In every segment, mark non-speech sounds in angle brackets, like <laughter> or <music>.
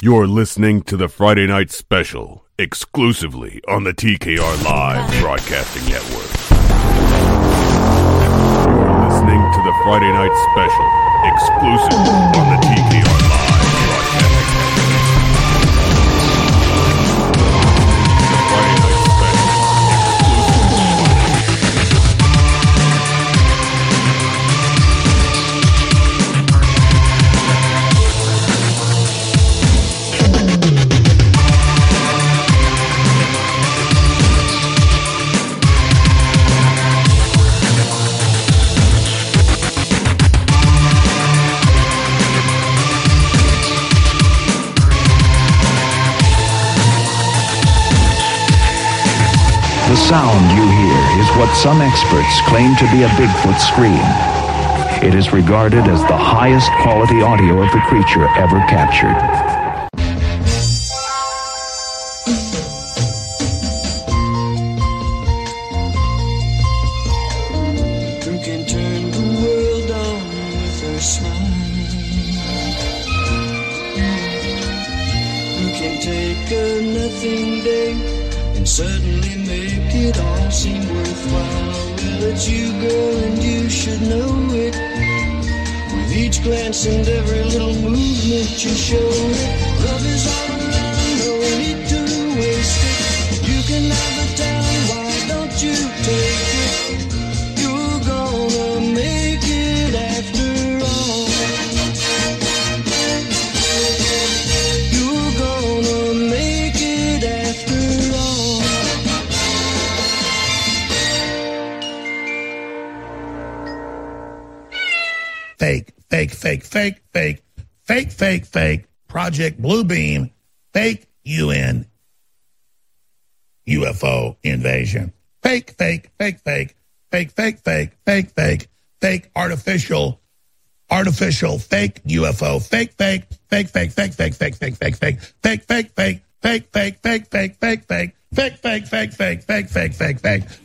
You're listening to the Friday Night Special exclusively on the TKR Live Broadcasting Network. You're listening to the Friday Night Special exclusively on the TKR sound you hear is what some experts claim to be a Bigfoot scream. It is regarded as the highest quality audio of the creature ever captured. Fake, fake, fake, Project Bluebeam, fake UN UFO invasion. Fake, fake, fake, fake, fake, fake, fake, fake, fake, fake, artificial, artificial, fake UFO, fake, fake, fake, fake, fake, fake, fake, fake, fake, fake, fake, fake, fake, fake, fake, fake, fake, fake, fake. Fake, fake, fake, fake, fake, fake, fake, fake,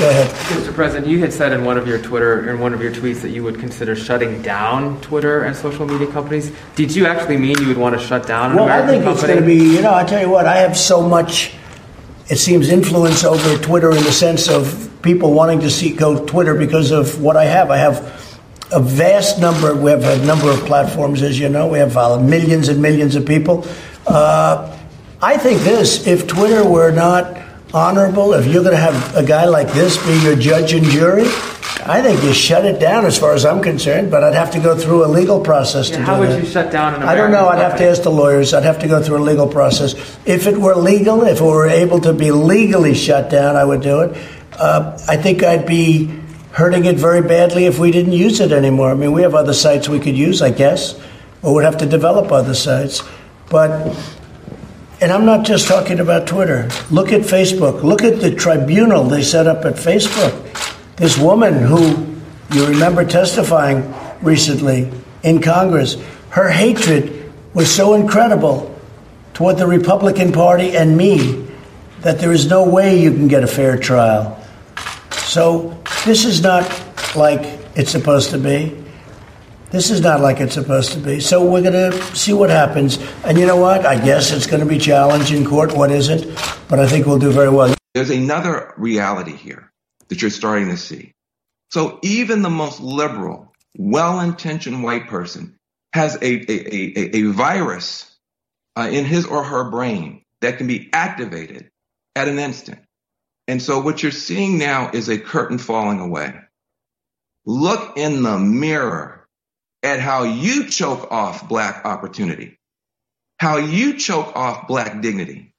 Mr. President, you had said in one of your Twitter, in one of your tweets, that you would consider shutting down Twitter and social media companies. Did you actually mean you would want to shut down Well, I American think it's going to be, you know, I tell you what, I have so much, it seems, influence over Twitter in the sense of people wanting to see go Twitter because of what I have. I have a vast number, we have a number of platforms, as you know, we have uh, millions and millions of people. Uh, I think this, if Twitter were not honorable, if you're going to have a guy like this be your judge and jury, I think you shut it down as far as I'm concerned, but I'd have to go through a legal process to Yeah, do how would that. you shut down an I don't know. I'd have to ask the lawyers. I'd have to go through a legal process. If it were legal, if it were able to be legally shut down, I would do it. Uh, I think I'd be hurting it very badly if we didn't use it anymore. I mean, we have other sites we could use, I guess, or would have to develop other sites. But, and I'm not just talking about Twitter. Look at Facebook. Look at the tribunal they set up at Facebook. This woman who you remember testifying recently in Congress, her hatred was so incredible toward the Republican Party and me that there is no way you can get a fair trial. So this is not like it's supposed to be. This is not like it's supposed to be. So we're going to see what happens. And you know what? I guess it's going to be challenged in court. What isn't? But I think we'll do very well. There's another reality here that you're starting to see. So even the most liberal, well-intentioned white person has a, a, a, a virus uh, in his or her brain that can be activated at an instant. And so what you're seeing now is a curtain falling away. Look in the mirror at how you choke off black opportunity, how you choke off black dignity,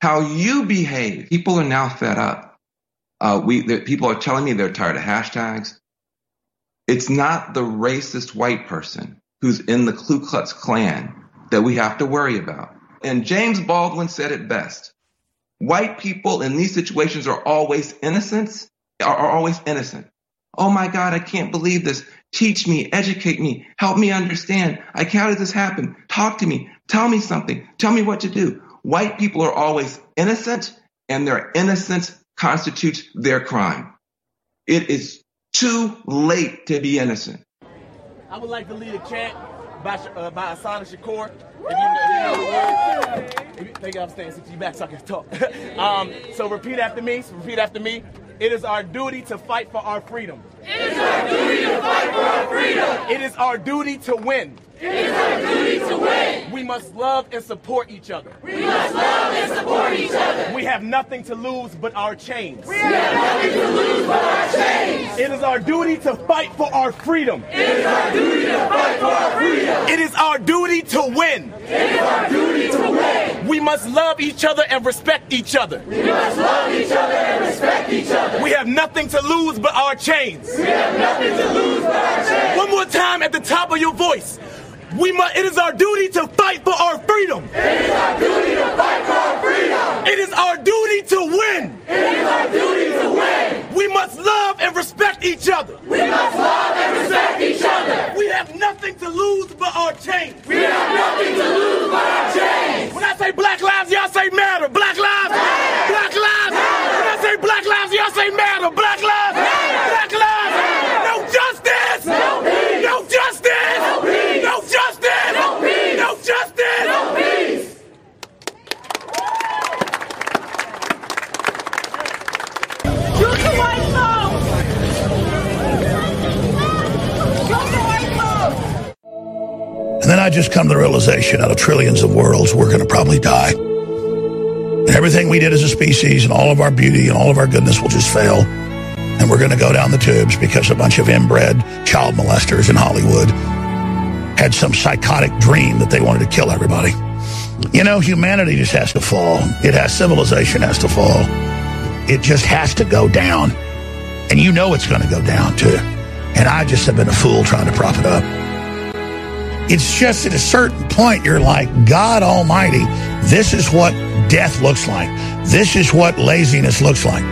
how you behave. People are now fed up. Uh, we people are telling me they're tired of hashtags. It's not the racist white person who's in the Ku Klux Klan that we have to worry about. and James Baldwin said it best. White people in these situations are always innocent, are always innocent. Oh my God, I can't believe this. Teach me, educate me, help me understand. I how did this happen? Talk to me, tell me something, tell me what to do. White people are always innocent, and their innocence constitutes their crime. It is too late to be innocent. I would like to lead a chant by, uh, by Assata Shakur. If you know, if you know the words. If you, thank you, I'm staying six you back so I can talk. <laughs> um, so repeat after me. So repeat after me. It is our duty to fight for our freedom. It is our duty to fight for our freedom. It is our duty to win. It is our duty to win. We must love and support each other. We must love and support each other. We have nothing to lose but our chains. We have nothing to lose but our chains. It is our duty to fight for our freedom. It is our duty to fight for our freedom. It is our duty to win. It is our duty to win. We must love each other and respect each other. We must love each other and respect each other. We have nothing to lose but our chains. We have nothing to lose but our chains. One more time at the top of your voice. We must, it is our duty to fight for our freedom. It is our duty to fight for our freedom. It is our duty to win. It is our duty to win. We must love and respect each other. We must love and respect each other. We have nothing to lose but our chains. We have nothing to lose but our chains. When I say black lives, y'all say matter. Black lives. Matter. Black lives. Matter. When I say black lives, y'all say matter. Black lives. Matter. Black lives. Matter. No justice. No peace. No justice. No peace. No justice. No peace. No justice. No peace. Use the white phone! Use the white phone! And then I just come to the realization out of trillions of worlds, we're going to probably die. And everything we did as a species and all of our beauty and all of our goodness will just fail. And we're going to go down the tubes because a bunch of inbred child molesters in Hollywood had some psychotic dream that they wanted to kill everybody. You know, humanity just has to fall. It has, civilization has to fall. It just has to go down. And you know it's going to go down too. And I just have been a fool trying to prop it up. It's just at a certain point, you're like, God Almighty, this is what death looks like. This is what laziness looks like.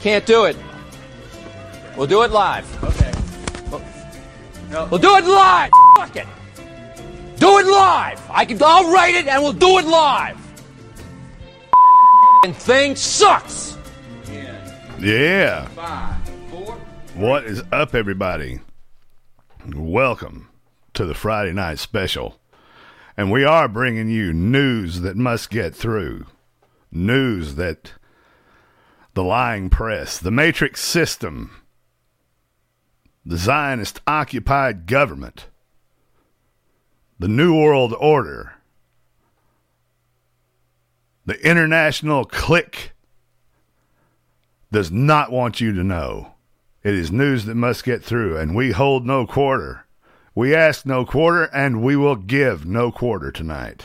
Can't do it. We'll do it live. Okay. We'll do it live. Fuck it. Do it live. I can. I'll write it and we'll do it live. And thing sucks. Yeah. Five, four. What is up, everybody? Welcome to the Friday night special. And we are bringing you news that must get through. News that the lying press, the matrix system, the Zionist occupied government, the New World Order, the international clique does not want you to know. It is news that must get through, and we hold no quarter. We ask no quarter, and we will give no quarter tonight.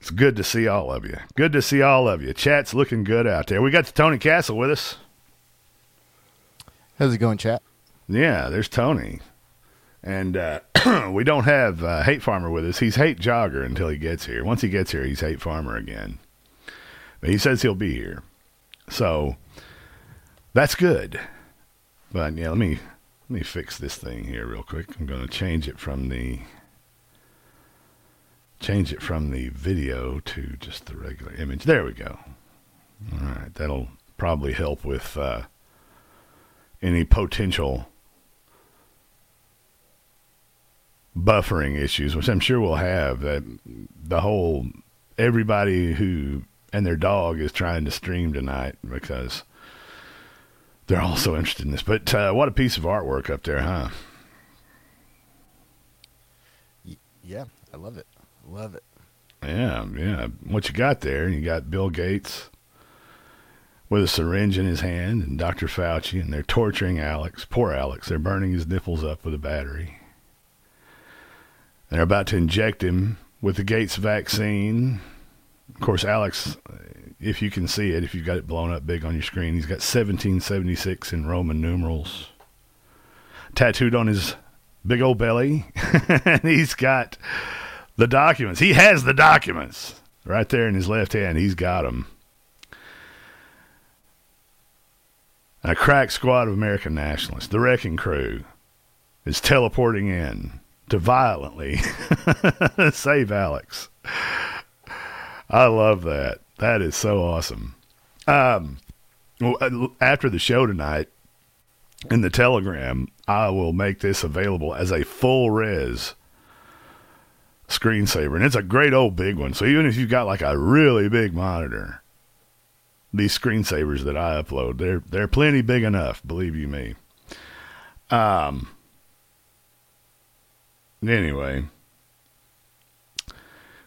It's good to see all of you. Good to see all of you. Chat's looking good out there. We got the Tony Castle with us. How's it going, chat? Yeah, there's Tony. And uh, <clears throat> we don't have uh, Hate Farmer with us. He's Hate Jogger until he gets here. Once he gets here, he's Hate Farmer again. But he says he'll be here. So that's good. But yeah, let me let me fix this thing here real quick. I'm going to change it from the change it from the video to just the regular image. There we go. All right, that'll probably help with uh, any potential buffering issues, which I'm sure we'll have. That the whole everybody who and their dog is trying to stream tonight because they're all so interested in this. But uh, what a piece of artwork up there, huh? Yeah, I love it. Love it. Yeah, yeah. What you got there? You got Bill Gates with a syringe in his hand, and Dr. Fauci, and they're torturing Alex. Poor Alex. They're burning his nipples up with a battery. They're about to inject him with the Gates vaccine. Of course, Alex, if you can see it, if you've got it blown up big on your screen, he's got 1776 in Roman numerals tattooed on his big old belly. <laughs> and he's got the documents. He has the documents right there in his left hand. He's got them. A crack squad of American nationalists, the Wrecking Crew, is teleporting in to violently <laughs> save Alex. I love that. That is so awesome. Um, uh, after the show tonight, in the Telegram, I will make this available as a full res screensaver, and it's a great old big one. So even if you've got like a really big monitor, these screensavers that I upload. They're they're plenty big enough, believe you me. Um. Anyway,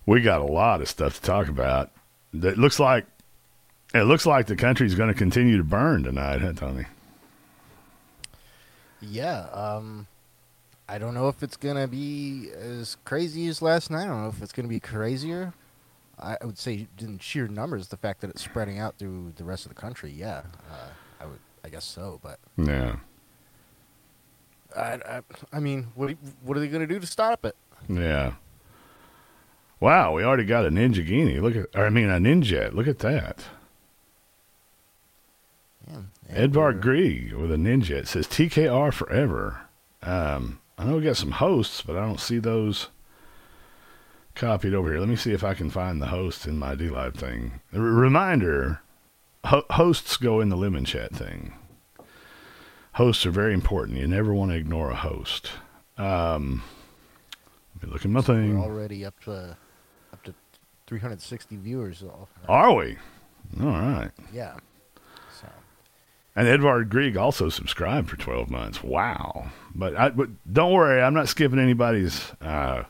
we got a lot of stuff to talk about. It looks like it looks like the country's going to continue to burn tonight, huh, Tony? Yeah. Um, I don't know if it's gonna be as crazy as last night. I don't know if it's gonna be crazier. I, would say in sheer numbers, the fact that it's spreading out through the rest of the country. Yeah, uh, I would. I guess so, but Yeah, I, I, I mean, what what are they gonna do to stop it? yeah. Wow, we already got a Ninjaghini. Look at, or I mean, a Ninja. Look at that. Edvard Grieg with a ninja. It says TKR forever. Um, I know we got some hosts, but I don't see those copied over here. Let me see if I can find the host in my DLive thing. R- reminder: ho- hosts go in the lemon chat thing. Hosts are very important. You never want to ignore a host. Um, let me look at my thing. We're already up to up to 360 viewers. All. Are we? All right. Yeah. So And Edvard Grieg also subscribed for 12 months. Wow. But, I, but don't worry, I'm not skipping anybody's uh,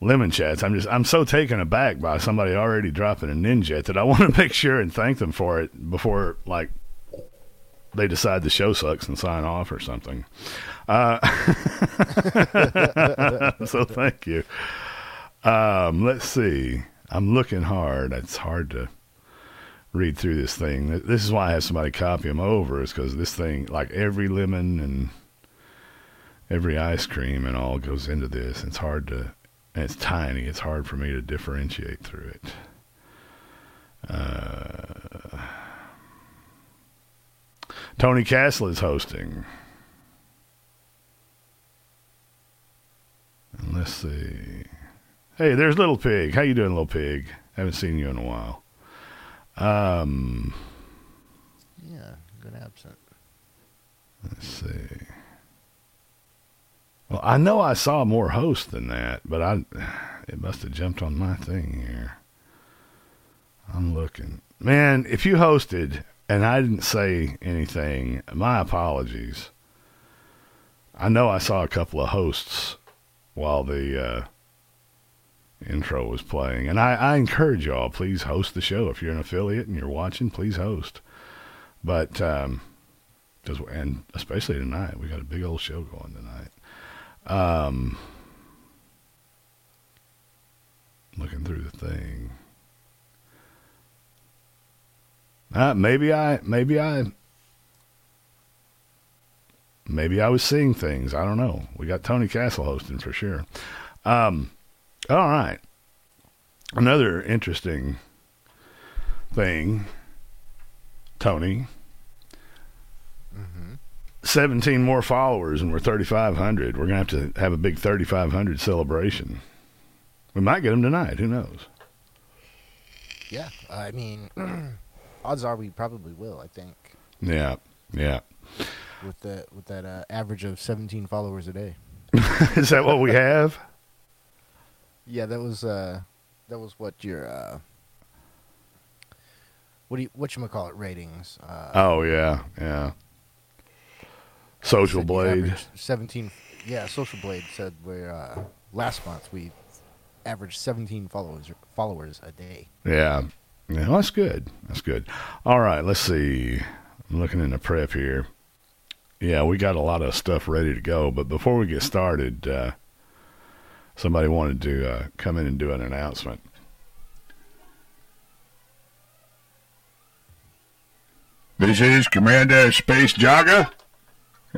lemon chats. I'm just I'm so taken aback by somebody already dropping a ninja that I <laughs> want to make sure and thank them for it before like they decide the show sucks and sign off or something. Uh, <laughs> so thank you. Um, let's see. I'm looking hard. It's hard to read through this thing. This is why I have somebody copy them over, is because this thing, like every lemon and every ice cream and all, goes into this. It's hard to, and it's tiny. It's hard for me to differentiate through it. Uh, Tony Castle is hosting. Let's see. Hey, there's Little Pig. How you doing, Little Pig? Haven't seen you in a while. Um, yeah, good absent. let's see. Well, I know I saw more hosts than that, but I it must have jumped on my thing here. I'm looking. Man, if you hosted and I didn't say anything, my apologies. I know I saw a couple of hosts while the uh, intro was playing. And I, I encourage y'all, please host the show. If you're an affiliate and you're watching, please host. But, um, 'cause- and especially tonight, we got a big old show going tonight. Um, looking through the thing. Uh, maybe I, maybe I, maybe I was seeing things. I don't know. We got Tony Castle hosting for sure. Um, all right. Another interesting thing, Tony. 17 more followers and we're 3,500. We're going to have to have a big 3,500 celebration. We might get them tonight. Who knows? Yeah, I mean, <clears throat> odds are we probably will. I think Yeah. Yeah. with the with that uh, average of 17 followers a day. <laughs> Is that what we have? Yeah, that was uh, that was what your uh, what do you what you call it ratings? Uh, Oh, yeah. Yeah. Social Blade. 17. Yeah, Social Blade said we're uh, last month we averaged 17 followers followers a day. Yeah. Yeah, well, that's good. That's good. All right, let's see. I'm looking in the prep here. Yeah, we got a lot of stuff ready to go, but before we get started, uh, somebody wanted to uh, come in and do an announcement. This is Commander Space Jogger,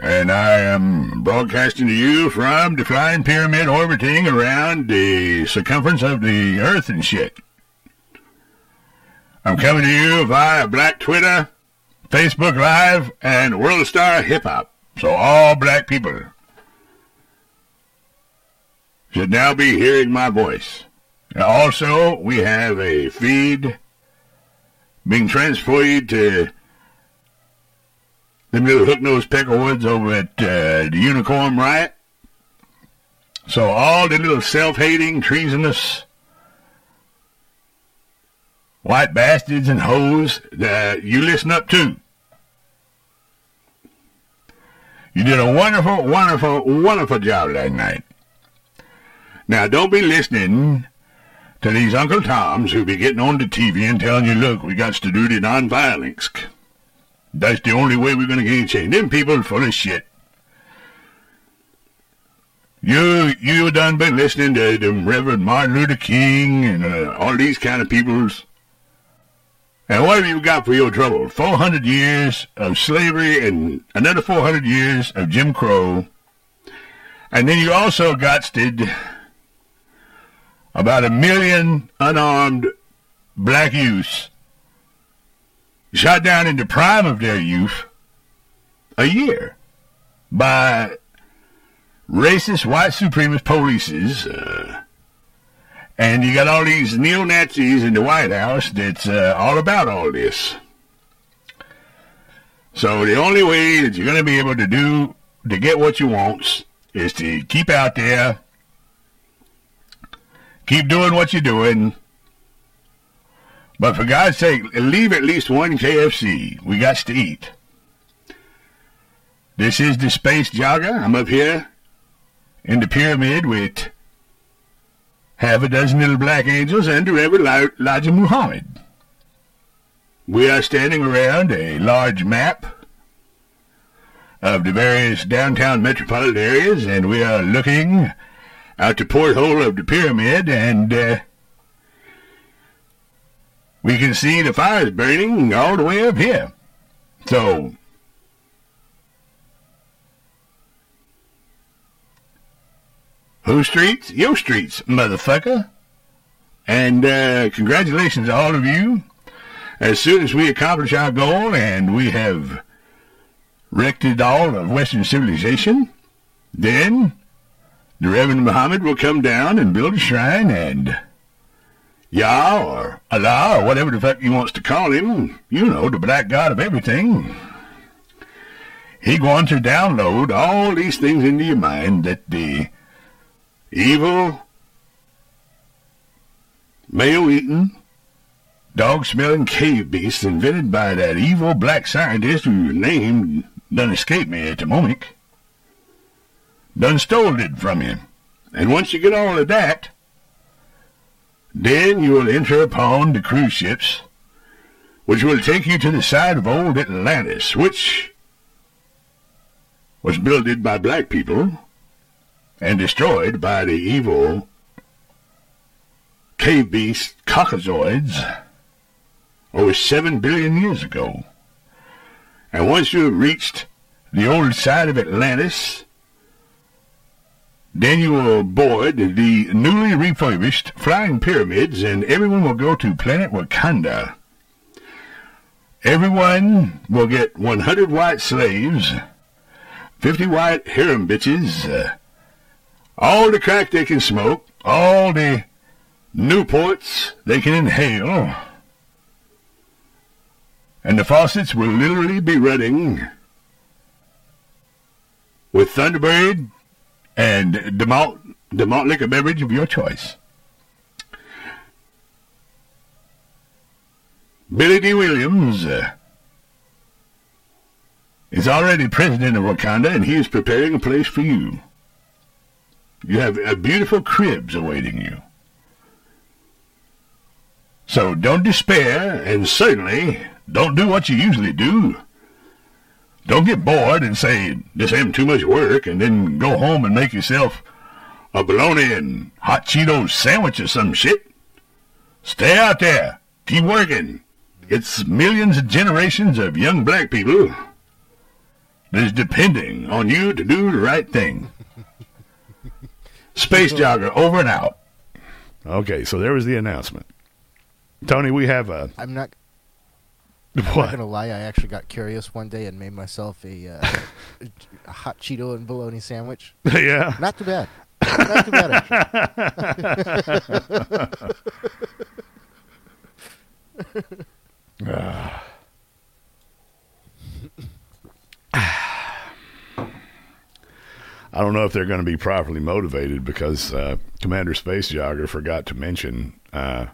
and I am broadcasting to you from the flying pyramid orbiting around the circumference of the Earth and shit. I'm coming to you via Black Twitter, Facebook Live, and World Star Hip Hop. So all black people should now be hearing my voice. Also, we have a feed being transported to the little hook-nosed peckerwoods over at uh, the Unicorn Riot. So all the little self-hating, treasonous white bastards and hoes that you listen up to. You did a wonderful, wonderful, wonderful job that night. Now, don't be listening to these Uncle Toms who be getting on the TV and telling you, look, we got to do the nonviolence. That's the only way we're going to gain change. Them people are full of shit. You you done been listening to the Reverend Martin Luther King and uh, all these kind of peoples. And what have you got for your trouble? 400 years of slavery and another 400 years of Jim Crow. And then you also got to about a million unarmed black youths shot down in the prime of their youth a year by racist white supremacist polices. Uh, and you got all these neo Nazis in the White House that's uh, all about all this. So the only way that you're going to be able to do to get what you want is to keep out there, keep doing what you're doing. But for God's sake, leave at least one KFC. We got to eat. This is the Space Jogger. I'm up here in the pyramid with half a dozen little black angels and the Reverend Elijah Muhammad. We are standing around a large map of the various downtown metropolitan areas, and we are looking out the porthole of the pyramid, and uh, we can see the fires burning all the way up here. So, Who streets? Your streets, motherfucker. And uh, congratulations to all of you. As soon as we accomplish our goal and we have wrecked it all of Western civilization, then the Reverend Muhammad will come down and build a shrine and Yah or Allah or whatever the fuck he wants to call him, you know, the black god of everything. He going to download all these things into your mind that the evil, male-eating, dog-smelling cave beast invented by that evil black scientist whose name doesn't escape me at the moment, done stole it from him. And once you get all of that, then you will enter upon the cruise ships, which will take you to the side of old Atlantis, which was builded by black people and destroyed by the evil cave beast caucasoids over seven billion years ago. And once you have reached the old side of Atlantis, then you will board the newly refurbished flying pyramids and everyone will go to planet Wakanda. Everyone will get 100 white slaves, 50 white harem bitches, uh, all the crack they can smoke, all the Newports they can inhale, and the faucets will literally be running with Thunderbird and the malt, the malt liquor beverage of your choice. Billy Dee Williams uh, is already president of Wakanda, and he is preparing a place for you. You have a beautiful cribs awaiting you. So don't despair, and certainly don't do what you usually do. Don't get bored and say, this ain't too much work, and then go home and make yourself a bologna and hot Cheetos sandwich or some shit. Stay out there. Keep working. It's millions of generations of young black people that is depending on you to do the right thing. Space Jogger, over and out. Okay, so there was the announcement. Tony, we have a. I'm not. I'm not gonna lie. I actually got curious one day and made myself a, uh, a hot Cheeto and bologna sandwich. <laughs> Yeah. Not too bad. Not too bad. Actually. Ah. <sighs> I don't know if they're going to be properly motivated because uh, Commander Space Jogger forgot to mention uh,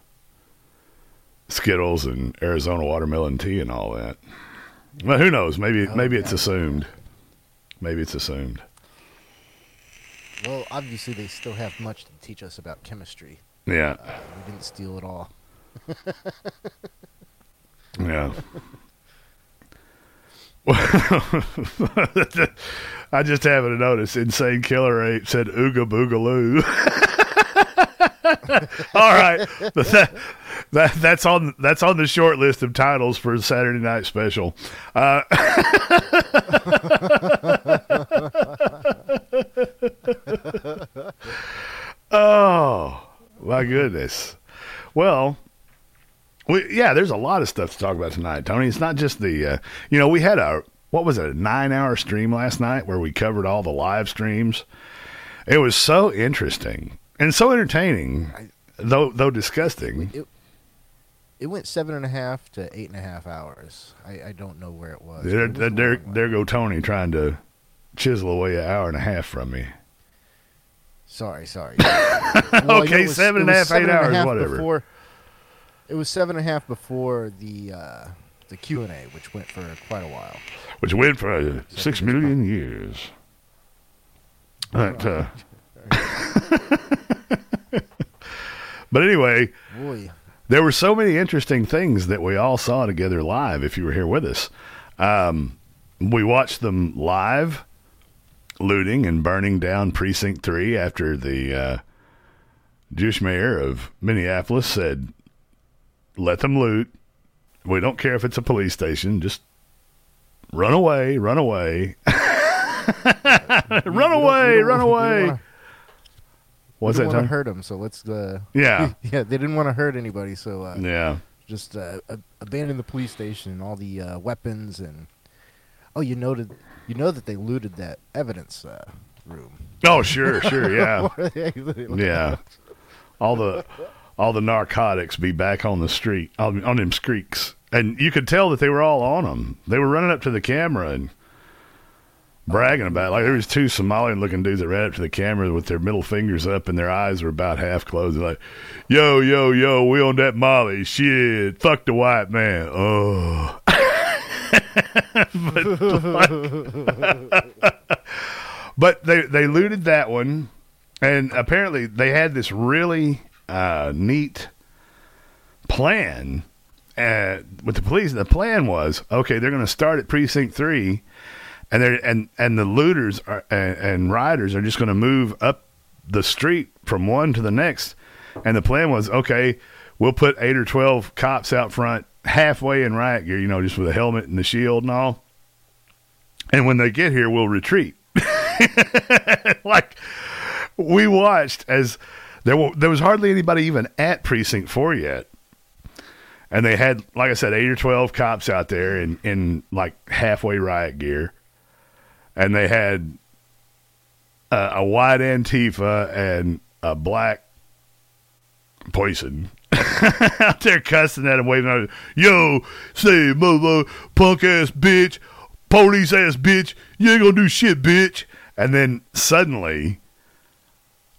Skittles and Arizona watermelon tea and all that. Well, who knows? Maybe maybe it's assumed. Maybe it's assumed. Well, obviously they still have much to teach us about chemistry. Yeah. Uh, we didn't steal it all. Yeah. <laughs> <laughs> I just happened to notice Insane Killer Ape said Ooga Boogaloo. <laughs> <laughs> All right. That, that, that's on that's on the short list of titles for Saturday night special. Uh, <laughs> oh, my goodness. Well, we, yeah, there's a lot of stuff to talk about tonight, Tony. It's not just the, uh, you know, we had a, what was it, a nine hour stream last night where we covered all the live streams. It was so interesting and so entertaining, though, though disgusting. It, it went seven and a half to eight and a half hours. I, I don't know where it was. There, it was there, there go Tony trying to chisel away an hour and a half from me. Sorry, sorry. <laughs> Well, Okay, was- seven and a half, eight hours, half whatever. Before, it was seven and a half before the uh, the Q and A, which went for quite a while. which went for uh, six million years. But, uh, but anyway, Boy. there were so many interesting things that we all saw together live. If you were here with us, um, we watched them live, looting and burning down Precinct Three after the uh, Jewish mayor of Minneapolis said, "Let them loot. We don't care if it's a police station. Just run away, run away, <laughs> run away, run away." What's that? didn't want to hurt them, so let's. Uh, Yeah. <laughs> yeah. They didn't want to hurt anybody, so uh, Yeah. just uh, abandon the police station and all the uh, weapons and. Oh, you noted, you know that they looted that evidence uh, room. Oh, sure, sure, yeah, <laughs> Yeah. yeah. All the all the narcotics be back on the street on, on them streaks, and you could tell that they were all on them. They were running up to the camera and bragging about it. like there was two Somalian looking dudes that ran up to the camera with their middle fingers up and their eyes were about half closed. They're like, "Yo, yo, yo, we on that Molly shit. Fuck the white man." Oh. <laughs> but, <laughs> but they they looted that one, and apparently they had this really uh, neat plan uh, with the police. The plan was okay. They're going to start at precinct three, and they and and the looters are, and, and riders are just going to move up the street from one to the next. And the plan was okay. We'll put eight or twelve cops out front, halfway in riot gear, you know, just with a helmet and the shield and all. And when they get here, we'll retreat. <laughs> like we watched as there wa there was hardly anybody even at precinct four yet, and they had, like I said, eight or twelve cops out there in in like halfway riot gear, and they had uh, a white Antifa and a black poison <laughs> out there cussing at him, waving out, yo, say, mother, punk ass bitch, police ass bitch, you ain't gonna do shit, bitch. And then suddenly,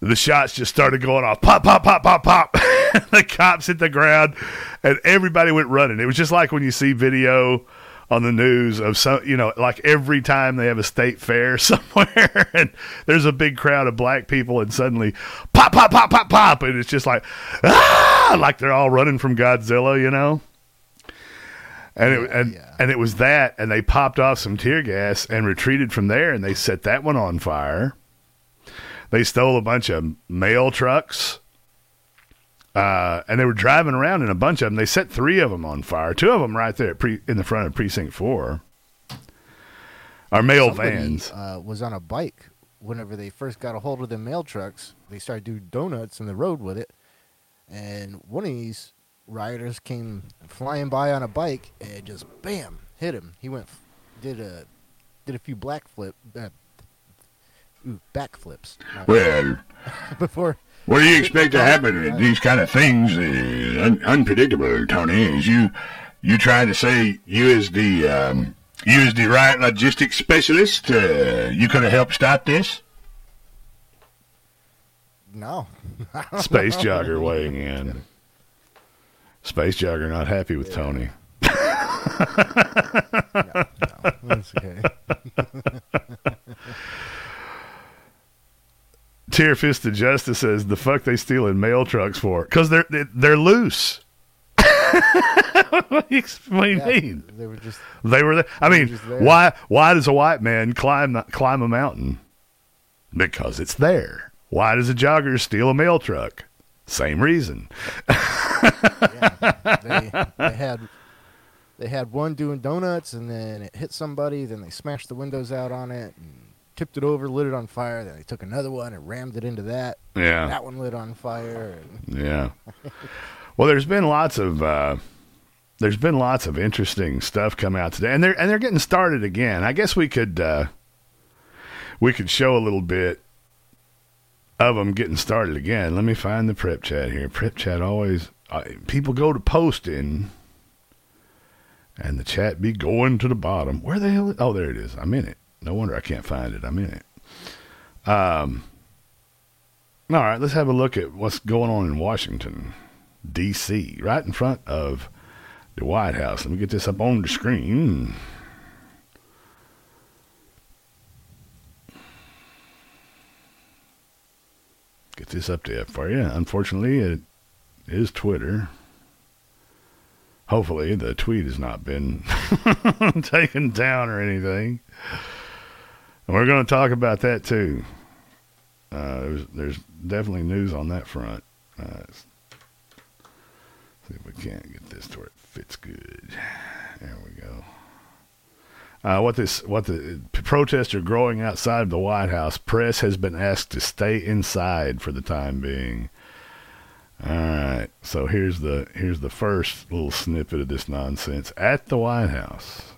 the shots just started going off. Pop, pop, pop, pop, pop. <laughs> the cops hit the ground, and everybody went running. It was just like when you see video on the news of some, you know, like every time they have a state fair <laughs> somewhere, and there's a big crowd of black people, and suddenly pop, pop, pop, pop, pop, and it's just like ah, like they're all running from Godzilla, you know. And it and and it was that, and they popped off some tear gas and retreated from there, and they set that one on fire. They stole a bunch of mail trucks, uh, and they were driving around in a bunch of them. They set three of them on fire. Two of them right there at pre- in the front of precinct four. Our mail Somebody, vans. uh, was on a bike whenever they first got a hold of the mail trucks. They started doing donuts in the road with it, and one of these riders came flying by on a bike and just bam hit him. He went did a did a few black flip uh, ooh, backflips. Well, <laughs> before What do you expect to happen with these kind of things? Uh, un- unpredictable, Tony. Is you you trying to say you as the um, you as the riot logistics specialist, uh, you could have helped stop this? no <laughs> Space jogger weighing in. Space Jogger not happy with Tony. <laughs> That's okay. <laughs> Tear Fist of Justice says the fuck they stealing mail trucks for? Because they're they're loose. <laughs> what do you, what do you Yeah, mean? They were just They were there. I mean, why why does a white man climb climb a mountain? Because it's there. Why does a jogger steal a mail truck? Same reason. they, <laughs> they had they had one doing donuts and then it hit somebody then they smashed the windows out on it and tipped it over lit it on fire then they took another one and rammed it into that Yeah. that one lit on fire and Yeah. Well, there's been lots of uh, there's been lots of interesting stuff come out today, and they're and they're getting started again. I guess we could uh, we could show a little bit of them getting started again. Let me find the prep chat here. Prep chat always uh, people go to posting, and the chat be going to the bottom. Where the hell? Oh, there it is. I'm in it. No wonder I can't find it. I'm in it. Um. All right, let's have a look at what's going on in Washington, D.C., right in front of the White House. Let me get this up on the screen. Get this up there for you. Unfortunately, it is Twitter. Hopefully, the tweet has not been <laughs> taken down or anything. We're going to talk about that too. Uh, there's, there's definitely news on that front. Uh, see if we can't get this to where it fits good. There we go. Uh, what this what the protests are growing outside of the White House. Press has been asked to stay inside for the time being. All right, so here's the here's the first little snippet of this nonsense at the White House.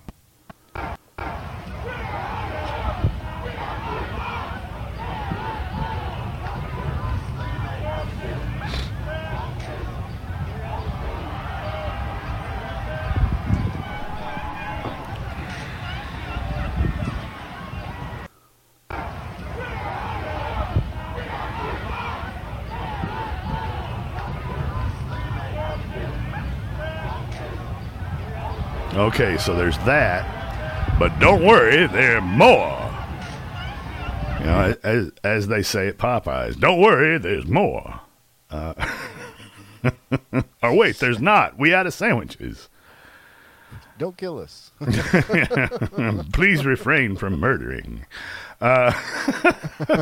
Okay, so there's that, but don't worry, there are more. You know, as, as they say at Popeyes, don't worry, there's more. Uh, <laughs> or wait, there's not. We out of sandwiches. don't kill us <laughs> Please refrain from murdering. Uh, <laughs>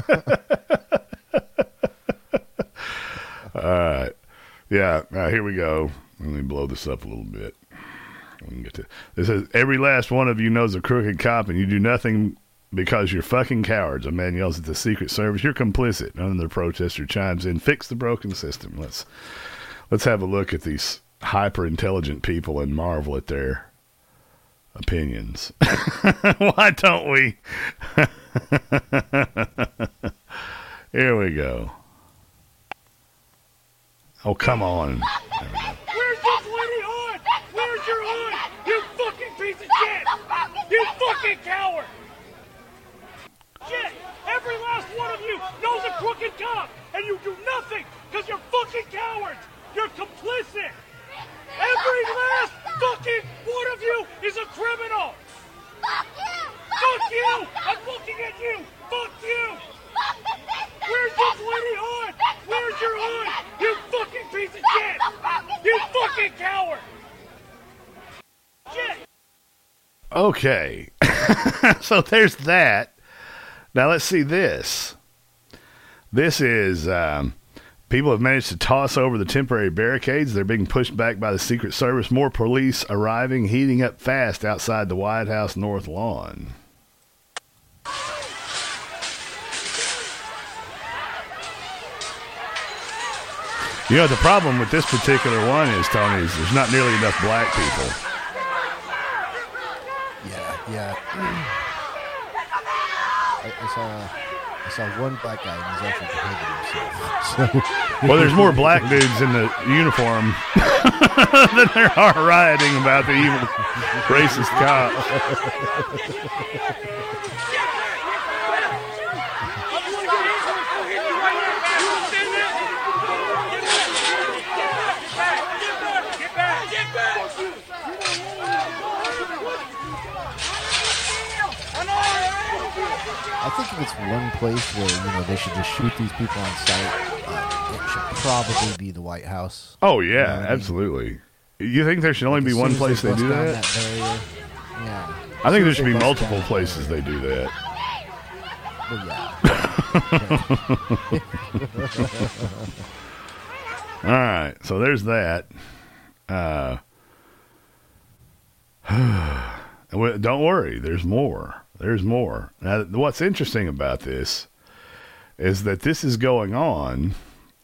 all right. Yeah, now here we go. Let me blow this up a little bit. We can get to this says every last one of you knows a crooked cop and you do nothing because you're fucking cowards. A man yells at the Secret Service, You're complicit. Another protester chimes in, fix the broken system. Let's let's have a look at these hyper intelligent people and marvel at their opinions. <laughs> Why don't we? <laughs> Here we go. Oh, come on. Where's your bloody hood? Where's your hood? You fucking piece of shit! You fucking coward! Shit! Every last one of you knows a crooked cop, and you do nothing because you're fucking cowards! You're complicit! Every last fucking one of you is a criminal! Fuck you! Fuck you! I'm looking at you! Fuck you! Where's your bloody hood? Where's your hood? You fucking piece of shit! You fucking coward! Shit! Okay. <laughs> so there's that. Now let's see this. This is um, people have managed to toss over the temporary barricades. They're being pushed back by the Secret Service. More police arriving, heating up fast outside the White House North Lawn. You know, the problem with this particular one is, Tony, is there's not nearly enough black people. Yeah yeah <clears throat> I, I saw I saw one black guy and he's actually behaving himself so Well, there's more black <laughs> dudes in the uniform <laughs> than there are rioting about the evil racist cops. <laughs> I think if it's one place where you know they should just shoot these people on sight, uh, it should probably be the White House. Oh yeah, absolutely. You think there should only be one place they bust do that? barrier, yeah. I think there should be they multiple places they do that. <laughs> <laughs> All right, so there's that. Uh, <sighs> <sighs> don't worry, there's more. There's more. Now, what's interesting about this is that this is going on.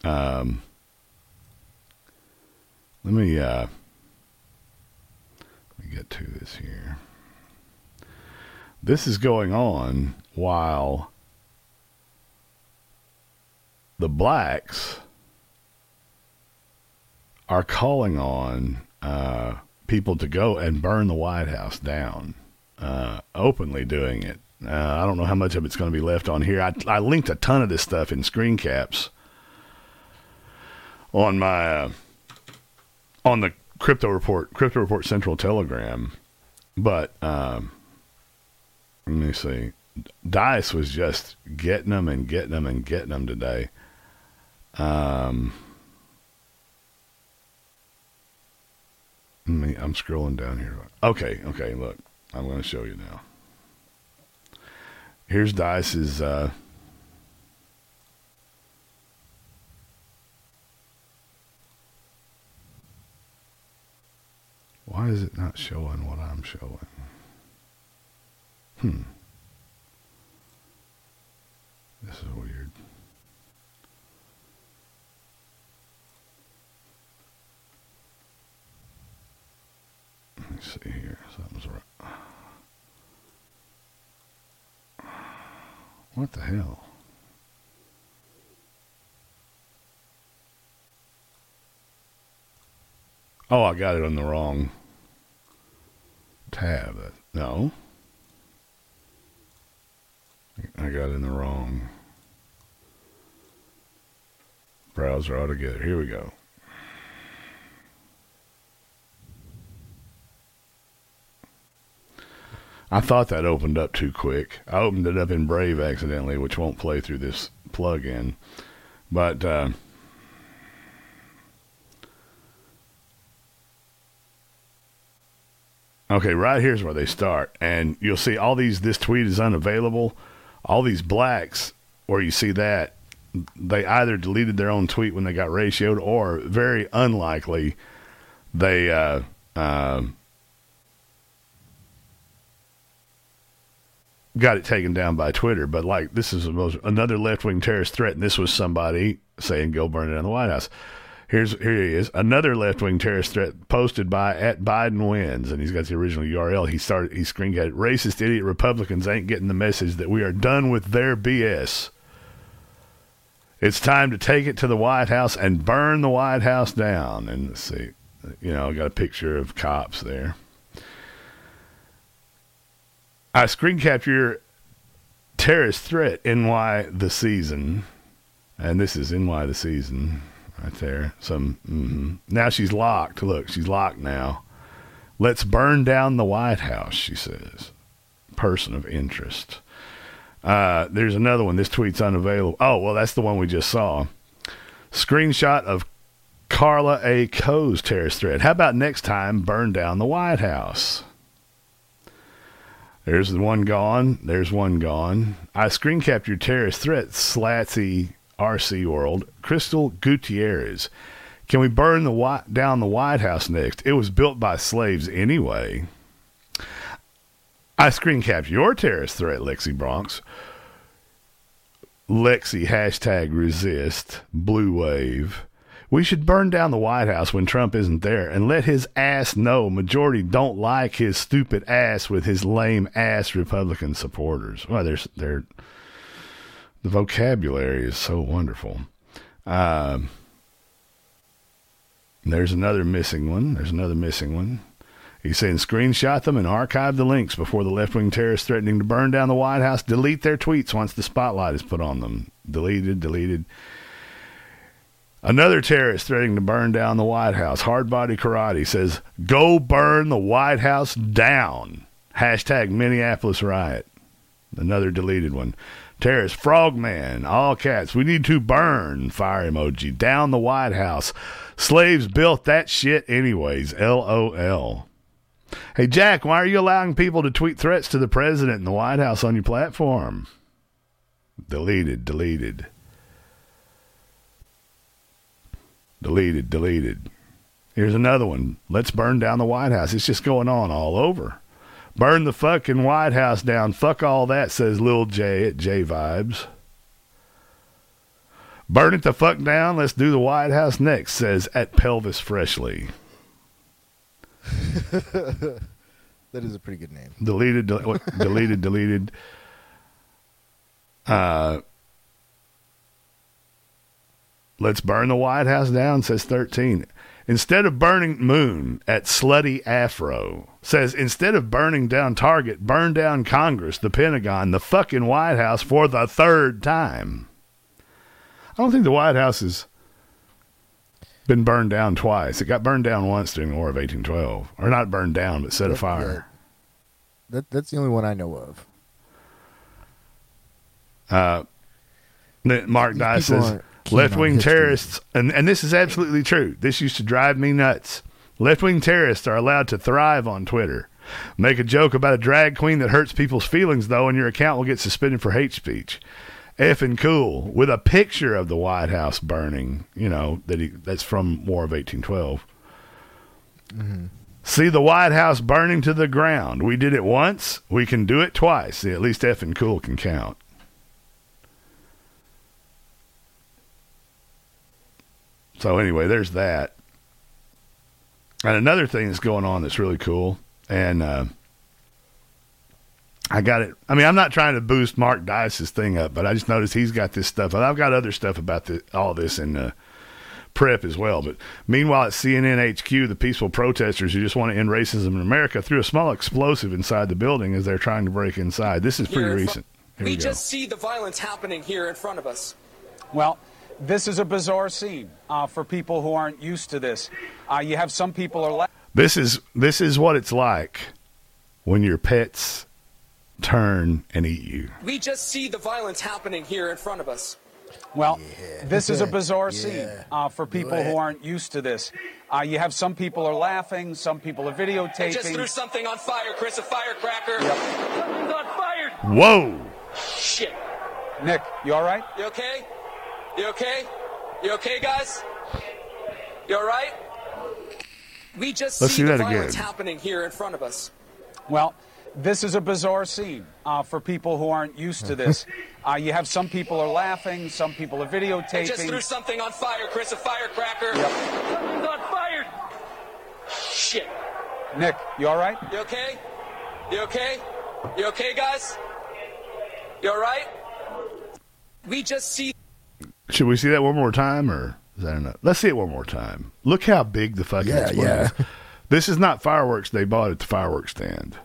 Um, let me uh, let me get to this here. This is going on while the blacks are calling on uh, people to go and burn the White House down, uh, openly doing it. Uh, I don't know how much of it's going to be left on here. I, I linked a ton of this stuff in screen caps on my uh, on the Krypto Report, Krypto Report central telegram. But um, let me see. Dice was just getting them and getting them and getting them today. Um, me, I'm scrolling down here. Okay, okay, look. I'm going to show you now. Here's Dice's. Uh, why is it not showing what I'm showing? Hmm. This is weird. Let me see here. Something's right. What the hell? Oh, I got it on the wrong tab. No. I got in the wrong browser altogether. Here we go. I thought that opened up too quick. I opened it up in Brave accidentally, which won't play through this plug-in. But uh, okay, right here's where they start, and you'll see all these. This tweet is unavailable. All these blacks, where you see that, they either deleted their own tweet when they got ratioed, or very unlikely, they. Uh, uh, got it taken down by Twitter, but like this is most, another left wing terrorist threat, and this was somebody saying go burn it down the White House. Here's here he is, another left wing terrorist threat posted by at Biden wins, and he's got the original URL. He started he screen it. Racist idiot Republicans ain't getting the message that we are done with their BS. It's time to take it to the White House and burn the White House down. And let's see, you know, I got a picture of cops there. I screen capture terrorist threat NY the season, and this is NY the season right there. Some mhm. now she's locked. Look, she's locked now. Let's burn down the White House. She says, person of interest. Uh, there's another one. This tweet's unavailable. Oh well, that's the one we just saw. Screenshot of Carla A. Coe's terrorist threat. How about next time burn down the White House? There's the one gone. There's one gone. I screen captured terrorist threat, Slatsy RC World. Crystal Gutierrez. Can we burn the white, down the White House next? It was built by slaves anyway. I screen captured your terrorist threat, Lexi Bronx. Lexi hashtag resist blue wave. We should burn down the White House when Trump isn't there and let his ass know majority don't like his stupid ass with his lame ass Republican supporters. Well, there's they're the vocabulary is so wonderful. Um, there's another missing one. There's another missing one. He's saying screenshot them and archive the links before the left wing terrorists threatening to burn down the White House delete their tweets once the spotlight is put on them. Deleted, deleted. Another terrorist threatening to burn down the White House. Hardbody Karate says, Go burn the White House down. Hashtag Minneapolis riot. Another deleted one. Terrorist Frogman, all cats. We need to burn. Fire emoji. Down the White House. Slaves built that shit anyways. LOL. Hey, Jack, why are you allowing people to tweet threats to the president and the White House on your platform? Deleted, deleted. Deleted, deleted. Here's another one. Let's burn down the White House. It's just going on all over. Burn the fucking White House down. Fuck all that, says Lil J at J Vibes. Burn it the fuck down. Let's do the White House next, says at Pelvis Freshly. <laughs> that is a pretty good name. Deleted, del- deleted, deleted. Uh, let's burn the White House down, says 13. Instead of burning Moon at Slutty Afro, says instead of burning down Target, burn down Congress, the Pentagon, the fucking White House for the third time. I don't think the White House has been burned down twice. It got burned down once during the War of 1812. Or not burned down, but set afire. That that's the only one I know of. Uh, Mark These Dye says aren't keen on left wing terrorists, and, and this is absolutely true. This used to drive me nuts. Left wing terrorists are allowed to thrive on Twitter. Make a joke about a drag queen that hurts people's feelings, though, and your account will get suspended for hate speech. Effing cool with a picture of the White House burning. You know that he that's from War of eighteen twelve. See the White House burning to the ground. We did it once. We can do it twice. See, at least effing cool can count. So anyway, there's that. And another thing that's going on that's really cool, and uh, I got it. I mean, I'm not trying to boost Mark Dice's thing up, but I just noticed he's got this stuff, and I've got other stuff about the, all this in uh, prep as well. But meanwhile, at CNN HQ, the peaceful protesters who just want to end racism in America threw a small explosive inside the building as they're trying to break inside. This is pretty Here recent. Here we we just see the violence happening here in front of us. Well, this is a bizarre scene uh, for people who aren't used to this. Uh, you have some people are. La- This is this is what it's like when your pets turn and eat you. We just see the violence happening here in front of us. well, this is a <laughs> bizarre scene Yeah. uh, for people who aren't used to this. Uh, you have some people are laughing, some people are I just threw something on fire, Chris, a firecracker. Something's on fire. Whoa! Shit. Nick, you all right? You okay? You okay? You okay, guys? You all right? We just Let's see see the that violence again. happening here in front of us. Well, this is a bizarre scene uh, for people who aren't used to this. <laughs> Uh, you have some people are laughing, some people are I just threw something on fire, Chris, a firecracker. Something's on fire. Shit. Nick, you all right? You okay? You okay? You okay, guys? You all right? We just see Should we see that one more time, or is that enough? Let's see it one more time. Look how big the fucking Yeah, yeah. is. This is not fireworks they bought at the fireworks stand.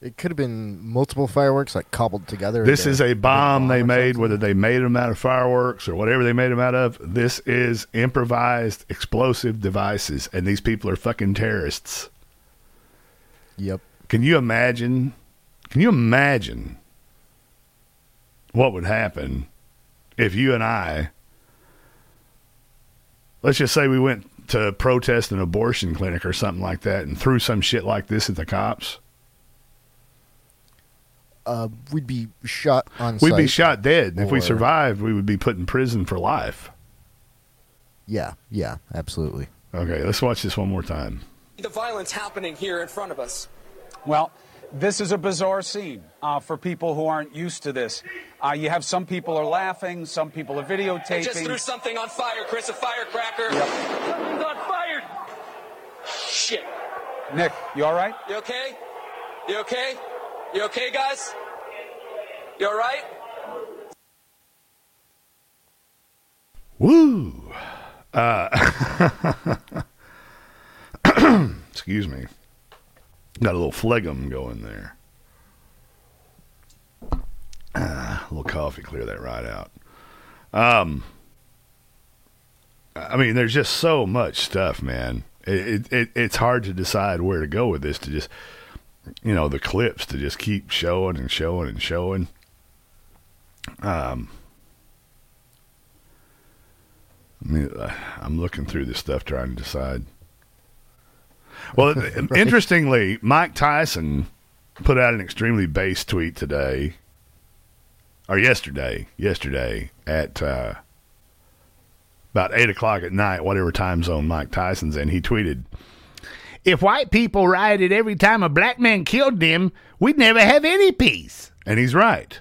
It could have been multiple fireworks like cobbled together. This is a bomb they made, whether they made them out of fireworks or whatever they made them out of. This is improvised explosive devices, and these people are fucking terrorists. Yep. Can you imagine? Can you imagine what would happen if you and I, let's just say we went to protest an abortion clinic or something like that and threw some shit like this at the cops? Uh, we'd be shot on We'd be shot dead. If we survived, we would be put in prison for life. Yeah, yeah, absolutely. Okay, let's watch this one more time. the violence happening here in front of us. Well, this is a bizarre scene uh, for people who aren't used to this. Uh, you have some people are laughing, some people are I just threw something on fire, Chris, a firecracker. Something's on fire. Shit. Nick, you all right? You okay? You okay? You okay, guys? You all right? Woo! Uh, <laughs> excuse me. Got a little phlegm going there. Ah, a little coffee, clear that right out. Um, I mean, there's just so much stuff, man. It, it, it it's hard to decide where to go with this. To just you know, the clips to just keep showing and showing and showing. Um, I mean, uh, I'm looking through this stuff trying to decide. Well, <laughs> interestingly, Mike Tyson put out an extremely base tweet today, or yesterday, yesterday at uh, about eight o'clock at night, whatever time zone Mike Tyson's in. He tweeted, "If white people rioted every time a black man killed them, we'd never have any peace." And he's right.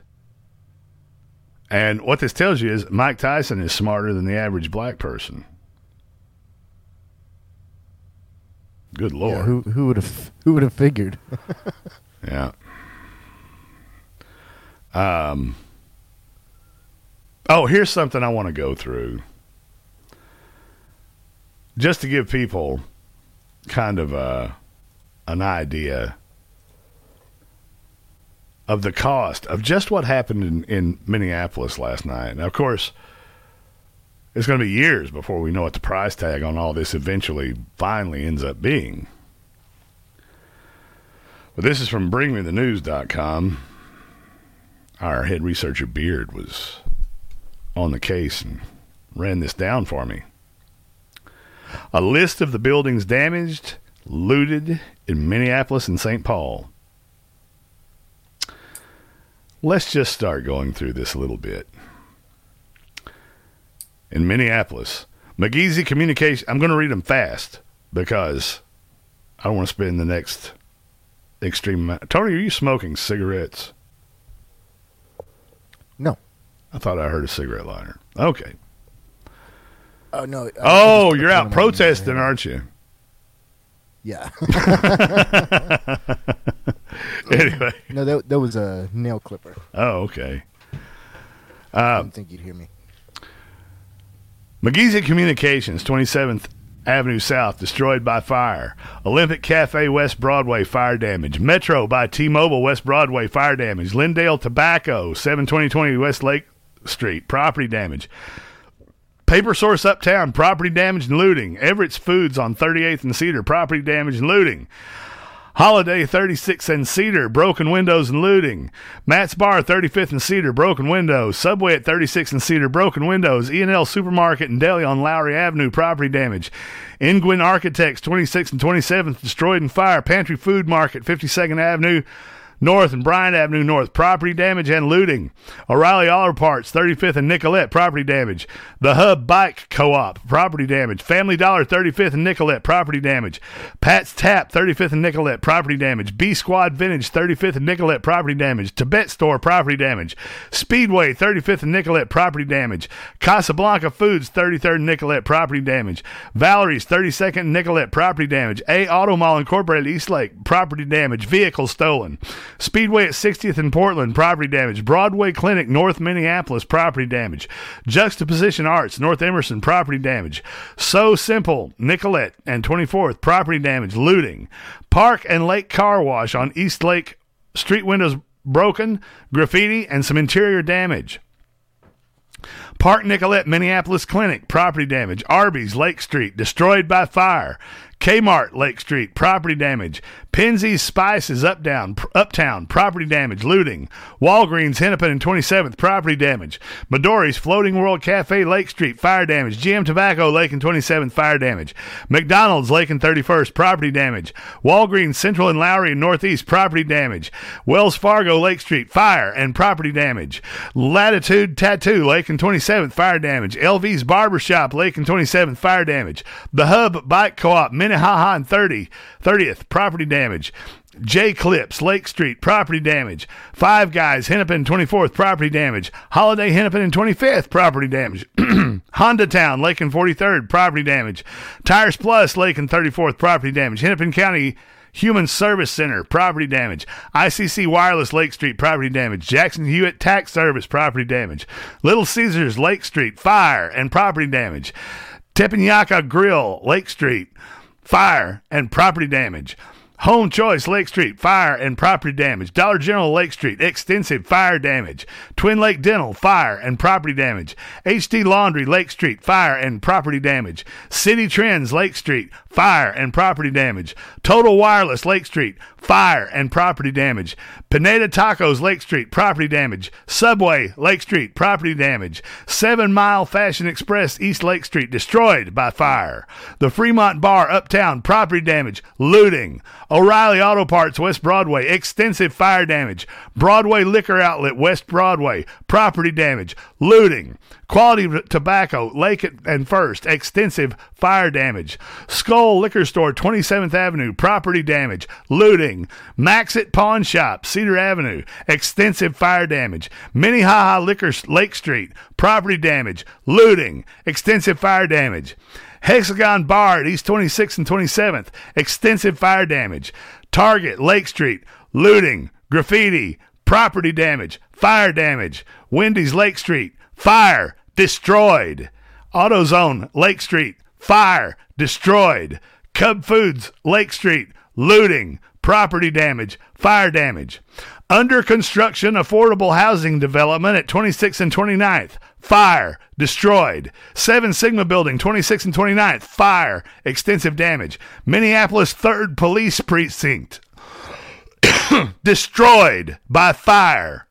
And what this tells you is Mike Tyson is smarter than the average black person. Good lord. Yeah, who who would have who would have figured? <laughs> Yeah. Um. Oh, here's something I want to go through. Just to give people kind of a, an idea of the cost of just what happened in, in Minneapolis last night. Now, of course, it's going to be years before we know what the price tag on all this eventually finally ends up being. But this is from BringMeTheNews.com. Our head researcher Beard was on the case and ran this down for me. A list of the buildings damaged, looted in Minneapolis and St. Paul. Let's just start going through this a little bit. In Minneapolis, McGeezy Communication. I'm going to read them fast because I don't want to spend the next extreme amount. Tony, are you smoking cigarettes? No. I thought I heard a cigarette lighter. Okay. Oh no. I Oh, just you're out one in my protesting, aren't you? Yeah. <laughs> anyway. No, that that was a nail clipper. Oh, okay. I Um, didn't think you'd hear me. McGeezy Communications, 27th Avenue South, destroyed by fire. Olympic Cafe West Broadway, fire damage. Metro by T Mobile, West Broadway, fire damage. Lyndale Tobacco, 72020 West Lake Street, property damage. Paper Source Uptown, property damage and looting. Everett's Foods on 38th and Cedar, property damage and looting. Holiday 36 and Cedar, broken windows and looting. Matt's Bar 35th and Cedar, broken windows. Subway at 36 and Cedar, broken windows. E&L Supermarket and Deli on Lowry Avenue, property damage. Ingwin Architects 26th and 27th, destroyed in fire. Pantry Food Market 52nd Avenue North and Bryant Avenue North, property damage and looting. O'Reilly Auto Parts, 35th and Nicollet, property damage. The Hub Bike Co-op, property damage. Family Dollar, 35th and Nicollet, property damage. Pat's Tap, 35th and Nicollet, property damage. B Squad Vintage, 35th and Nicollet, property damage. Tibet Store, property damage. Speedway, 35th and Nicollet, property damage. Casablanca Foods, 33rd and Nicollet, property damage. Valerie's, 32nd and Nicollet, property damage. A Auto Mall Incorporated, East Lake, property damage. Vehicle stolen. Speedway at 60th in Portland, property damage. Broadway Clinic, North Minneapolis, property damage. Juxtaposition Arts, North Emerson, property damage. So Simple, Nicollet, and 24th, property damage, looting. Park and Lake Car Wash on East Lake, street windows broken, graffiti, and some interior damage. Park Nicollet Minneapolis Clinic, property damage. Arby's, Lake Street, destroyed by fire. Kmart, Lake Street, property damage. Penzeys Spices, Uptown, Uptown, property damage, looting. Walgreens, Hennepin and 27th, property damage. Midori's Floating World Cafe, Lake Street, fire damage. GM Tobacco, Lake and 27th, fire damage. McDonald's, Lake and 31st, property damage. Walgreens, Central and Lowry and Northeast, property damage. Wells Fargo, Lake Street, fire and property damage. Latitude Tattoo, Lake and 27th, fire damage. LV's Barbershop, Lake and 27th, fire damage. The Hub Bike Co-op, Minnehaha and 30, 30th, property damage. J Clips, Lake Street, property damage. Five Guys, Hennepin, 24th, property damage. Holiday, Hennepin, and 25th, property damage. Honda Town, Lake and 43rd, property damage. Tires Plus, Lake and 34th, property damage. Hennepin County Human Service Center, property damage. ICC Wireless, Lake Street, property damage. Jackson Hewitt Tax Service, property damage. Little Caesars, Lake Street, fire and property damage. Teppanyaki Grill, Lake Street, fire and property damage. Home Choice Lake Street, fire and property damage. Dollar General Lake Street, extensive fire damage. Twin Lake Dental, fire and property damage. HD Laundry Lake Street, fire and property damage. City Trends Lake Street, fire and property damage. Total Wireless Lake Street, fire and property damage. Pineda Tacos Lake Street, property damage. Subway Lake Street, property damage. Seven Mile Fashion Express East Lake Street, destroyed by fire. The Fremont Bar Uptown, property damage, looting. O'Reilly Auto Parts West Broadway, extensive fire damage. Broadway Liquor Outlet West Broadway, property damage, looting. Quality Tobacco, Lake and First, extensive fire damage. Skull Liquor Store, 27th Avenue, property damage, looting. Maxit Pawn Shop, Cedar Avenue, extensive fire damage. Minnehaha Liquor, Lake Street, property damage, looting, extensive fire damage. Hexagon Bar East 26th and 27th, extensive fire damage. Target, Lake Street, looting, graffiti, property damage, fire damage. Wendy's, Lake Street, fire, destroyed. AutoZone, Lake Street, fire, destroyed. Cub Foods, Lake Street, looting, property damage, fire damage. Under construction affordable housing development at 26th and 29th, fire, destroyed. 7 Sigma building, 26th and 29th, fire, extensive damage. Minneapolis 3rd Police Precinct, <clears throat> destroyed by fire.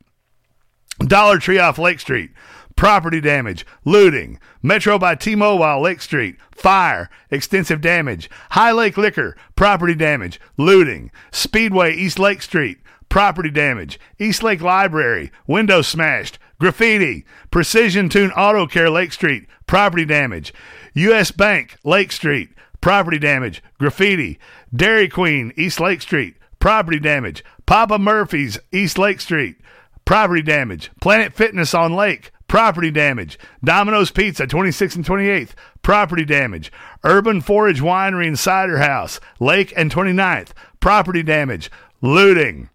Dollar Tree off Lake Street, property damage, looting. Metro by T-Mobile, Lake Street, fire, extensive damage. High Lake Liquor, property damage, looting. Speedway, East Lake Street, property damage. East Lake Library, window smashed. Graffiti. Precision Tune Auto Care, Lake Street, property damage. U.S. Bank, Lake Street, property damage. Graffiti. Dairy Queen, East Lake Street, property damage. Papa Murphy's, East Lake Street, property damage. Planet Fitness on Lake, property damage. Domino's Pizza, 26th and 28th, property damage. Urban Forage Winery and Cider House, Lake and 29th, property damage. Looting.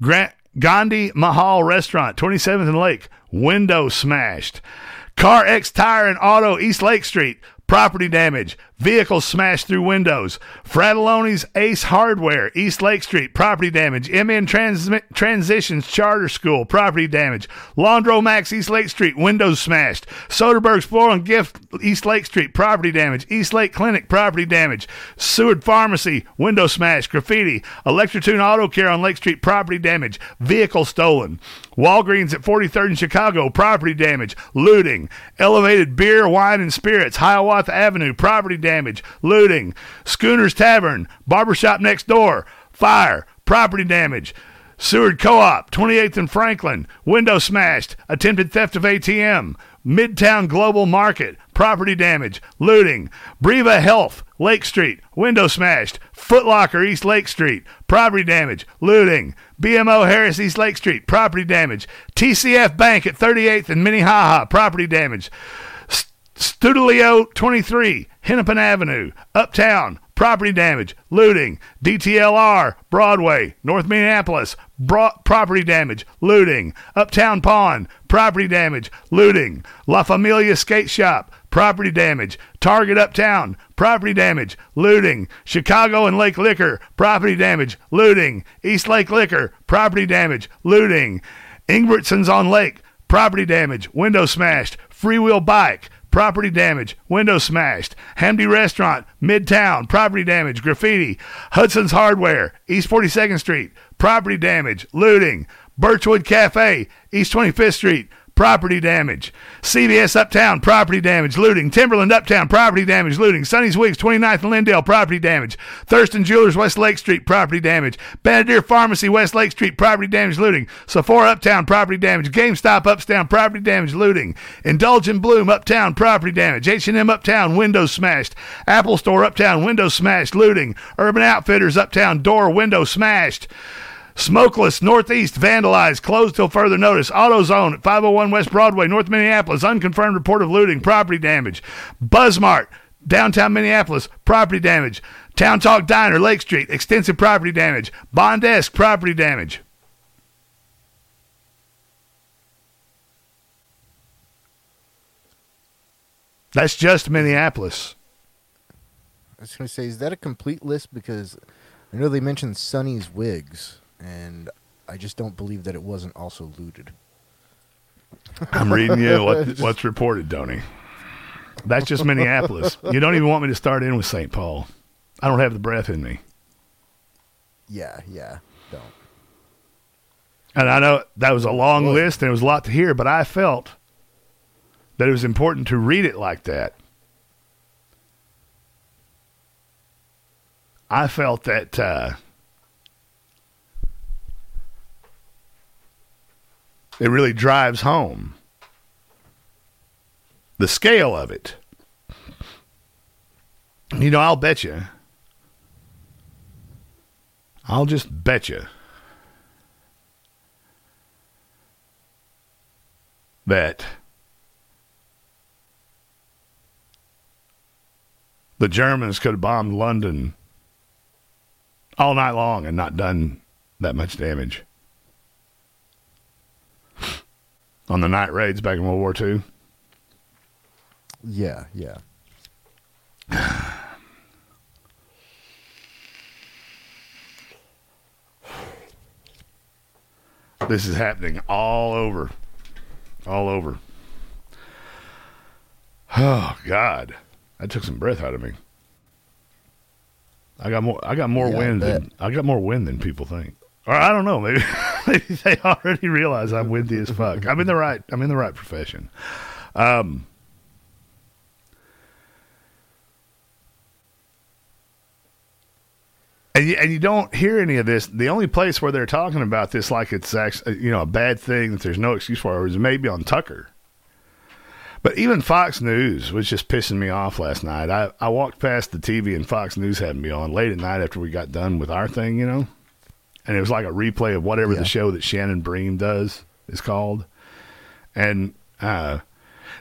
Grant Gandhi Mahal Restaurant, 27th and Lake, window smashed. Car X Tire and Auto, East Lake Street, property damage. Vehicle smashed through windows. Fratallone's Ace Hardware, East Lake Street, property damage. MN Transitions Charter School, property damage. Laundromax, East Lake Street, windows smashed. Soderberg's Floral and Gift, East Lake Street, property damage. East Lake Clinic, property damage. Seward Pharmacy, window smashed. Graffiti. Electrotune Auto Care on Lake Street, property damage. Vehicle stolen. Walgreens at 43rd in Chicago, property damage. Looting. Elevated Beer, Wine, and Spirits, Hiawatha Avenue, property damage, looting, Schooner's Tavern, barbershop next door, fire, property damage. Seward Co-op, 28th and Franklin, window smashed, attempted theft of ATM, Midtown Global Market, property damage, looting, Breva Health, Lake Street, window smashed, Footlocker, East Lake Street, property damage, looting, BMO Harris, East Lake Street, property damage, TCF Bank at 38th and Minnehaha, property damage, Studilio 23, Hennepin Avenue, Uptown, property damage, looting, DTLR, Broadway, North Minneapolis, bro- property damage, looting, Uptown Pond, property damage, looting, La Familia Skate Shop, property damage, Target Uptown, property damage, looting, Chicago and Lake Liquor, property damage, looting, East Lake Liquor, property damage, looting, Ingebretsen's on Lake, property damage, window smashed, freewheel bike, property damage, window smashed. Hamdi Restaurant, Midtown, property damage, graffiti. Hudson's Hardware, East 42nd Street, property damage, looting. Birchwood Cafe, East 25th Street, property damage. CVS Uptown, property damage, looting. Timberland Uptown, property damage, looting. Sonny's Wigs, 29th and Lyndale, property damage. Thurston Jewelers, West Lake Street, property damage. Benedict Pharmacy, West Lake Street, property damage, looting. Sephora Uptown, property damage. GameStop Uptown, property damage, looting. Indulgent Bloom Uptown, property damage. H&M Uptown, window smashed. Apple Store Uptown, window smashed, looting. Urban Outfitters Uptown, door, window smashed. Smokeless Northeast vandalized, closed till further notice. AutoZone at 501 West Broadway, North Minneapolis, unconfirmed report of looting, property damage. Buzzmart, downtown Minneapolis, property damage. Town Talk Diner, Lake Street, extensive property damage. Bondesk, property damage. That's just Minneapolis. I was going to say, is that a complete list? Because I know they mentioned Sonny's wigs, and I just don't believe that it wasn't also looted. I'm reading you what, <laughs> what's reported, Tony. That's just Minneapolis. You don't even want me to start in with St. Paul. I don't have the breath in me. Yeah, yeah, don't. And I know that was a long list and it was a lot to hear, but I felt that it was important to read it like that. I felt that uh, it really drives home the scale of it. You know, I'll bet you. I'll just bet you that the Germans could have bombed London all night long and not done that much damage. On the night raids back in World War II. Yeah, yeah. <sighs> This is happening all over. All over. <sighs> Oh God. That took some breath out of me. I got more I got more Yeah, wind than I got more wind than people think. Or I don't know, maybe <laughs> maybe they already realize I'm windy as fuck. I'm in the right I'm in the right profession. Um And you, and you don't hear any of this. The only place where they're talking about this like it's actually you know a bad thing that there's no excuse for is maybe on Tucker. But even Fox News was just pissing me off last night. I, I walked past the TV and Fox News had me on late at night after we got done with our thing, you know? And it was like a replay of whatever the show that Shannon Bream does is called. And uh,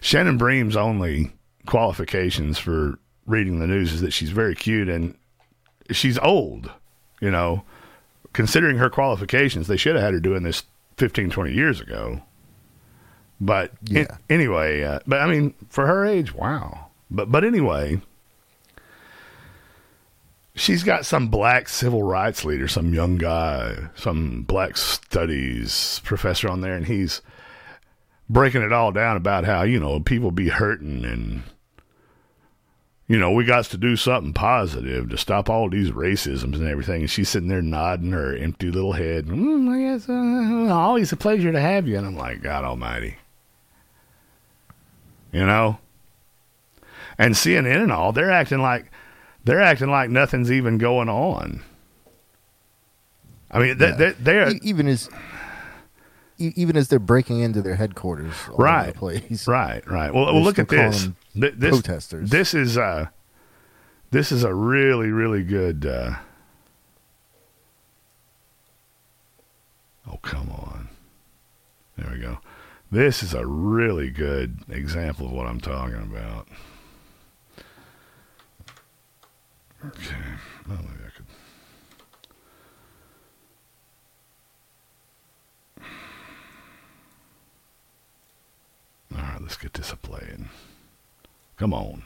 Shannon Bream's only qualifications for reading the news is that she's very cute and she's old, you know. Considering her qualifications, they should have had her doing this 15, 20 years ago. But in- anyway, uh, but I mean, for her age, wow. But but anyway, she's got some black civil rights leader, some young guy, some black studies professor on there, and he's breaking it all down about how you know people be hurting and you know we got to do something positive to stop all these racisms and everything. And she's sitting there nodding her empty little head. Mm, yes, uh, always a pleasure to have you. And I'm like, God Almighty, you know. And CNN and all, they're acting like they're acting like nothing's even going on. I mean, they, they, they're even as even as they're breaking into their headquarters, right, the place. right, right. Well, well, look at this. Th- this protesters. This is uh, this is a really, really good. Uh, oh, come on! There we go. This is a really good example of what I'm talking about. Okay, well, maybe I could. All right, let's get this a playing. Come on.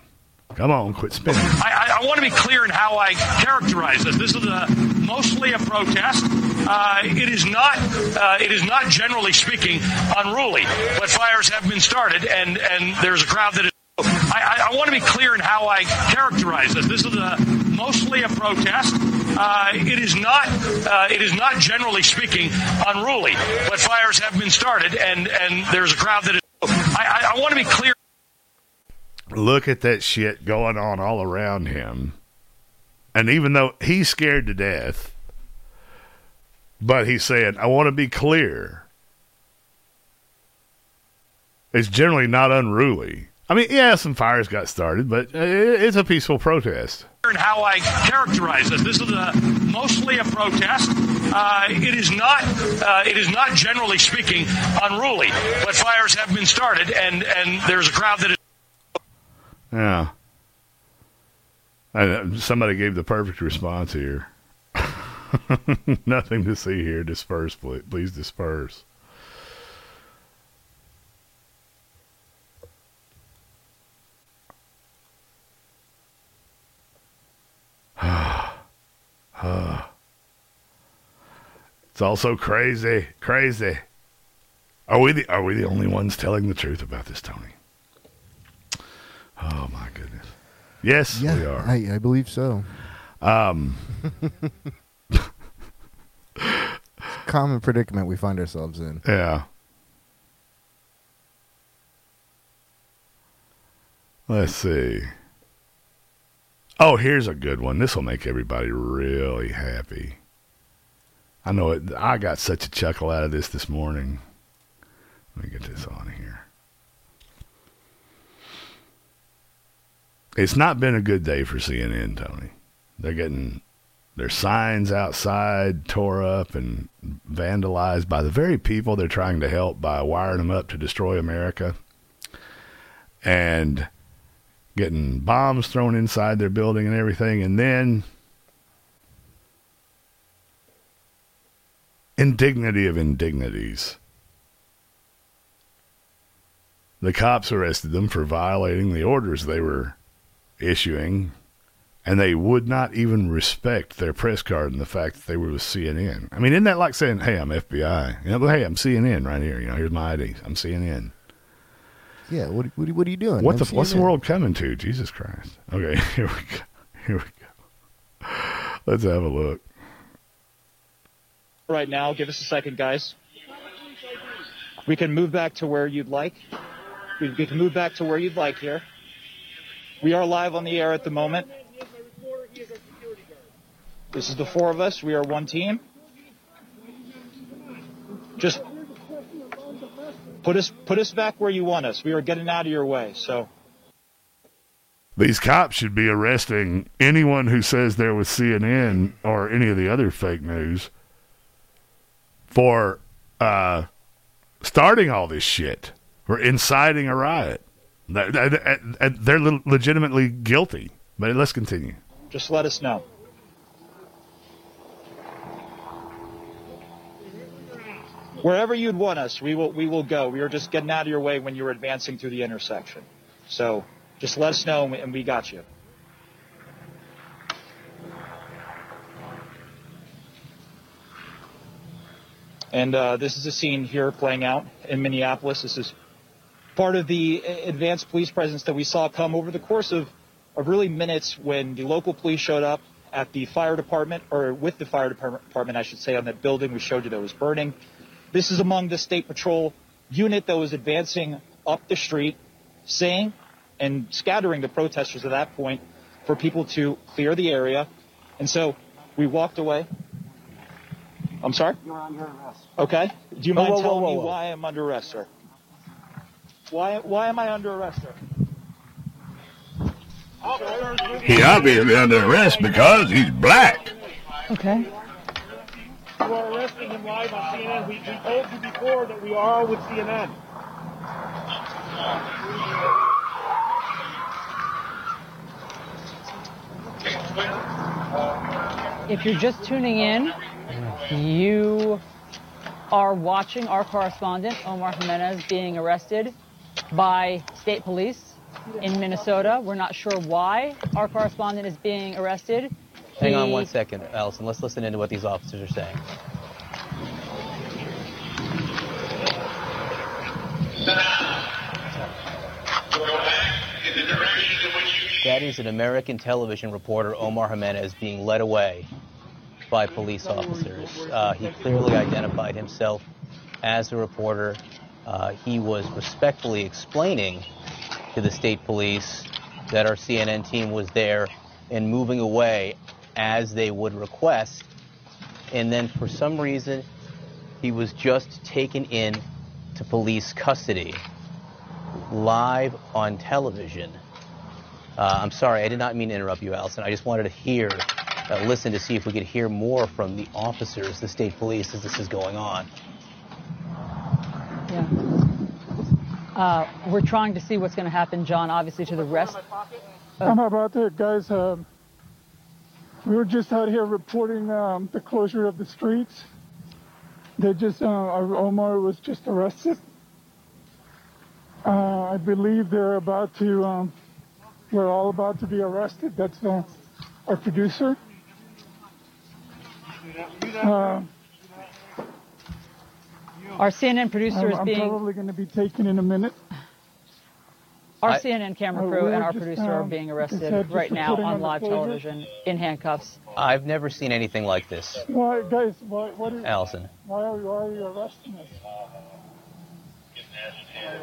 Come on, quit spinning. I, I, I want to be clear in how I characterize this. This is a, mostly a protest. Uh, it is not. Uh, it is not generally speaking unruly, but fires have been started, and and there's a crowd that is. I, I, want to be clear in how I characterize this. This is a, mostly a protest. Uh, it is not. Uh, it is not generally speaking unruly, but fires have been started, and and there's a crowd that is. I, I, I want to be clear. Look at that shit going on all around him. And even though he's scared to death, but he's saying, I want to be clear. It's generally not unruly. I mean, yeah, some fires got started, but it's a peaceful protest. And how I characterize this. This is a, mostly a protest. Uh, it is not. Uh, it is not generally speaking unruly, but fires have been started, and and there's a crowd that is. Yeah. Uh, somebody gave the perfect response here. <laughs> Nothing to see here. Disperse, please. Please disperse. <sighs> It's also crazy, crazy. Are we the Are we the only ones telling the truth about this, Tony? Oh my goodness. Yes, yeah, we are. I, I believe so. Um, Common predicament we find ourselves in. yeah. Let's see. Oh, here's a good one. This will make everybody really happy. I know it. I got such a chuckle out of this this morning. Let me get this on here. It's not been a good day for CNN, Tony. They're getting their signs outside tore up and vandalized by the very people they're trying to help by wiring them up to destroy America. And getting bombs thrown inside their building and everything. And then indignity of indignities. The cops arrested them for violating the orders they were issuing, and they would not even respect their press card and the fact that they were with CNN. I mean, isn't that like saying, "Hey, I'm FBI," you know, hey, I'm CNN right here. You know, here's my ID. I'm CNN. Yeah, what, what, what are you doing? What I'm the what's the world coming to? Jesus Christ. Okay, <laughs> here we go. Here we go. Let's have a look. right now. Give us a second, guys. We can move back to where you'd like. We we can move back to where you'd like here. We are live on the air at the moment. This is the four of us. We are one team. Just put us put us back where you want us. We are getting out of your way. So These cops should be arresting anyone who says they're with CNN or any of the other fake news for uh, starting all this shit, for inciting a riot. They're, they're- they're le- legitimately guilty. But let's continue. just let us know. Wherever you'd want us, we will we will go. We are just getting out of your way when you're advancing through the intersection. So just let us know and we, got you. And uh, this is a scene here playing out in Minneapolis. This is part of the advanced police presence that we saw come over the course of, of really minutes when the local police showed up at the fire department, or with the fire department, I should say, on that building we showed you that was burning. This is among the state patrol unit that was advancing up the street, saying and scattering the protesters at that point for people to clear the area. And so we walked away. I'm sorry? You're under arrest. Okay. Do you mind whoa, whoa, telling whoa, me whoa. why I'm under arrest, sir? Why, why am I under arrest, sir? He obviously under arrest because he's black. Okay. You are arresting him live on CNN. We, we told you before that we are with CNN. If you're just tuning in, you are watching our correspondent, Omar Jimenez, being arrested by state police in Minnesota. We're not sure why our correspondent is being arrested. Hang on one second, Alisyn. Let's listen into what these officers are saying. That is an American television reporter, Omar Jimenez, being led away by police officers. Uh, he clearly identified himself as a reporter. Uh, he was respectfully explaining to the state police that our CNN team was there and moving away as they would request. And then for some reason, he was just taken in to police custody live on television. Uh, I'm sorry, I did not mean to interrupt you, Alisyn. I just wanted to hear, uh, listen to see if we could hear more from the officers, the state police, as this is going on. Yeah. Uh, we're trying to see what's going to happen, John, obviously, to the rest. I'm about there, guys. Um, we were just out here reporting um, the closure of the streets. They just, uh, Omar was just arrested. Uh, I believe they're about to, um, we're all about to be arrested. That's uh, our producer. Uh, Our CNN producer I'm, is I'm probably going to be taken in a minute. Our I- CNN camera crew and our just, producer are being like I said, arrested right now on on live television in handcuffs. I've never seen anything like this, Why, guys? Why? What is? Alisyn. Why are, why are you arresting us?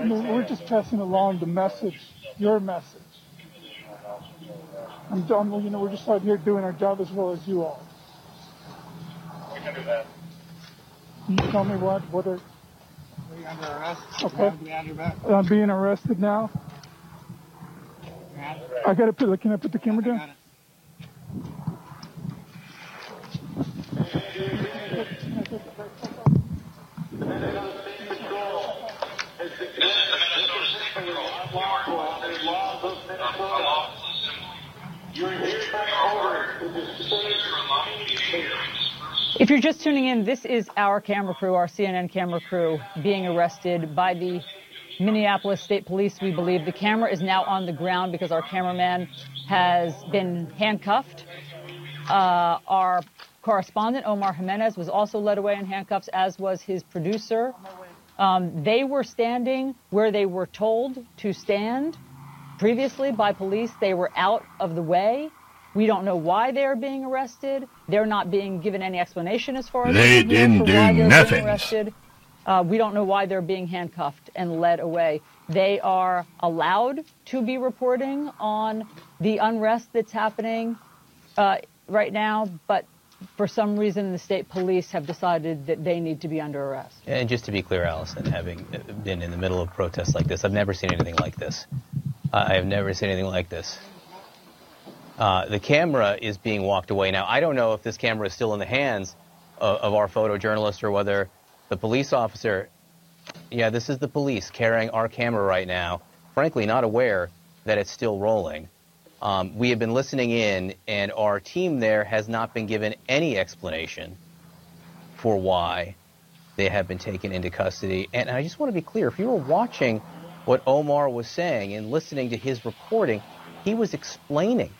I mean, we're just passing along the message, your message. I'm done. well, You know, we're just out here doing our job as well as you all. We can do that. Can you tell me what? What are? Are you under arrest? Okay. Behind your back. I'm being arrested now. I gotta put. Can I put the camera down? If you're just tuning in, this is our camera crew, our CNN camera crew, being arrested by the Minneapolis State Police. We believe the camera is now on the ground because our cameraman has been handcuffed. Uh, our correspondent, Omar Jimenez, was also led away in handcuffs, as was his producer. Um, they were standing where they were told to stand previously by police. They were out of the way. We don't know why they're being arrested. They're not being given any explanation as far as They I can hear didn't do why they're being nothing. Uh, we don't know why they're being handcuffed and led away. They are allowed to be reporting on the unrest that's happening uh, right now, but for some reason, the state police have decided that they need to be under arrest. And just to be clear, Alisyn, having been in the middle of protests like this, I've never seen anything like this. I have never seen anything like this. Uh, the camera is being walked away now. I don't know if this camera is still in the hands of, of our photojournalist or whether the police officer. Yeah, this is the police carrying our camera right now. Frankly, not aware that it's still rolling. Um, we have been listening in, and our team there has not been given any explanation for why they have been taken into custody. And I just want to be clear if you were watching what Omar was saying and listening to his reporting, he was explaining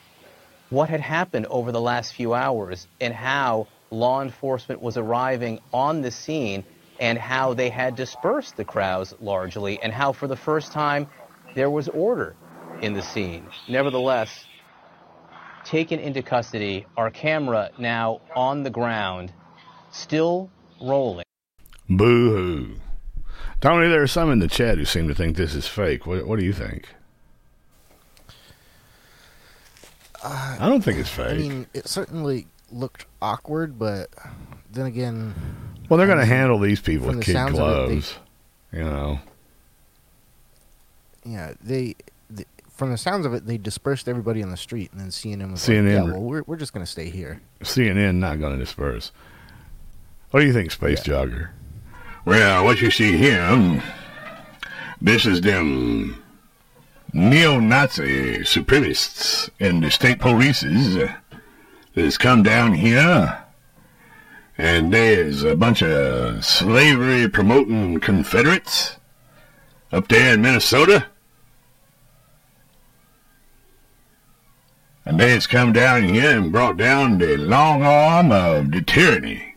what had happened over the last few hours and how law enforcement was arriving on the scene and how they had dispersed the crowds largely and how for the first time there was order in the scene. Nevertheless, taken into custody, our camera now on the ground, still rolling. Boo hoo. Tony, there are some in the chat who seem to think this is fake. What, what do you think? Uh, I don't think it's fake. I mean, it certainly looked awkward, but then again, well, they're going to handle these people with the kid sounds of it, they- gloves. you know. yeah, they, the from the sounds of it, they dispersed everybody on the street, and then CNN was like, CNN "Yeah, well, we're we're just going to stay here." CNN not going to disperse. What do you think, Space Jogger? Well, what you see here, um, this is them neo-Nazi supremacists and the state polices that's come down here, and there's a bunch of slavery-promoting Confederates up there in Minnesota. And they's come down here and brought down the long arm of the tyranny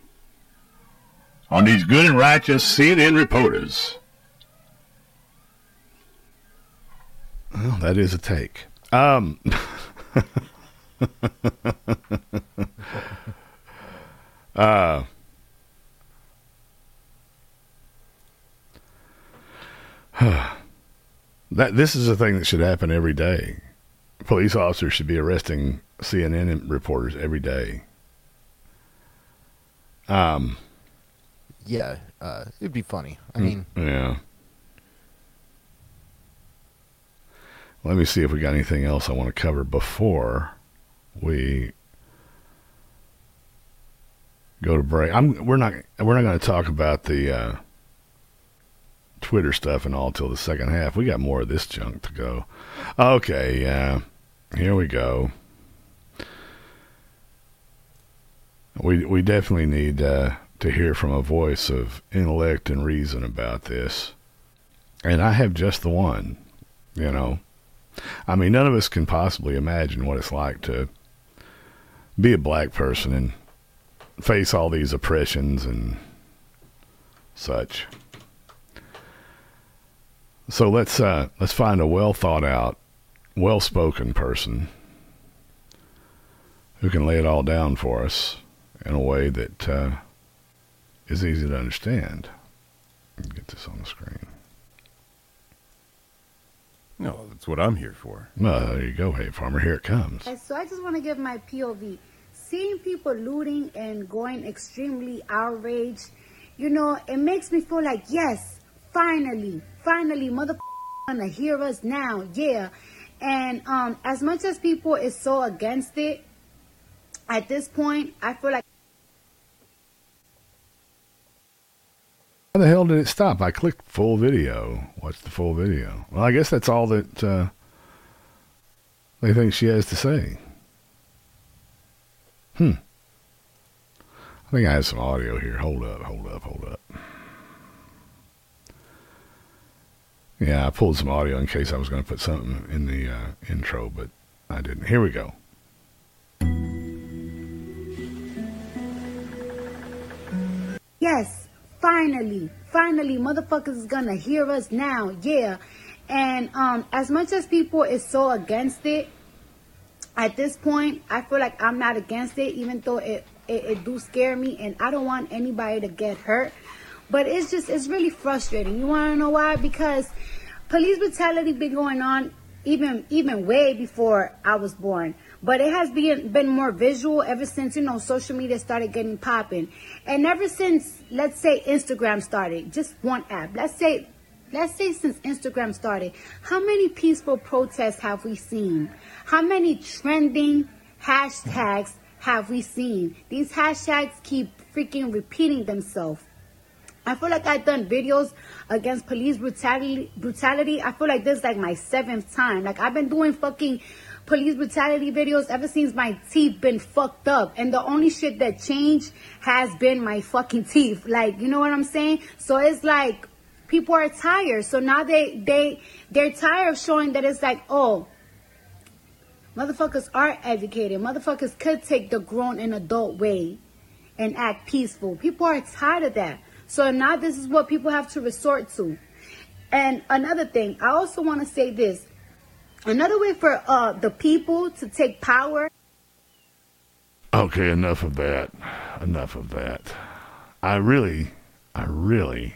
on these good and righteous CNN reporters. Well, that is a take. Um, <laughs> uh, <sighs> that this is a thing that should happen every day. Police officers should be arresting CNN reporters every day. Um, Yeah, uh, it'd be funny. I Mm, mean, yeah. Let me see if we got anything else I want to cover before we go to break. I'm we're not we're not going to talk about the uh, Twitter stuff and all till the second half. We got more of this junk to go. Okay, yeah. Here we go. We we definitely need uh, to hear from a voice of intellect and reason about this. And I have just the one, you know. I mean, none of us can possibly imagine what it's like to be a black person and face all these oppressions and such. So let's uh, let's find a well thought out, well spoken person who can lay it all down for us in a way that uh, is easy to understand. Get this on the screen. No, that's what I'm here for. Well, there you go, hey farmer. Here it comes. So I just want to give my POV. Seeing people looting and going extremely outraged, you know, it makes me feel like, yes, finally, finally, mother gonna hear us now, yeah. And um, as much as people is so against it, at this point, I feel like How the hell did it stop? I clicked full video. Watch the full video. Well, I guess that's all that uh, they think she has to say. Hmm. I think I have some audio here. Hold up, hold up, hold up. Yeah, I pulled some audio in case I was going to put something in the uh, intro, but I didn't. Here we go. Yes, finally, finally, motherfuckers is gonna hear us now, yeah. And um, as much as people is so against it, at this point, I feel like I'm not against it, even though it, it, it do scare me, and I don't want anybody to get hurt. But it's just, it's really frustrating. You want to know why? Because police brutality been going on even even way before I was born. But it has been been more visual ever since you know social media started getting popping, and ever since let's say Instagram started, just one app. Let's say let's say since Instagram started, how many peaceful protests have we seen? How many trending hashtags have we seen? These hashtags keep freaking repeating themselves. I feel like I've done videos against police brutality. Brutality. I feel like this is like my seventh time. Like I've been doing fucking police brutality videos ever since my teeth been fucked up, and the only shit that changed has been my fucking teeth. Like you know what I'm saying? So it's like people are tired. So now they they they're tired of showing that it's like oh. Motherfuckers are educated. Motherfuckers could take the grown and adult way and act peaceful. People are tired of that. So now this is what people have to resort to. And another thing, I also want to say this. Another way for uh, the people to take power. Okay, enough of that. Enough of that. I really, I really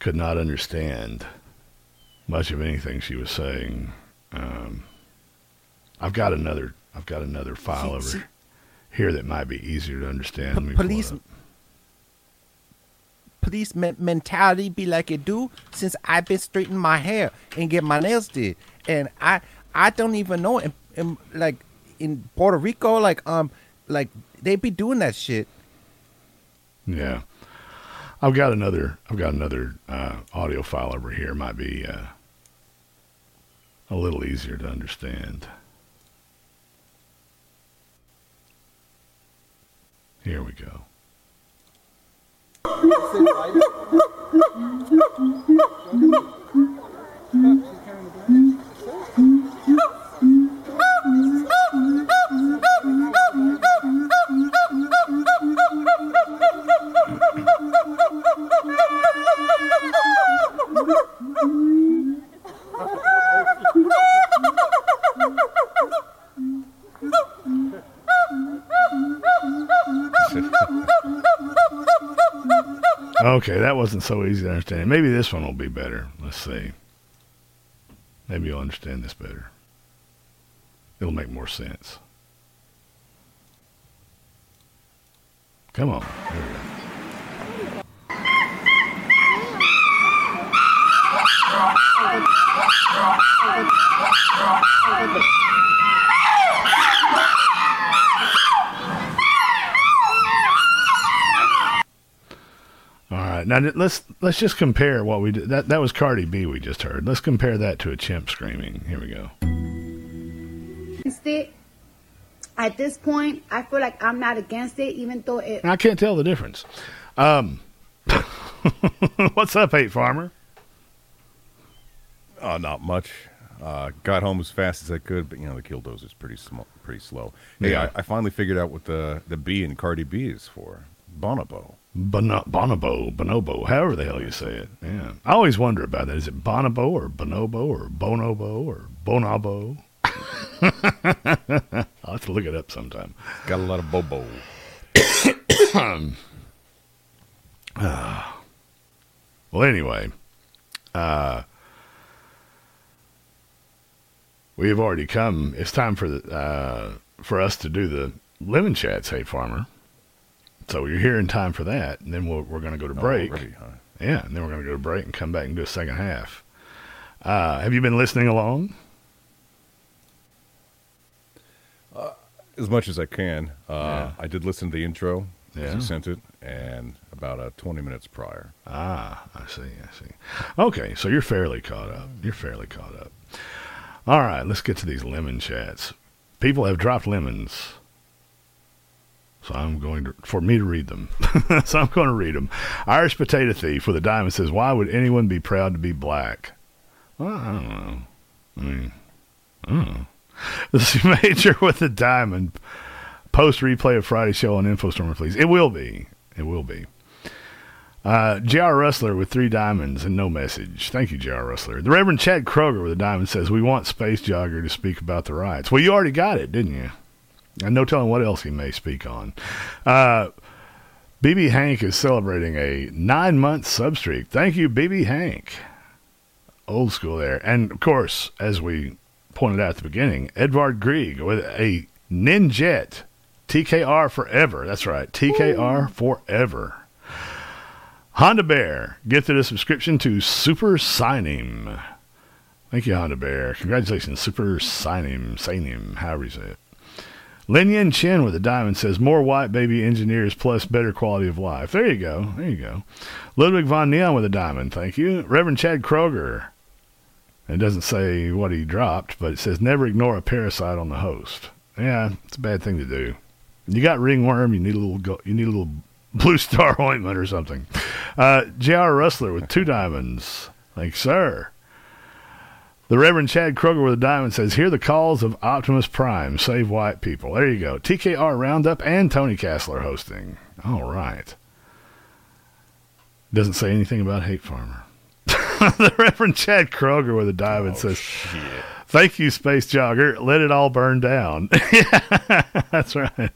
could not understand much of anything she was saying. Um, I've got another. I've got another file over here that might be easier to understand. Let me police police men- mentality be like it do since I've been straightening my hair and get my nails did, and I I don't even know in, in, like in Puerto Rico like um like they be doing that shit. Yeah. I've got another I've got another uh, audio file over here. Might be uh, a little easier to understand. Here we go. Okay, that wasn't so easy to understand. Maybe this one will be better. Let's see. Maybe you'll understand this better. It'll make more sense. Come on. There we go. <laughs> right, now let's let's just compare what we did. That that was Cardi B we just heard. Let's compare that to a chimp screaming. Here we go. against it. At this point, I feel like I'm not against it, even though it. I can't tell the difference. Um, <laughs> what's up, Hate Farmer? Oh, not much. Uh, got home as fast as I could, but you know the killdozer's pretty small, pretty slow. Hey, Yeah. I, I finally figured out what the the B in Cardi B is for. Bonobo. Bon- bonobo, bonobo, however the hell you say it. Yeah. I always wonder about that. Is it bonobo or bonobo or bonobo or bonobo? <laughs> I'll have to look it up sometime. Got a lot of bobo. <coughs> Ah. well, anyway, uh, we have already come. It's time for the uh, for us to do the lemon chats, hey farmer. So you're here in time for that, and then we'll, we're going to go to Oh, break. huh? Yeah, and then we're going to go to break and come back and do a second half. Uh, have you been listening along? As much as I can. Uh, Yeah. I did listen to the intro. as Yeah. You sent it, and about uh, 20 minutes prior. Ah, I see, I see. Okay, so you're fairly caught up. You're fairly caught up. All right, let's get to these lemon chats. People have dropped lemons. So I'm going to, for me to read them. <laughs> so I'm going to read them. Irish Potato Thief with a diamond says, Why would anyone be proud to be black? Well, I don't know. I mean, I don't know. <laughs> The Major with a diamond. Post replay of Friday show on InfoStormer, please. It will be. It will be. Uh, J.R. Rustler with three diamonds and no message. Thank you, J.R. Rustler. The Reverend Chad Kroger with a diamond says, We want Space Jogger to speak about the riots. Well, you already got it, didn't you? And no telling what else he may speak on. Uh, BB Hank is celebrating a nine month sub streak. Thank you, BB Hank. Old school there. And of course, as we pointed out at the beginning, Edvard Grieg with a Ninjet. TKR forever. That's right. TKR forever. Honda Bear gifted a subscription to Super Signing. Thank you, Honda Bear. Congratulations, Super Signing, Signing, however you say it. Lin Yin Chen with a diamond says more white baby engineers plus better quality of life. There you go. There you go. Ludwig von Neon with a diamond. Thank you. Reverend Chad Kroger. It doesn't say what he dropped, but it says never ignore a parasite on the host. Yeah, it's a bad thing to do. You got ringworm. You need a little. Go, you need a little blue star <laughs> ointment or something. Uh, J.R. Rustler with two diamonds. Thanks, sir. The Reverend Chad Kroger with a diamond says, Hear the calls of Optimus Prime. Save white people. There you go. TKR Roundup and Tony Castler hosting. All right. Doesn't say anything about Hate Farmer. <laughs> the Reverend Chad Kroger with a diamond says, Thank you, Space Jogger. Let it all burn down. yeah, <laughs> that's right.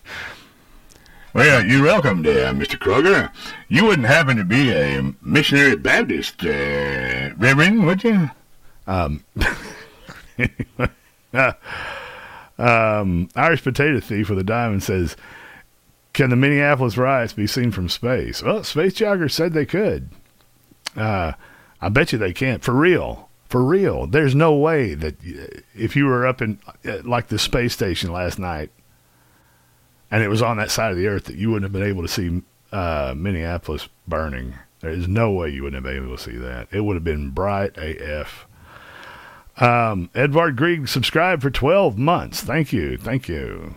Well, you're welcome there, Mr. Kroger. You wouldn't happen to be a missionary Baptist, uh, Reverend, would you? Um, <laughs> um, Irish Potato Thief with a diamond says, Can the Minneapolis riots be seen from space? Well, Space Jogger said they could. Uh, I bet you they can't. For real. For real. There's no way that uh, if you were up in, uh, like, the space station last night, and it was on that side of the earth that you wouldn't have been able to see uh, Minneapolis burning. There is no way you wouldn't have been able to see that. It would have been bright AF. Um, Edvard Grieg subscribed for 12 months. Thank you. Thank you.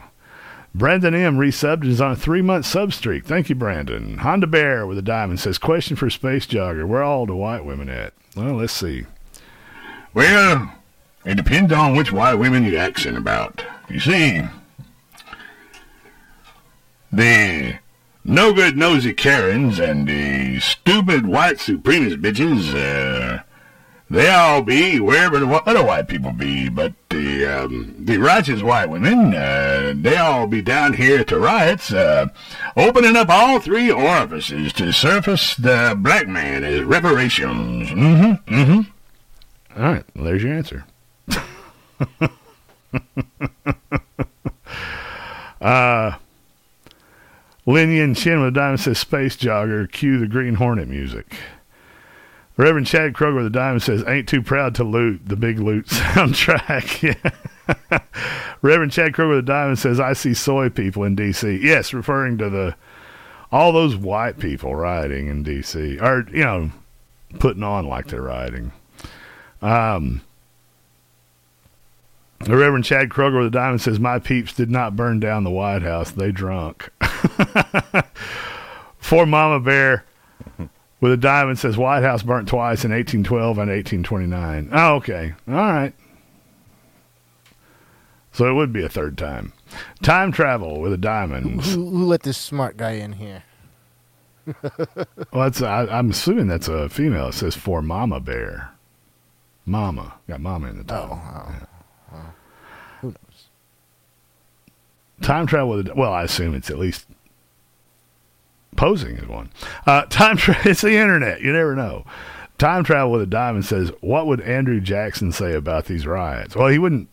Brandon M. resubbed and is on a three month sub streak. Thank you, Brandon. Honda Bear with a diamond says, Question for Space Jogger. Where are all the white women at? Well, let's see. Well, it depends on which white women you're asking about. You see, the no good nosy Karens and the stupid white supremacist bitches, uh, they all be wherever the other white people be, but the um, the righteous white women, uh, they all be down here to riots, uh, opening up all three orifices to surface the black man as reparations. Mm-hmm, mm-hmm. All right. Well, there's your answer. <laughs> uh, Lin Yin Chin with diamond says Space Jogger, cue the Green Hornet music. Reverend Chad Kroger a diamond says, Ain't too proud to loot the big loot <laughs> soundtrack. <laughs> Reverend Chad Kroger a diamond says, I see soy people in D.C. Yes, referring to the all those white people rioting in D.C. or, you know, putting on like they're rioting. Um, the Reverend Chad Kroger with a diamond says, My peeps did not burn down the White House. They drunk. <laughs> For Mama Bear with a diamond says, White House burnt twice in 1812 and 1829. Oh, okay. All right. So it would be a third time. Time travel with a diamond. Who, who let this smart guy in here? <laughs> well, that's I, I'm assuming that's a female. It says for Mama Bear. Mama got Mama in the oh, title. Oh, yeah. Oh. Who knows? Time travel. With a, well, I assume it's at least posing as one. Uh, time tra- <laughs> It's the internet. You never know. Time travel with a diamond says, "What would Andrew Jackson say about these riots?" Well, he wouldn't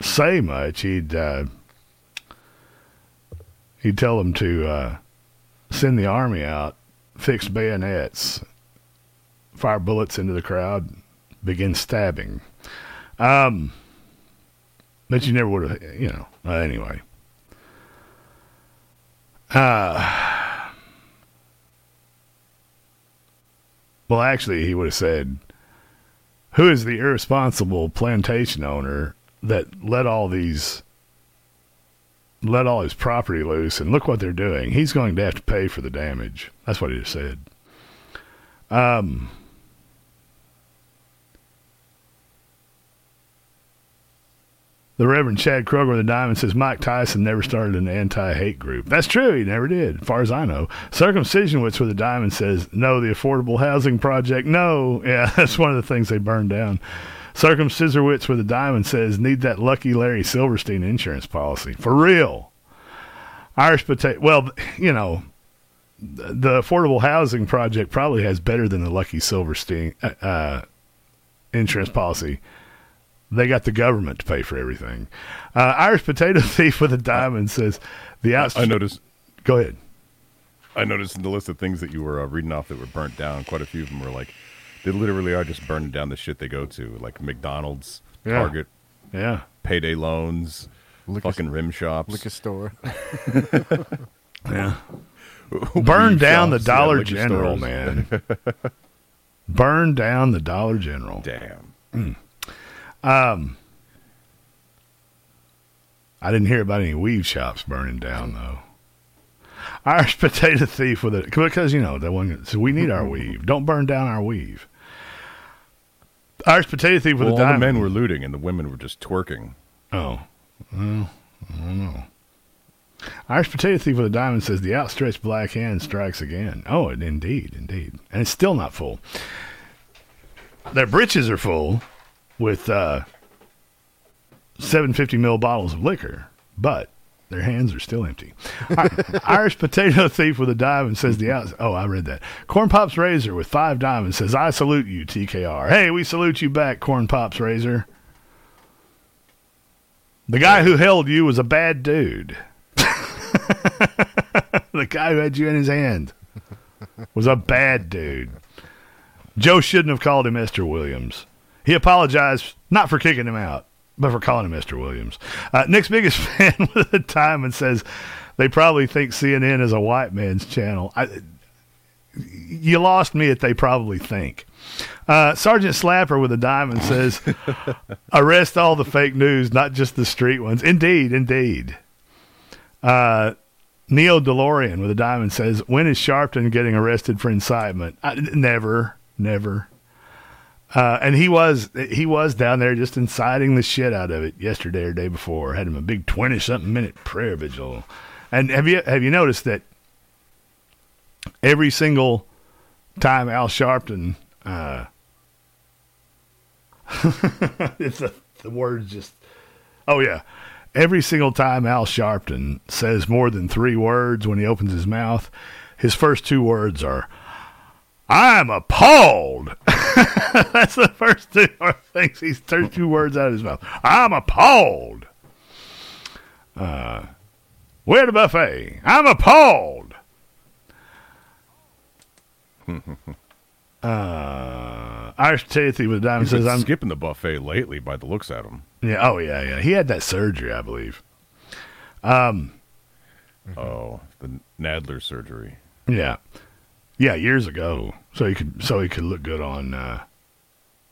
say much. He'd uh, he'd tell them to uh, send the army out, fix bayonets, fire bullets into the crowd, begin stabbing. Um, but you never would have, you know. Anyway. Uh, well, actually, he would have said, "Who is the irresponsible plantation owner that let all these, let all his property loose, and look what they're doing? He's going to have to pay for the damage." That's what he said. Um. The Reverend Chad Kroger of the Diamond says Mike Tyson never started an anti-hate group. That's true. He never did, as far as I know. Circumcision Wits with the Diamond says no. The Affordable Housing Project, no. <laughs> Yeah, that's one of the things they burned down. Circumcisorwitz with a diamond says need that lucky Larry Silverstein insurance policy for real. Irish potato. Well, you know, the Affordable Housing Project probably has better than the Lucky Silverstein uh, uh, insurance policy. They got the government to pay for everything. Uh, Irish potato <laughs> thief with a diamond says the outs. I noticed. Go ahead. I noticed in the list of things that you were uh, reading off that were burnt down, quite a few of them were like, they literally are just burning down the shit they go to, like McDonald's, Yeah. Target, Yeah. payday loans, fucking rim shops, Liquor store. <laughs> Yeah. Burn down the shops, yeah, Dollar liquor General, stores. man. <laughs> Burn down the Dollar General. Damn. Mm. Um, I didn't hear about any weave shops burning down though. Irish <laughs> potato thief with it because you know that one. So we need our weave. Don't burn down our weave. Irish potato thief with Well, a all the men were looting and the women were just twerking. Oh, well, I don't know. Irish potato thief with a diamond says the outstretched black hand strikes again. Oh, indeed, indeed, and it's still not full. Their breeches are full with uh, 750 mil bottles of liquor, but their hands are still empty. <laughs> Irish potato thief with a diamond says the out. Oh, I read that. Corn Pops Razor with five diamonds says, "I salute you, TKR." Hey, we salute you back, Corn Pops Razor. The guy who held you was a bad dude. <laughs> the guy who had you in his hand was a bad dude. Joe shouldn't have called him Esther Williams. He apologized not for kicking him out, but for calling him Mr. Williams. Uh, Nick's biggest <laughs> fan with the time and says they probably think CNN is a white man's channel. I, you lost me at they probably think. Uh, Sergeant Slapper with a diamond says, <laughs> arrest all the fake news, not just the street ones. Indeed, indeed. Uh, Neo DeLorean with a diamond says, when is Sharpton getting arrested for incitement? I, never, never. Uh, and he was he was down there just inciting the shit out of it yesterday or day before. Had him a big twenty something minute prayer vigil. And have you have you noticed that every single time Al Sharpton uh, <laughs> it's a, the words just oh yeah every single time Al Sharpton says more than three words when he opens his mouth his first two words are I'm appalled <laughs> <laughs> that's the first two <laughs> things he's first two words out of his mouth I'm appalled uh we're the buffet I'm appalled <laughs> uh Irish potato with a diamond says I'm skipping the buffet lately by the looks at him. Yeah. Oh, yeah, yeah. He had that surgery, I believe. Um. Oh, the Nadler surgery. Yeah. Yeah, years ago. So he could so he could look good on uh,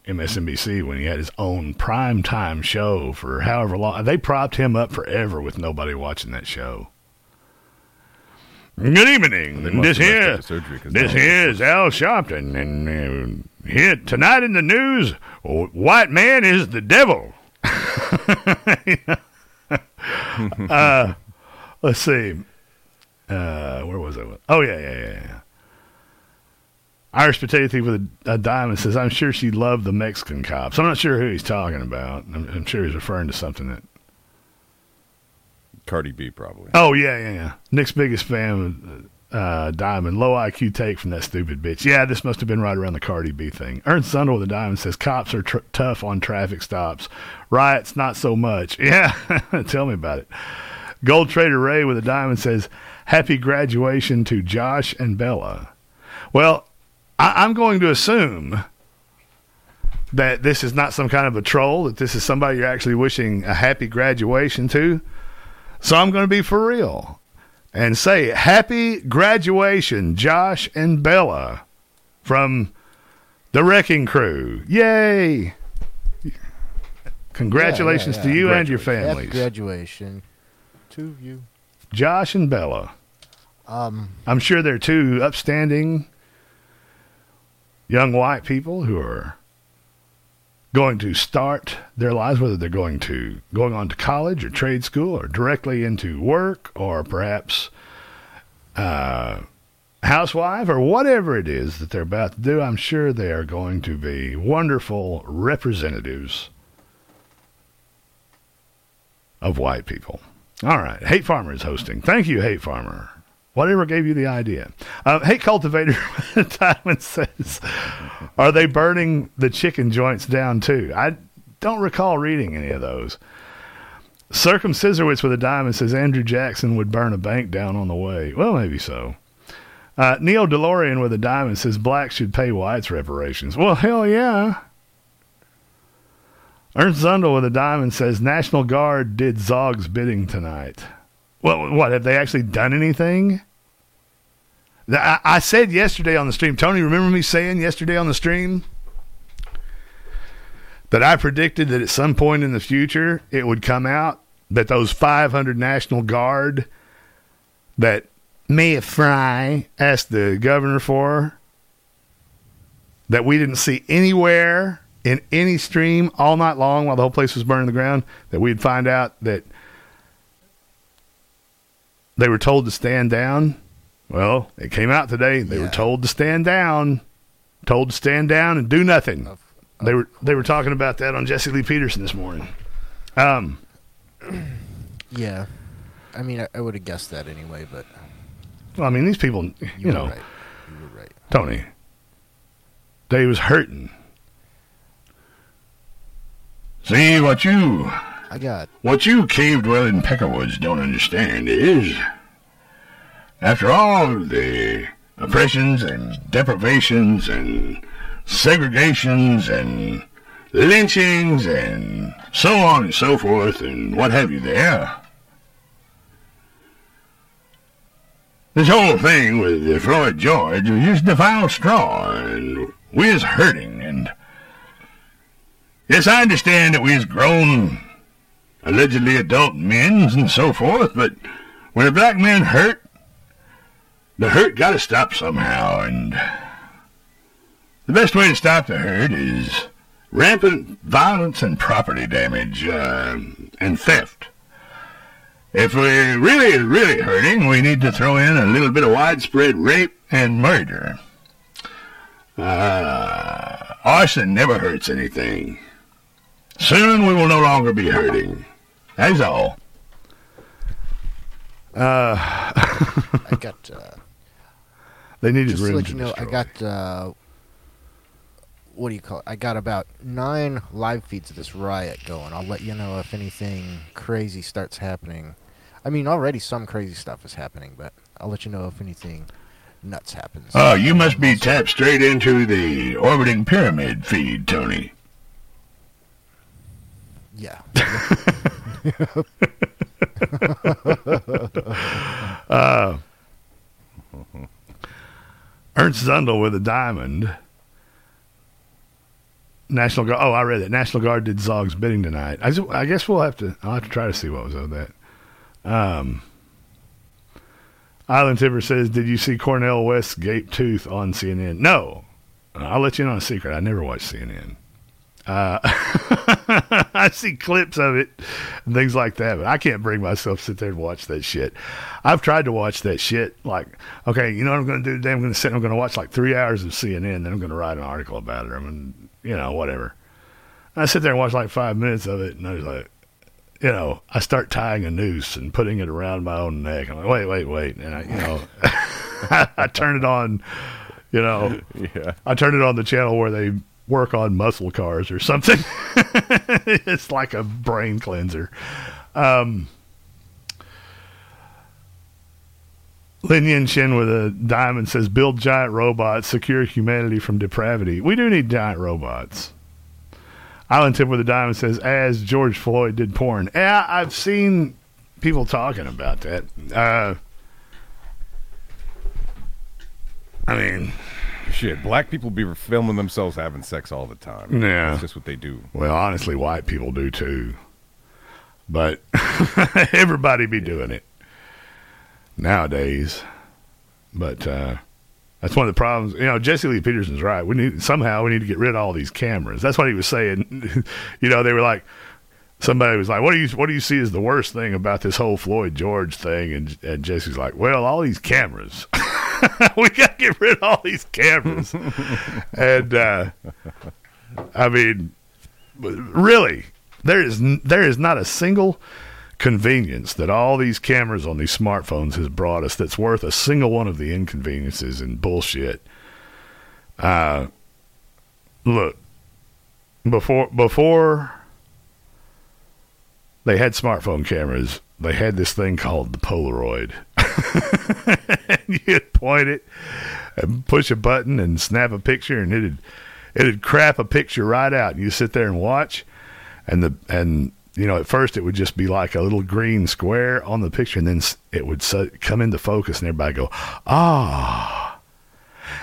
MSNBC when he had his own prime time show for however long. They propped him up forever with nobody watching that show. Good evening. This here, this no one here is Al Sharpton, and uh, here tonight in the news, white man is the devil. <laughs> uh, let's see. Uh, where was I? Oh yeah, yeah, yeah. Irish potato thief with a, a diamond says, "I'm sure she loved the Mexican cops." I'm not sure who he's talking about. I'm, I'm sure he's referring to something that. Cardi B probably. Oh yeah, yeah, yeah. Nick's biggest fan, uh, Diamond. Low IQ take from that stupid bitch. Yeah, this must have been right around the Cardi B thing. Ernst Zundel with a diamond says cops are tr- tough on traffic stops. Riots, not so much. <laughs> Yeah, tell me about it. Gold Trader Ray with a diamond says, "Happy graduation to Josh and Bella." Well, I- I'm going to assume that this is not some kind of a troll. That this is somebody you're actually wishing a happy graduation to. So I'm going to be for real and say happy graduation, Josh and Bella from the Wrecking Crew. Yay! Congratulations Yeah, yeah, to you and your Happy families. graduation to you. Josh and Bella. Um, I'm sure they're two upstanding young white people who are going to start their lives, whether they're going to going on to college or trade school or directly into work or perhaps uh, housewife or whatever it is that they're about to do. I'm sure they are going to be wonderful representatives of white people. All right, Hate Farmer is hosting. Thank you, Hate Farmer. Whatever gave you the idea. Uh, Hate Cultivator <laughs> Diamond says, Are they burning the chicken joints down too? I don't recall reading any of those. Circumcisorwitz with a diamond says Andrew Jackson would burn a bank down on the way. Well, maybe so. Uh, Neil DeLorean with a diamond says blacks should pay whites reparations. Well, hell yeah. Ernst Zundel with a diamond says National Guard did Zog's bidding tonight. Well, what have they actually done anything? I, said yesterday on the stream, Tony. Remember me saying yesterday on the stream that I predicted that at some point in the future it would come out that those 500 National Guard that Mayor Frey asked the governor for that we didn't see anywhere in any stream all night long while the whole place was burning to the ground that we'd find out that they were told to stand down. Well, it came out today. They were told to stand down, told to stand down and do nothing. they were they were talking about that on Jesse Lee Peterson this morning. Um, <clears throat> yeah. I mean, I, I would have guessed that anyway, but well, I mean, these people, you, You know, right. you were right. Tony, they was hurting. See what you I got what you cave dwelling peckerwoods don't understand is after all the oppressions and deprivations and segregations and lynchings and so on and so forth and what have you there. This whole thing with the Floyd George was just the final straw, and we is hurting, and yes, I understand that we is grown, allegedly adult men and so forth, but when a black man hurt, the hurt got to stop somehow, and the best way to stop the hurt is rampant violence and property damage uh, and theft. If we're really, really hurting, we need to throw in a little bit of widespread rape and murder. Uh, arson never hurts anything. Soon we will no longer be hurting. That's all. Uh, <laughs> I got. Uh, they needed just to room let you know, I got. Uh, what do you call it? I got about nine live feeds of this riot going. I'll let you know if anything crazy starts happening. I mean, already some crazy stuff is happening, but I'll let you know if anything nuts happens. Oh, you must be tapped straight into the orbiting pyramid feed, Tony. Yeah. <laughs> <laughs> <laughs> uh, Ernst Zundel with a diamond. National Guard. Oh, I read it. National Guard did Zog's bidding tonight. I, I guess we'll have to. I'll have to try to see what was of that. Um, Island Tipper says, "Did you see Cornel West's gape tooth on CNN?" No. I'll let you know a secret. I never watched CNN. Uh, <laughs> I see clips of it and things like that, but I can't bring myself to sit there and watch that shit. I've tried to watch that shit. Like, okay, you know what I'm going to do today? I'm going to sit. and I'm going to watch like three hours of CNN. Then I'm going to write an article about it. I'm going to, you know, whatever. And I sit there and watch like five minutes of it, and I was like, you know, I start tying a noose and putting it around my own neck. I'm like, wait, wait, wait, and I, you know, <laughs> I turn it on. You know, <laughs> Yeah. I turn it on the channel where they work on muscle cars or something. <laughs> it's like a brain cleanser. Um, Lin Yin Shin with a diamond says, "Build giant robots, secure humanity from depravity." We do need giant robots. Island Tip with a diamond says, "As George Floyd did porn." Yeah, I've seen people talking about that. Uh, I mean, Shit, black people be filming themselves having sex all the time. Yeah. That's just what they do. Well, honestly, white people do too. But <laughs> everybody be doing it nowadays. But uh, that's one of the problems. You know, Jesse Lee Peterson's right. We need somehow we need to get rid of all these cameras. That's what he was saying. <laughs> you know, they were like somebody was like, "What do you what do you see as the worst thing about this whole Floyd George thing?" And, and Jesse's like, "Well, all these cameras. <laughs> <laughs> we got to get rid of all these cameras." and uh, I mean, really, there is there is not a single convenience that all these cameras on these smartphones has brought us that's worth a single one of the inconveniences and bullshit. Uh, look, before before they had smartphone cameras, they had this thing called the Polaroid. And <laughs> you'd point it and push a button and snap a picture, and it'd it'd crap a picture right out. And you sit there and watch, and the and you know at first it would just be like a little green square on the picture, and then it would su- come into focus, and everybody go ah,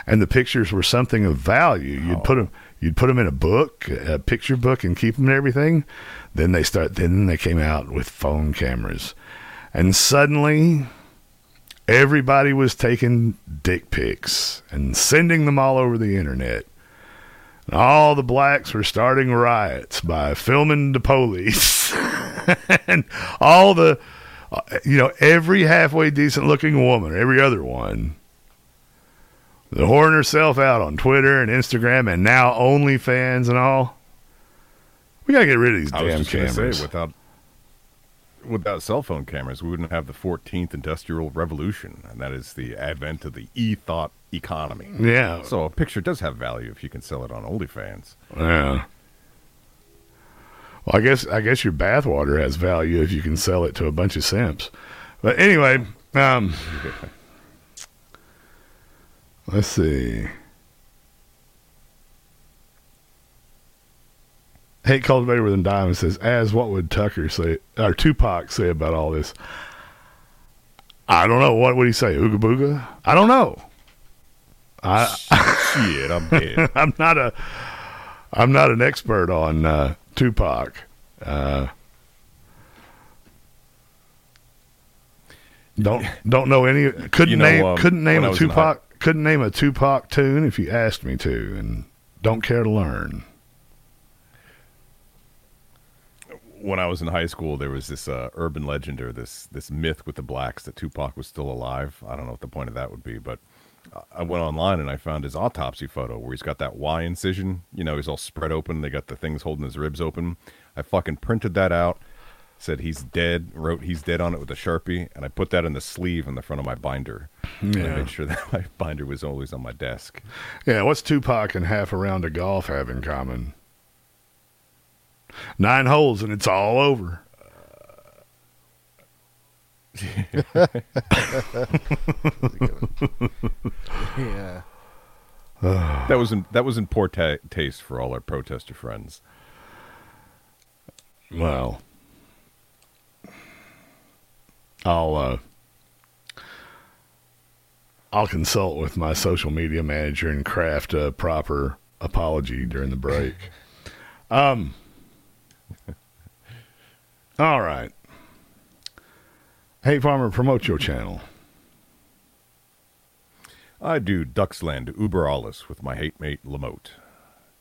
and the pictures were something of value. You'd put them. You'd put them in a book, a picture book, and keep them and everything. Then they start. Then they came out with phone cameras, and suddenly everybody was taking dick pics and sending them all over the internet. And all the blacks were starting riots by filming the police. <laughs> and all the, uh, you know, every halfway decent looking woman, every other one, the whoring herself out on Twitter and Instagram and now OnlyFans and all. We got to get rid of these I damn cameras. say without without cell phone cameras, we wouldn't have the 14th industrial revolution, and that is the advent of the e-thought economy. Yeah. So a picture does have value if you can sell it on OnlyFans. Yeah. Well, I guess I guess your bathwater has value if you can sell it to a bunch of simps. But anyway, um, <laughs> let's see. Hate cultivator with a diamond says, "As what would Tucker say or Tupac say about all this?" I don't know. What would he say? Ooga booga? I don't know. I Shit, I'm dead. <laughs> I'm not a I'm not an expert on uh, Tupac. Uh, don't don't know any. Couldn't You know, name um, couldn't name a Tupac. Couldn't name a Tupac tune if you asked me to, and don't care to learn. When I was in high school, there was this uh, urban legend or this this myth with the blacks that Tupac was still alive. I don't know what the point of that would be, but I went online and I found his autopsy photo where he's got that Y incision. You know, he's all spread open. They got the things holding his ribs open. I fucking printed that out. Said he's dead. Wrote he's dead on it with a sharpie, and I put that in the sleeve in the front of my binder. And I made sure <laughs> that my binder was always on my desk. Yeah, what's Tupac and half a round of golf have in common? Nine holes and it's all over. <laughs> yeah. that was in that was in poor ta- taste for all our protester friends. Well, I'll uh, I'll consult with my social media manager and craft a proper apology during the break. um. <laughs> All right. Hey, farmer, promote your channel. I do Ducksland Uber Alles with my hate mate Lamote.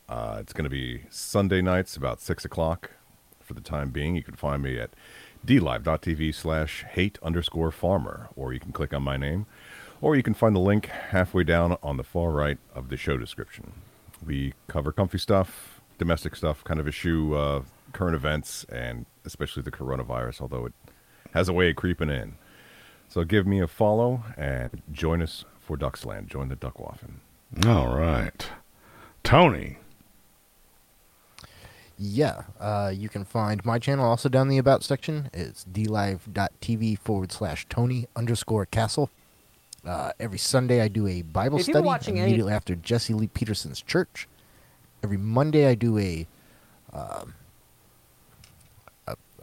Uh, it's going to be Sunday nights about 6 o'clock for the time being. You can find me at dlive.tv slash hate underscore farmer, or you can click on my name, or you can find the link halfway down on the far right of the show description. We cover comfy stuff, domestic stuff, kind of issue uh, current events, and especially the coronavirus, although it has a way of creeping in. So give me a follow and join us for Ducksland. Join the Duck Duckwaffen. All right. Tony. Yeah, uh, you can find my channel also down in the About section. It's dlive.tv forward slash Tony underscore Castle. Uh, every Sunday I do a Bible If study watching any- immediately after Jesse Lee Peterson's church. Every Monday I do a, um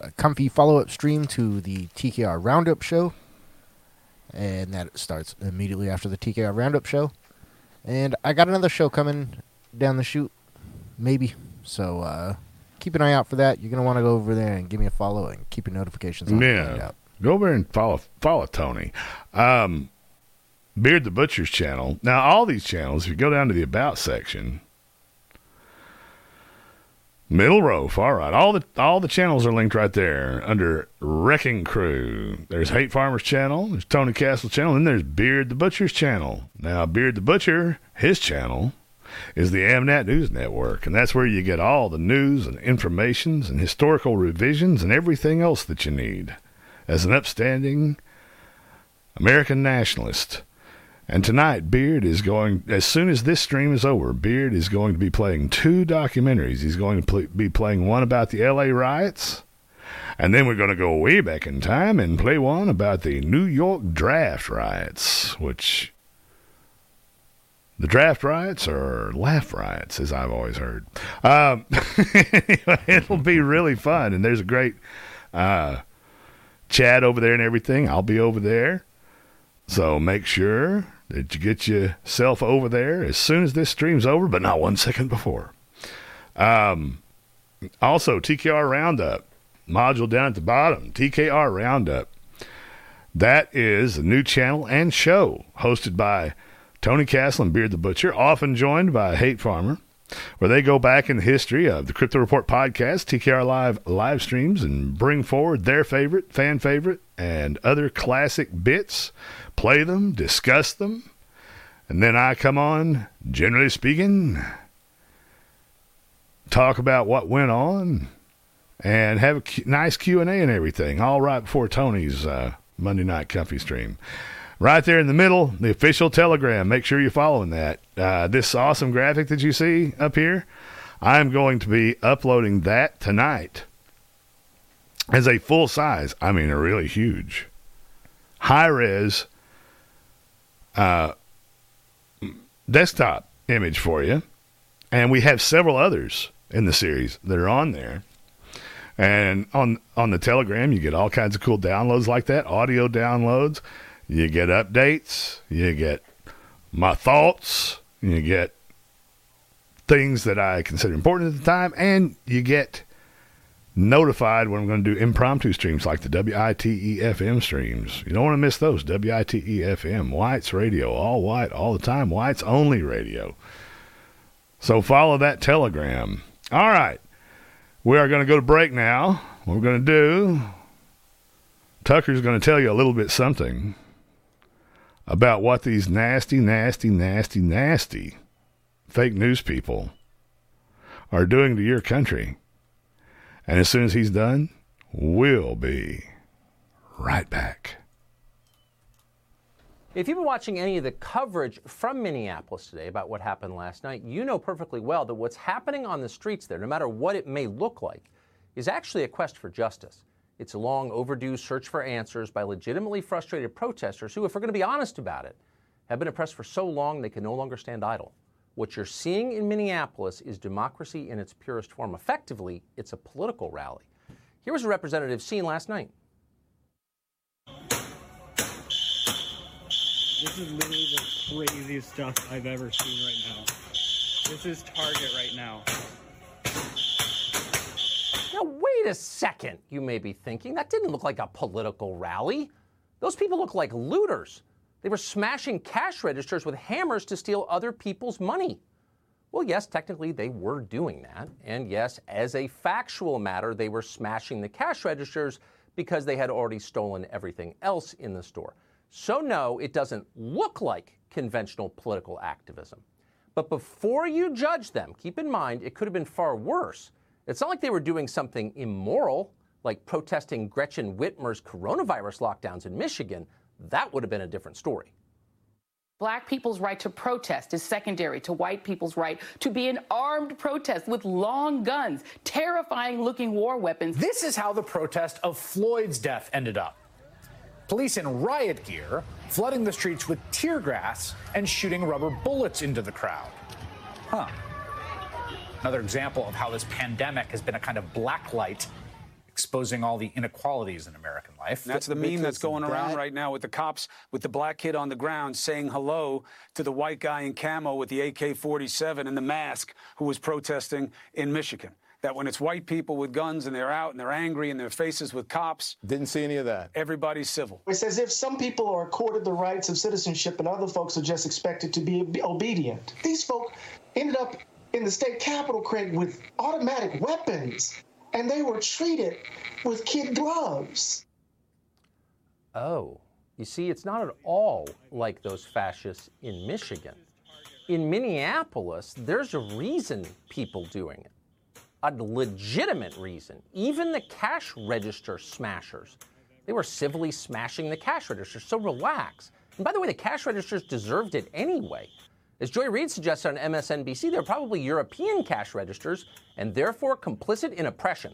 a, comfy follow up stream to the TKR Roundup show. And that starts immediately after the TKR Roundup show. And I got another show coming down the chute, maybe. So uh, keep an eye out for that. You're gonna want to go over there and give me a follow and keep your notifications on. Yeah. Go over and follow follow Tony. Um, Beard the Butcher's channel. Now, all these channels, if you go down to the About section, middle row, far right, all the all the channels are linked right there under Wrecking Crew. There's Hate Farmers channel, there's Tony Castle channel, and there's Beard the Butcher's channel. Now, Beard the Butcher, his channel is the Amnet News Network, and that's where you get all the news and informations and historical revisions and everything else that you need as an upstanding American nationalist. And tonight, Beard is going, as soon as this stream is over, Beard is going to be playing two documentaries. He's going to pl- be playing one about the LA riots, and then we're going to go way back in time and play one about the New York draft riots, which the draft riots or laugh riots, as I've always heard. Um, <laughs> it'll be really fun, and there's a great uh, chat over there and everything. I'll be over there. So make sure that you get yourself over there as soon as this stream's over, but not one second before. Um, also, TKR Roundup module down at the bottom. TKR Roundup. That is a new channel and show hosted by Tony Castle and Beard the Butcher, often joined by Hate Farmer, where they go back in the history of the Krypto Report podcast, TKR Live live streams, and bring forward their favorite, fan favorite, and other classic bits, play them, discuss them, and then I come on, generally speaking, talk about what went on, and have a nice Q and A and everything, all right before Tony's uh, Monday night comfy stream. Right there in the middle, the official Telegram. Make sure you're following that. Uh, this awesome graphic that you see up here, I'm going to be uploading that tonight as a full size. I mean, a really huge, high res uh, desktop image for you. And we have several others in the series that are on there. And on on the Telegram, you get all kinds of cool downloads like that, audio downloads. You get updates. You get my thoughts. You get things that I consider important at the time, and you get notified when I'm going to do impromptu streams like the WITEFM streams. You don't want to miss those. WITEFM, White's Radio, all white, all the time. White's only radio. So follow that telegram. All right. We are going to go to break now. What we're going to do, Tucker's going to tell you a little bit something about what these nasty, nasty, nasty, nasty fake news people are doing to your country. And as soon as he's done, we'll be right back. If you've been watching any of the coverage from Minneapolis today about what happened last night, you know perfectly well that what's happening on the streets there, no matter what it may look like, is actually a quest for justice. It's a long overdue search for answers by legitimately frustrated protesters who, if we're going to be honest about it, have been oppressed for so long they can no longer stand idle. What you're seeing in Minneapolis is democracy in its purest form. Effectively, it's a political rally. Here was a representative seen last night. This is literally the craziest stuff I've ever seen right now. This is Target right now. Now, wait a second, you may be thinking. That didn't look like a political rally. Those people look like looters. They were smashing cash registers with hammers to steal other people's money. Well, yes, technically they were doing that. And yes, as a factual matter, they were smashing the cash registers because they had already stolen everything else in the store. So, no, it doesn't look like conventional political activism. But before you judge them, keep in mind it could have been far worse. It's not like they were doing something immoral, like protesting Gretchen Whitmer's coronavirus lockdowns in Michigan. That would have been a different story. Black people's right to protest is secondary to white people's right to be an armed protest with long guns, terrifying looking war weapons. This is how the protest of Floyd's death ended up. Police in riot gear flooding the streets with tear gas and shooting rubber bullets into the crowd. Huh. Another example of how this pandemic has been a kind of black light exposing all the inequalities in American life. That's the meme that's going around right now with the cops with the black kid on the ground saying hello to the white guy in camo with the AK 47 and the mask who was protesting in Michigan. That when it's white people with guns and they're out and they're angry and they're faces with cops. Didn't see any of that. Everybody's civil. It's as if some people are accorded the rights of citizenship and other folks are just expected to be obedient. These folk ended up in the state capitol, Craig, with automatic weapons and they were treated with kid gloves. Oh, you see, it's not at all like those fascists in Michigan. In Minneapolis, there's a reason people doing it. A legitimate reason. Even the cash register smashers, they were civilly smashing the cash registers, so relax. And by the way, the cash registers deserved it anyway. As Joy Reid suggests on MSNBC, they're probably European cash registers and therefore complicit in oppression.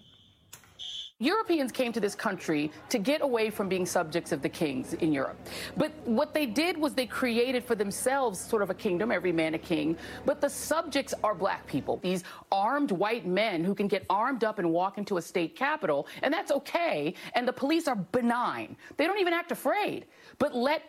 Europeans came to this country to get away from being subjects of the kings in Europe. But what they did was they created for themselves sort of a kingdom, every man a king. But the subjects are black people, these armed white men who can get armed up and walk into a state capitol, and that's okay. And the police are benign, they don't even act afraid. But let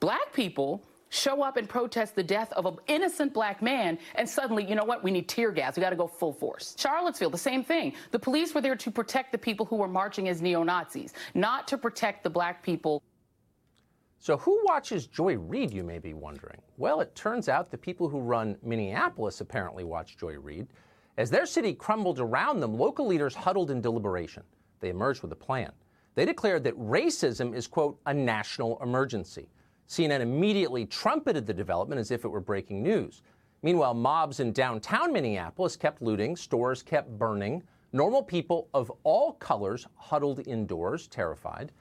black people show up and protest the death of an innocent black man, and suddenly, you know what? We need tear gas. We got to go full force. Charlottesville, the same thing. The police were there to protect the people who were marching as neo Nazis, not to protect the black people. So, who watches Joy Reid, you may be wondering? Well, it turns out the people who run Minneapolis apparently watch Joy Reid. As their city crumbled around them, local leaders huddled in deliberation. They emerged with a plan. They declared that racism is, quote, a national emergency. CNN immediately trumpeted the development as if it were breaking news. Meanwhile, mobs in downtown Minneapolis kept looting, stores kept burning, normal people of all colors huddled indoors, terrified.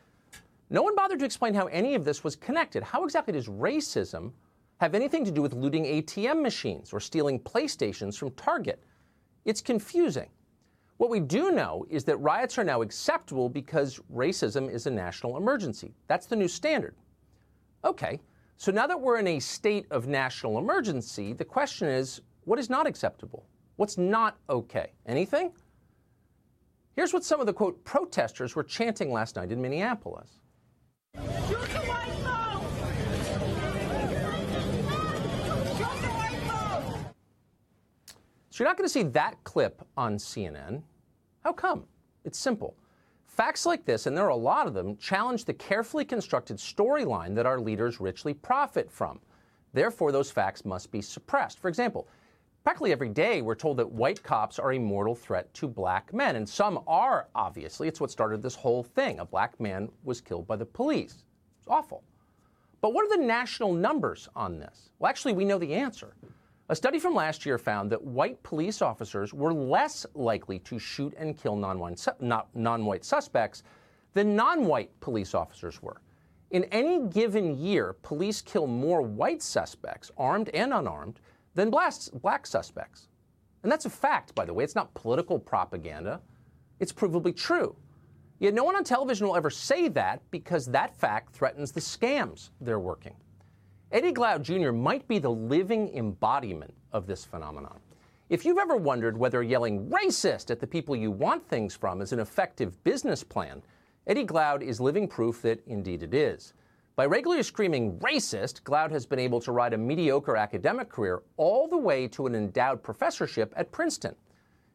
No one bothered to explain how any of this was connected. How exactly does racism have anything to do with looting ATM machines or stealing PlayStations from Target? It's confusing. What we do know is that riots are now acceptable because racism is a national emergency. That's the new standard. Okay, so now that we're in a state of national emergency, the question is what is not acceptable? What's not okay? Anything? Here's what some of the quote protesters were chanting last night in Minneapolis. So you're not going to see that clip on CNN. How come? It's simple. Facts like this, and there are a lot of them, challenge the carefully constructed storyline that our leaders richly profit from. Therefore, those facts must be suppressed. For example, practically every day we're told that white cops are a mortal threat to black men, and some are, obviously. It's what started this whole thing. A black man was killed by the police. It's awful. But what are the national numbers on this? Well, actually, we know the answer. A study from last year found that white police officers were less likely to shoot and kill non white suspects than non white police officers were. In any given year, police kill more white suspects, armed and unarmed, than black suspects. And that's a fact, by the way. It's not political propaganda, it's provably true. Yet no one on television will ever say that because that fact threatens the scams they're working. Eddie Glaude Jr. might be the living embodiment of this phenomenon. If you've ever wondered whether yelling racist at the people you want things from is an effective business plan, Eddie Glaude is living proof that indeed it is. By regularly screaming racist, Glaude has been able to ride a mediocre academic career all the way to an endowed professorship at Princeton.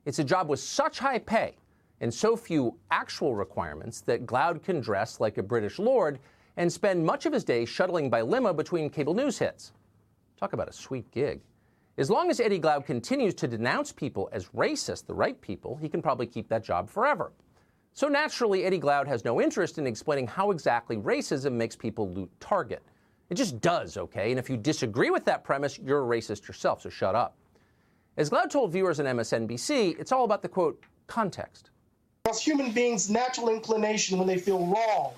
It's a job with such high pay and so few actual requirements that Glaude can dress like a British lord and spend much of his day shuttling by limo between cable news hits. Talk about a sweet gig. As long as Eddie Glaude continues to denounce people as racist, the right people, he can probably keep that job forever. So naturally, Eddie Glaude has no interest in explaining how exactly racism makes people loot Target. It just does, okay? And if you disagree with that premise, you're a racist yourself, so shut up. As Glaude told viewers on MSNBC, it's all about the quote, context. It's human beings' natural inclination when they feel wronged,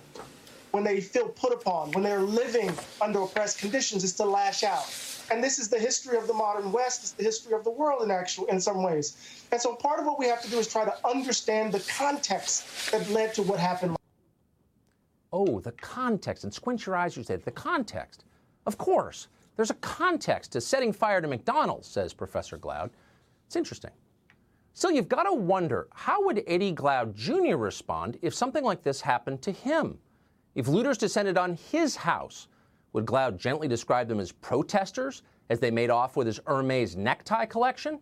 when they feel put upon, when they're living under oppressed conditions is to lash out. And this is the history of the modern West, it's the history of the world in actual in some ways. And so part of what we have to do is try to understand the context that led to what happened. Oh, the context. And squint your eyes, you say, the context. Of course. There's a context to setting fire to McDonald's, says Professor Glaude. It's interesting. So you've got to wonder how would Eddie Glaude Jr. respond if something like this happened to him? If looters descended on his house, would Glaude gently describe them as protesters as they made off with his Hermes necktie collection?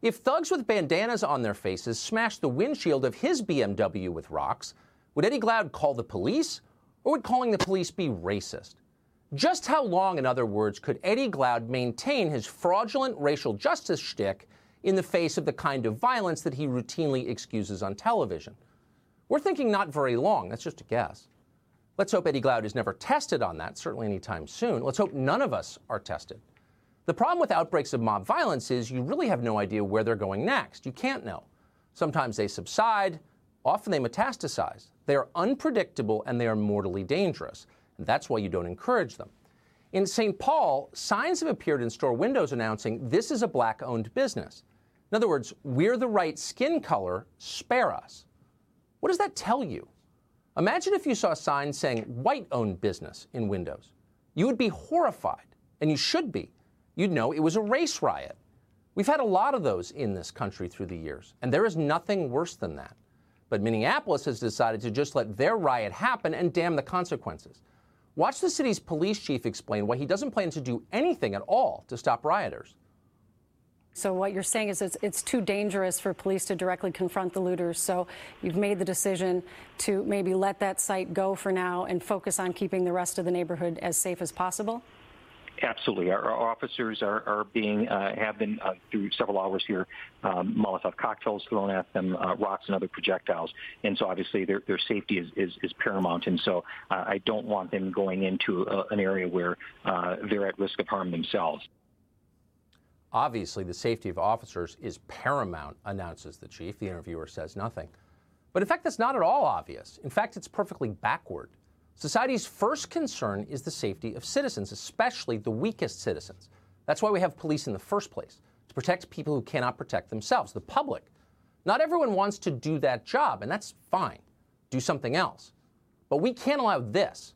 If thugs with bandanas on their faces smashed the windshield of his BMW with rocks, would Eddie Glaude call the police, or would calling the police be racist? Just how long, in other words, could Eddie Glaude maintain his fraudulent racial justice shtick in the face of the kind of violence that he routinely excuses on television? We're thinking not very long. That's just a guess. Let's hope Eddie Glaude is never tested on that, certainly anytime soon. Let's hope none of us are tested. The problem with outbreaks of mob violence is you really have no idea where they're going next. You can't know. Sometimes they subside, often they metastasize. They are unpredictable and they are mortally dangerous. And that's why you don't encourage them. In St. Paul, signs have appeared in store windows announcing this is a black owned business. In other words, we're the right skin color, spare us. What does that tell you? Imagine if you saw signs saying white owned business in windows. You would be horrified, and you should be. You'd know it was a race riot. We've had a lot of those in this country through the years, and there is nothing worse than that. But Minneapolis has decided to just let their riot happen and damn the consequences. Watch the city's police chief explain why he doesn't plan to do anything at all to stop rioters. So what you're saying is it's, it's, too dangerous for police to directly confront the looters. So you've made the decision to maybe let that site go for now and focus on keeping the rest of the neighborhood as safe as possible. Absolutely, our, our officers are, are being uh, have been uh, through several hours here. Um, Molotov cocktails thrown at them, uh, rocks and other projectiles, and so obviously their their safety is is, is paramount. And so uh, I don't want them going into a, an area where uh, they're at risk of harm themselves. Obviously, the safety of officers is paramount, announces the chief. The interviewer says nothing. But in fact, that's not at all obvious. In fact, it's perfectly backward. Society's first concern is the safety of citizens, especially the weakest citizens. That's why we have police in the first place, to protect people who cannot protect themselves, the public. Not everyone wants to do that job, and that's fine. Do something else. But we can't allow this.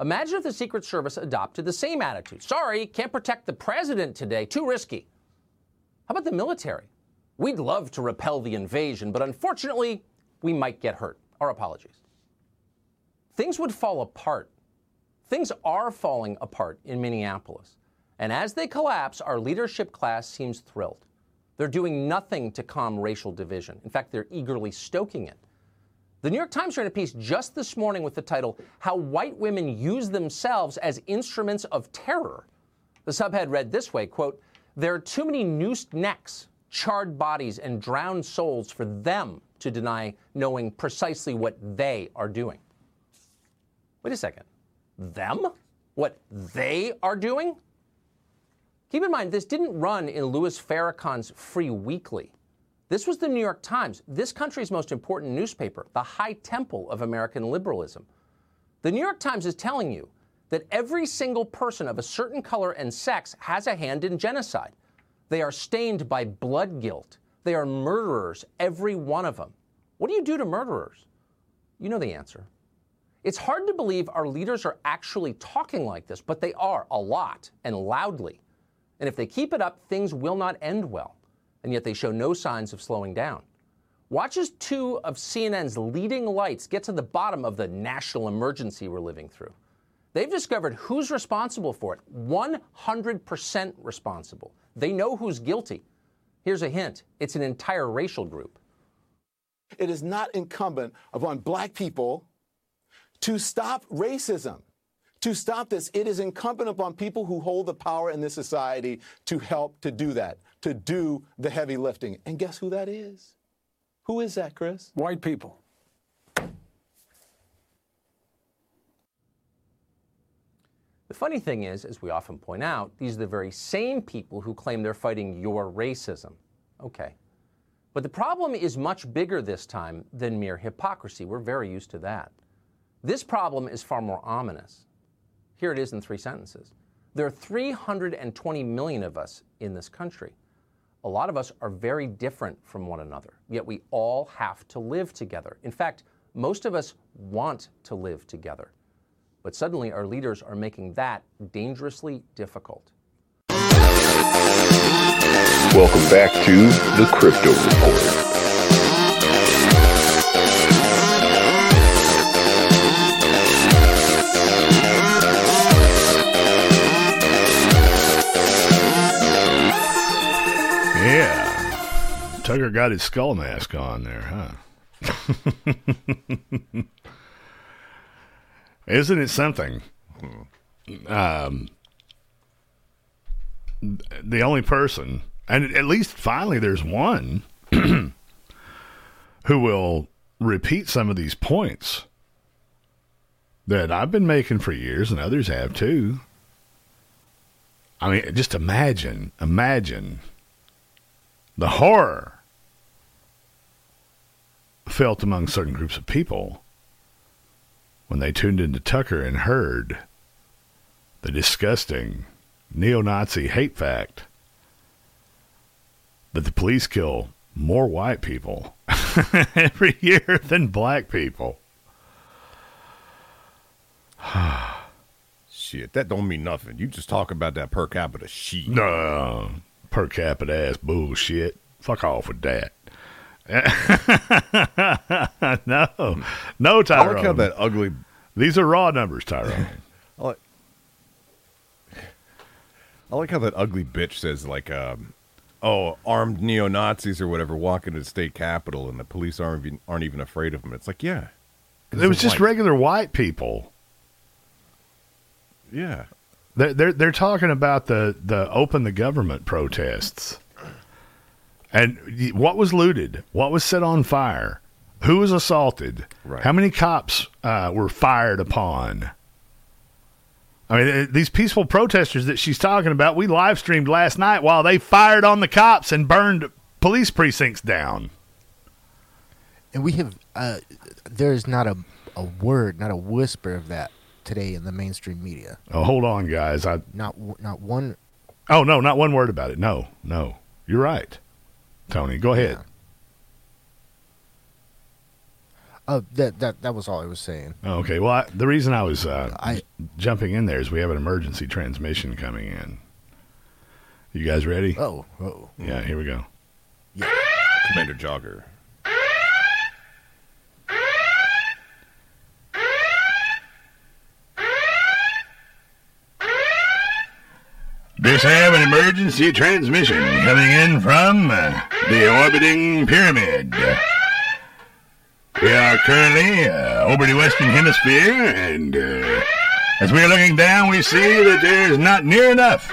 Imagine if the Secret Service adopted the same attitude. Sorry, can't protect the president today, too risky. How about the military? We'd love to repel the invasion, but unfortunately, we might get hurt. Our apologies. Things would fall apart. Things are falling apart in Minneapolis. And as they collapse, our leadership class seems thrilled. They're doing nothing to calm racial division. In fact, they're eagerly stoking it. The New York Times ran a piece just this morning with the title, How White Women Use Themselves as Instruments of Terror. The subhead read this way quote, There are too many noosed necks, charred bodies, and drowned souls for them to deny knowing precisely what they are doing. Wait a second. Them? What they are doing? Keep in mind, this didn't run in Louis Farrakhan's Free Weekly. This was the New York Times, this country's most important newspaper, the high temple of American liberalism. The New York Times is telling you that every single person of a certain color and sex has a hand in genocide. They are stained by blood guilt. They are murderers, every one of them. What do you do to murderers? You know the answer. It's hard to believe our leaders are actually talking like this, but they are a lot and loudly. And if they keep it up, things will not end well and yet they show no signs of slowing down. Watch as two of CNN's leading lights get to the bottom of the national emergency we're living through. They've discovered who's responsible for it 100% responsible. They know who's guilty. Here's a hint it's an entire racial group. It is not incumbent upon black people to stop racism, to stop this, it is incumbent upon people who hold the power in this society to help to do that, to do the heavy lifting. And guess who that is? Who is that, Chris? White people. The funny thing is, as we often point out, these are the very same people who claim they're fighting your racism. Okay. But the problem is much bigger this time than mere hypocrisy. We're very used to that. This problem is far more ominous. Here it is in three sentences. There are 320 million of us in this country. A lot of us are very different from one another, yet we all have to live together. In fact, most of us want to live together. But suddenly, our leaders are making that dangerously difficult. Welcome back to the Krypto Report. Tucker got his skull mask on there, huh? <laughs> Isn't it something? Um, the only person, and at least finally there's one <clears throat> who will repeat some of these points that I've been making for years and others have too. I mean, just imagine, imagine the horror felt among certain groups of people when they tuned into Tucker and heard the disgusting neo Nazi hate fact that the police kill more white people <laughs> every year than black people. <sighs> Shit, that don't mean nothing. You just talk about that per capita shit. No, per capita ass bullshit. Fuck off with that. <laughs> no, no, Tyrone. I like how that ugly. These are raw numbers, Tyrone. <laughs> I like, I like how that ugly bitch says like, um, "Oh, armed neo Nazis or whatever walk into the state capitol and the police aren't even, aren't even afraid of them." It's like, yeah, It was just white. regular white people. Yeah, They're, they're they're talking about the the open the government protests, and what was looted, what was set on fire, who was assaulted, Right. how many cops uh, were fired upon. I mean, these peaceful protesters that she's talking about, we live streamed last night while they fired on the cops and burned police precincts down. And we have, uh, there's not a, a word, not a whisper of that today in the mainstream media. Oh, hold on, guys. I Not not one. oh no, not one word about it. No, no, you're right, Tony. Go ahead. Uh, that that that was all I was saying. Okay. Well, I, the reason I was uh, jumping in there is we have an emergency transmission coming in. You guys ready? Oh, oh. Yeah, here we go. Commander Jogger. This have an emergency transmission coming in from uh, the orbiting pyramid. We are currently uh, over the western hemisphere, and uh, as we are looking down, we see that there's not near enough.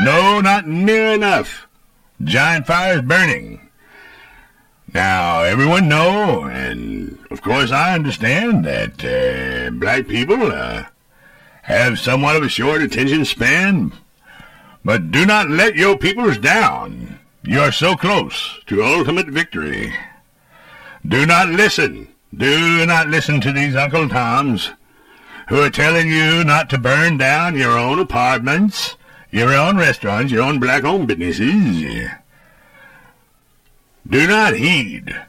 No, not near enough. Giant fires burning. Now, everyone know, and of course I understand that uh, black people uh, have somewhat of a short attention span, but do not let your peoples down. You are so close to ultimate victory. Do not listen. Do not listen to these Uncle Toms who are telling you not to burn down your own apartments, your own restaurants, your own black-owned businesses. Do not heed.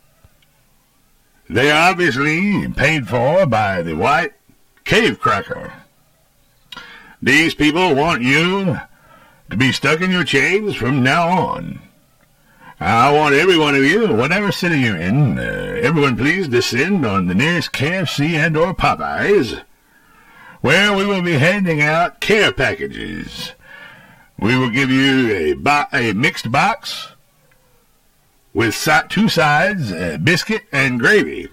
They are obviously paid for by the white cave cracker. These people want you to be stuck in your chains from now on. I want every one of you, whatever city you're in, uh, everyone please descend on the nearest KFC and or Popeyes, where we will be handing out care packages. We will give you a, bo- a mixed box with si- two sides, uh, biscuit and gravy,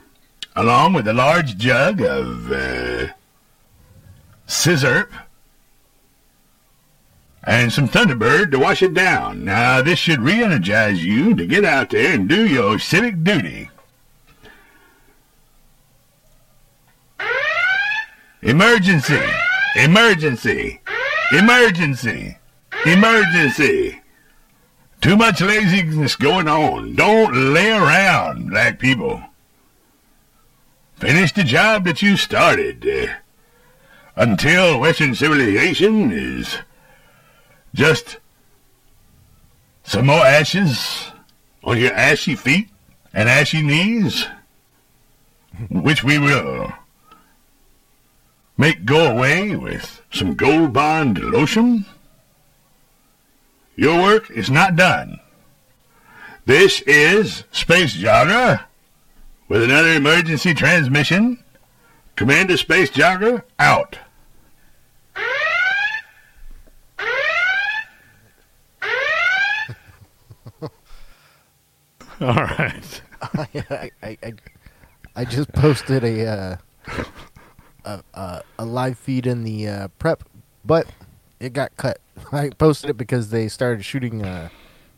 along with a large jug of uh, scissor, and some Thunderbird to wash it down. Now, this should re-energize you to get out there and do your civic duty. Emergency! Emergency! Emergency! Emergency! Too much laziness going on. Don't lay around, black people. Finish the job that you started. Uh, until Western civilization is just some more ashes on your ashy feet and ashy knees, which we will make go away with some gold bond lotion. Your work is not done. This is Space Jogger with another emergency transmission. Commander Space Jogger out. <laughs> All right. <laughs> I, I, I, I just posted a, uh, a, a a live feed in the uh, prep, but it got cut. <laughs> I posted it because they started shooting uh,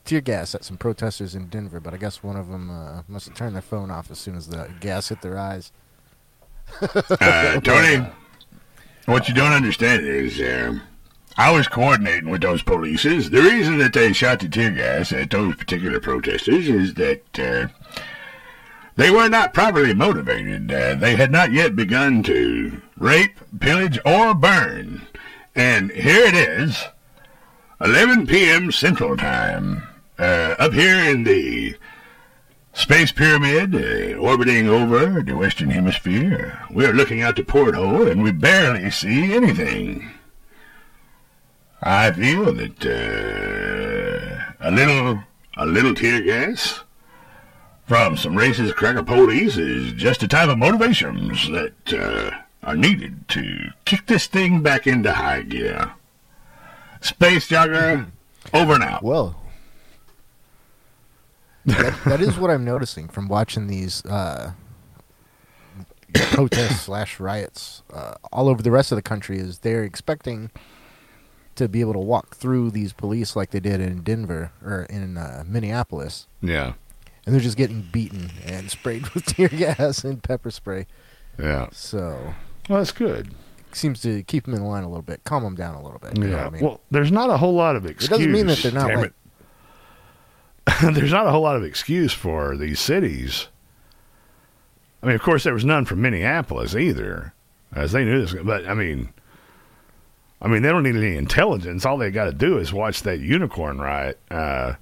tear gas at some protesters in Denver, but I guess one of them uh, must have turned their phone off as soon as the gas hit their eyes. Uh, Tony, what you don't understand is, um, I was coordinating with those polices. The reason that they shot the tear gas at those particular protesters is that uh, they were not properly motivated. Uh, they had not yet begun to rape, pillage, or burn. And here it is, 11 p.m. Central Time, uh, up here in the Space Pyramid, uh, orbiting over the Western Hemisphere. We're looking out the porthole and we barely see anything. I feel that uh, a little, a little tear gas from some racist cracker police is just the type of motivations that uh, are needed to kick this thing back into high gear. Space Jogger, <laughs> over and out. Well, that, that is what I'm noticing from watching these uh, protests slash riots uh, all over the rest of the country. Is they're expecting to be able to walk through these police like they did in Denver or in uh, Minneapolis, Yeah. and they're just getting beaten and sprayed <laughs> with tear gas and pepper spray. Yeah. So, well, that's good. Seems to keep them in line a little bit, calm them down a little bit. you know Yeah. what I mean? Well, there's not a whole lot of excuse. it doesn't mean that they're not Damn like it. <laughs> there's not a whole lot of excuse for these cities. I mean, of course, there was none from Minneapolis either, as they knew this. But I mean, I mean, they don't need any intelligence. All they got to do is watch that unicorn riot uh,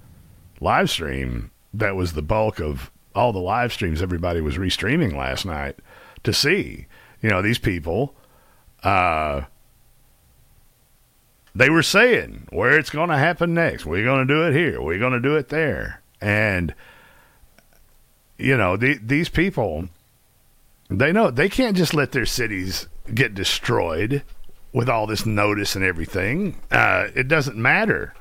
live stream. That was the bulk of all the live streams everybody was restreaming last night to see. You know, these people. Uh, they were saying where it's going to happen next. We're going to do it here. We're going to do it there. And you know, the, these people, they know they can't just let their cities get destroyed with all this notice and everything. Uh, it doesn't matter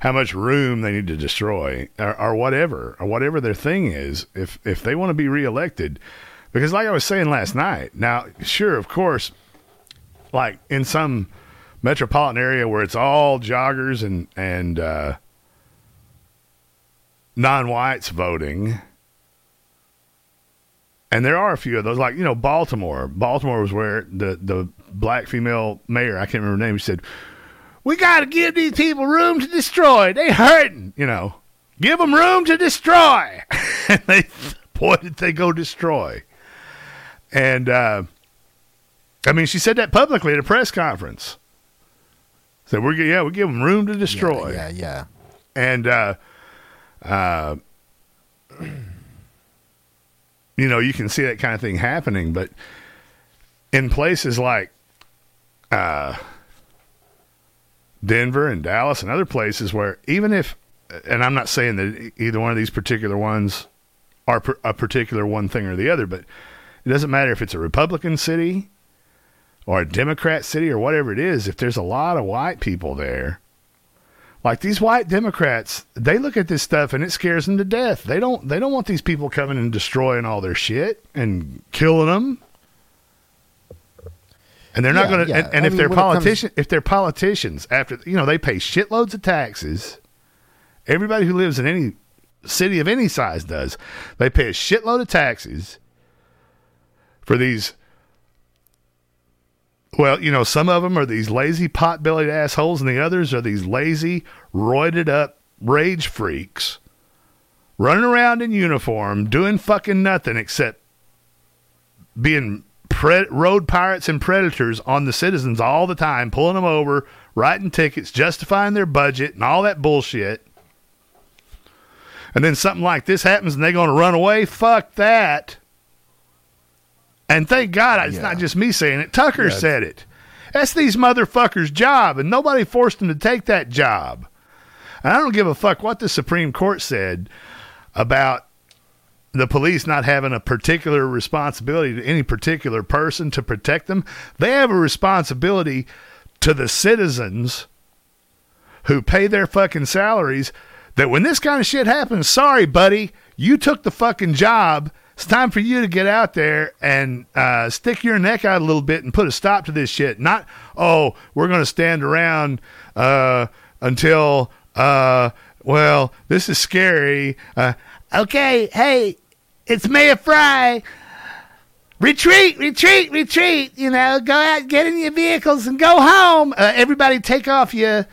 how much room they need to destroy or, or whatever or whatever their thing is. If if they want to be reelected, because like I was saying last night, now sure, of course, like in some metropolitan area where it's all joggers and and uh, non-whites voting, and there are a few of those. Like you know, Baltimore. Baltimore was where the the black female mayor I can't remember her name. She said, "We got to give these people room to destroy. They hurting. You know, give them room to destroy." <laughs> and they, boy, did they go destroy. And uh, I mean, she said that publicly at a press conference. So we're yeah, we give them room to destroy. Yeah, yeah. And uh, uh, <clears throat> you know, you can see that kind of thing happening, but in places like uh, Denver and Dallas and other places where even if, and I'm not saying that either one of these particular ones are a particular one thing or the other, but it doesn't matter if it's a Republican city or a Democrat city or whatever it is, if there's a lot of white people there, like these white Democrats, they look at this stuff and it scares them to death. They don't they don't want these people coming and destroying all their shit and killing them. And they're not Yeah, going to. yeah. And, and if mean, they're it comes- if they're politicians, after you know they pay shitloads of taxes. Everybody who lives in any city of any size does. They pay a shitload of taxes for these. Well, you know, some of them are these lazy pot-bellied assholes, and the others are these lazy, roided up rage freaks running around in uniform, doing fucking nothing except being pre- road pirates and predators on the citizens all the time, pulling them over, writing tickets, justifying their budget, and all that bullshit. And then something like this happens and they're going to run away. Fuck that. And thank God it's not just me saying it. Tucker Yeah. said it. That's these motherfuckers' job, and nobody forced them to take that job. And I don't give a fuck what the Supreme Court said about the police not having a particular responsibility to any particular person to protect them. They have a responsibility to the citizens who pay their fucking salaries that when this kind of shit happens, sorry, buddy, you took the fucking job. It's time for you to get out there and uh, stick your neck out a little bit and put a stop to this shit. Not, oh, we're going to stand around uh, until, uh, well, this is scary. Uh, okay, hey, it's Mayor Frey. Retreat, retreat, retreat. You know, go out, get in your vehicles, and go home. Uh, everybody, take off your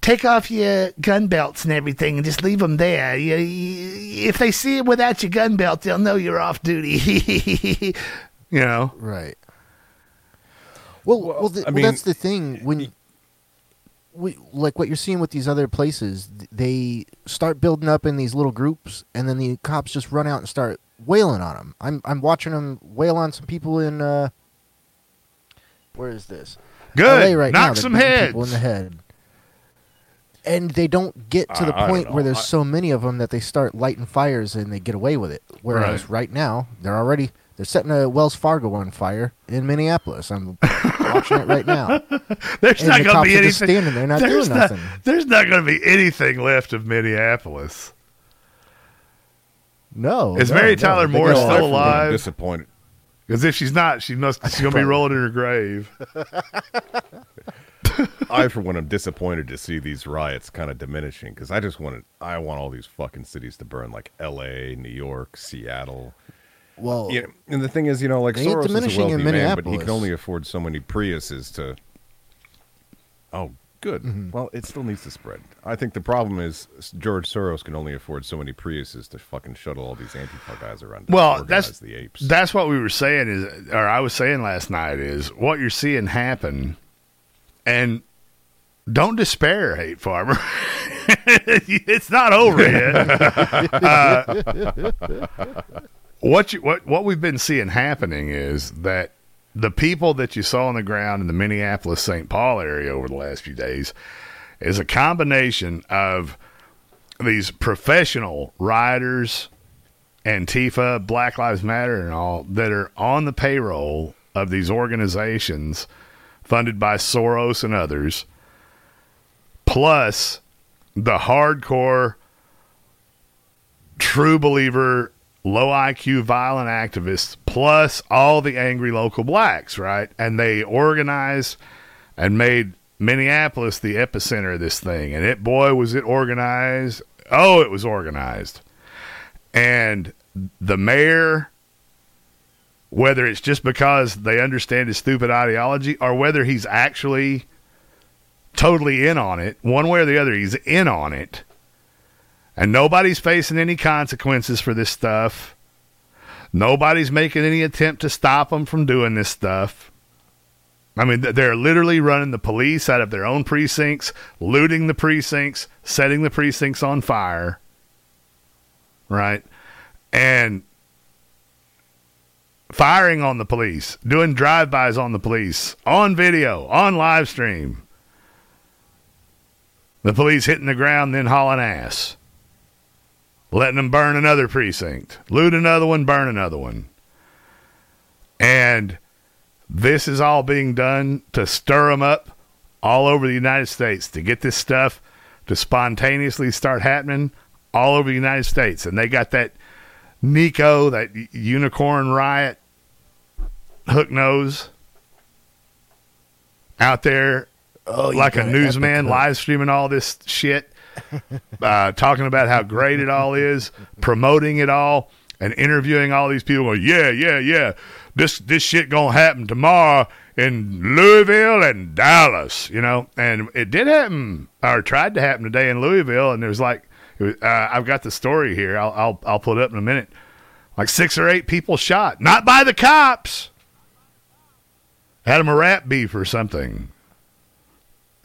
take off your gun belts and everything, and just leave them there. You, you, if they see it without your gun belt, they'll know you're off duty. <laughs> you know, Right. Well, well, the, I well, mean- that's the thing when we like what you're seeing with these other places. They start building up in these little groups, and then the cops just run out and start wailing on them. I'm I'm watching them wail on some people in. uh Where is this? Good. LA right Knock now. Some beating People in heads. the head. And they don't get to the I- I don't point where know. there's I- so many of them that they start lighting fires and they get away with it. Whereas Right. right, now they're already they're setting a Wells Fargo on fire in Minneapolis. I'm watching it right now. <laughs> there's And not the going to be are just anything. standing there not there's doing not, nothing. There's not going to be anything left of Minneapolis. No, Is no, Mary no. Tyler They Moore got- still I'm alive? disappointed. Because if she's not, she must. <laughs> She's going to be rolling in her grave. <laughs> <laughs> I, for one, am disappointed to see these riots kind of diminishing because I just wanted, I want all these fucking cities to burn, like L.A., New York, Seattle. Well, You know, and the thing is, you know, like They ain't Soros is a diminishing in wealthy man, but he can only afford so many Priuses to. Oh, good. Mm-hmm. Well, it still needs to spread. I think the problem is George Soros can only afford so many Priuses to fucking shuttle all these Antifa guys around. Well, that's the apes. that's what we were saying is, or I was saying last night is what you're seeing happen, and don't despair, hate farmer. <laughs> it's not over yet. <laughs> Uh, what you what what we've been seeing happening is that the people that you saw on the ground in the Minneapolis St. Paul area over the last few days is a combination of these professional rioters Antifa, Black Lives Matter, and all that are on the payroll of these organizations funded by Soros and others, plus the hardcore, true believer, low IQ, violent activists, plus all the angry local blacks, right? And they organized and made Minneapolis the epicenter of this thing. And it, boy, was it organized. Oh, it was organized and the mayor whether it's just because they understand his stupid ideology or whether he's actually totally in on it one way or the other he's in on it. And nobody's facing any consequences for this stuff. Nobody's making any attempt to stop them from doing this stuff. I mean, they're literally running the police out of their own precincts, looting the precincts, setting the precincts on fire. Right? And firing on the police, doing drive-bys on the police, on video, on live stream. The police hitting the ground, then hauling ass. Letting them burn another precinct, loot another one, burn another one. And this is all being done to stir them up all over the United States to get this stuff to spontaneously start happening all over the United States. And they got that Nico, that unicorn riot hook nose. out there Oh, like a newsman live streaming all this shit, <laughs> uh, talking about how great it all is, promoting it all, and interviewing all these people. Going, yeah, yeah, yeah. This this shit gonna happen tomorrow in Louisville and Dallas. You know, and it did happen or tried to happen today in Louisville, and there was like, it was, uh, I've got the story here. I'll, I'll I'll pull it up in a minute. Like six or eight people shot, not by the cops. Had them a rap beef or something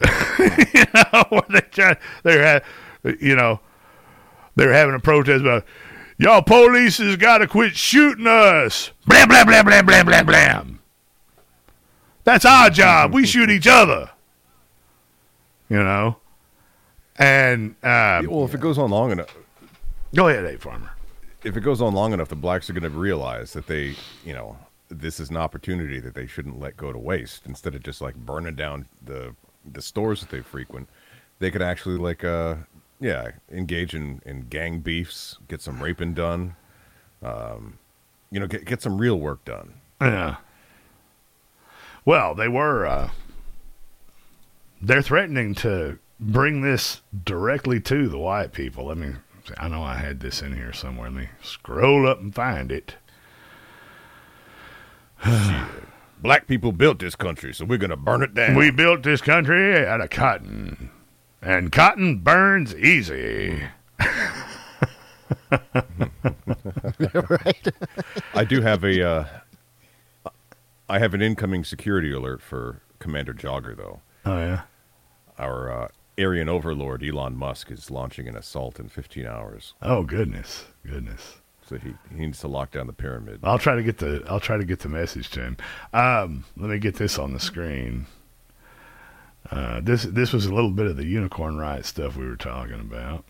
<laughs> you know, <laughs> where they try, they're, ha- you know, they're having a protest about, y'all police has got to quit shooting us. Blam, blam, blam, blam, blam, blam, blam. That's our job. We shoot each other. You know? And, um, well, if it goes on long enough, go ahead, A Farmer. If it goes on long enough, the blacks are going to realize that they, you know, this is an opportunity that they shouldn't let go to waste. Instead of just like burning down the the stores that they frequent, they could actually like, uh, yeah, engage in in gang beefs, get some raping done, um, you know, get get some real work done. Yeah. Well, they were. Uh, they're threatening to bring this directly to the white people. Let me. I know I had this in here somewhere. Let me scroll up and find it. Black people built this country, so we're gonna burn it down. We built this country out of cotton, and cotton burns easy. <laughs> right. I do have a. Uh, I have an incoming security alert for Commander Jogger, though. Oh yeah. Our uh, Aryan overlord Elon Musk is launching an assault in 15 hours. Oh goodness, goodness. So he, he needs to lock down the pyramid. I'll try to get the I'll try to get the message to him. Um, let me get this on the screen. Uh, this this was a little bit of the unicorn riot stuff we were talking about.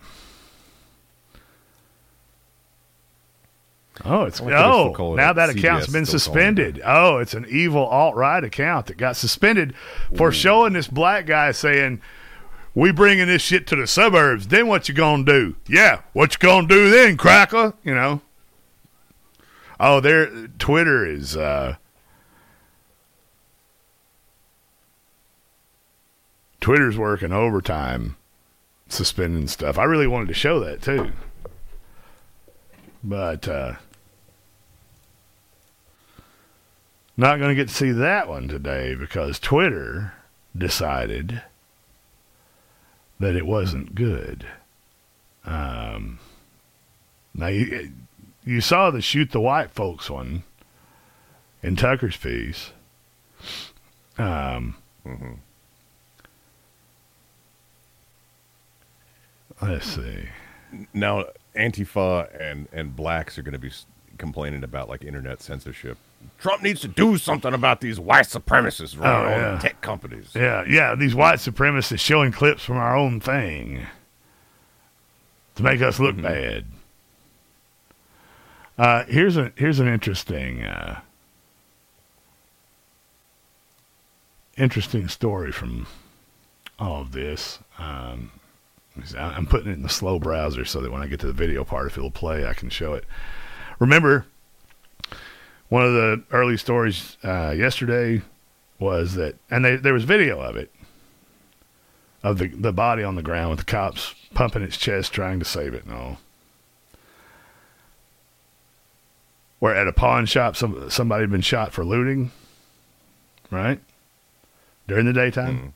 Oh, it's I wonder if they still oh it now that CBS account's been it suspended. Oh, it's an evil alt right account that got suspended for showing this black guy saying, "We bringing this shit to the suburbs. Then what you gonna do? Yeah, what you gonna do then, cracker? You know." Oh, there. Twitter is. uh Twitter's working overtime, suspending stuff. I really wanted to show that too, but uh not going to get to see that one today because Twitter decided that it wasn't good. Um, now you you saw the shoot the white folks one in Tucker's piece. Um, let's see. Now, Antifa and and blacks are going to be complaining about like internet censorship. Trump needs to do something about these white supremacists running all Oh, yeah. the tech companies. Yeah, yeah, these white supremacists showing clips from our own thing to make us look bad. Uh, here's a here's an interesting uh, interesting story from all of this. Um, I'm putting it in the slow browser so that when I get to the video part, if it'll play, I can show it. Remember, one of the early stories uh, yesterday was that, and they, there was video of it, of the the body on the ground with the cops pumping its chest, trying to save it and all. Where at a pawn shop, some somebody had been shot for looting, right? During the daytime. Mm-hmm.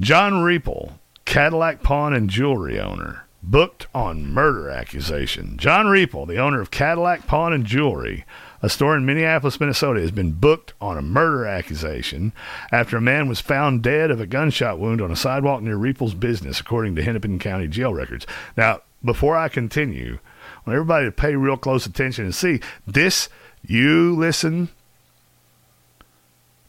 John Rieple, Cadillac pawn and jewelry owner, booked on murder accusation. John Rieple, the owner of Cadillac Pawn and Jewelry, a store in Minneapolis, Minnesota, has been booked on a murder accusation after a man was found dead of a gunshot wound on a sidewalk near Rieple's business, according to Hennepin County jail records. Now, before I continue, want everybody to pay real close attention and see this. You listen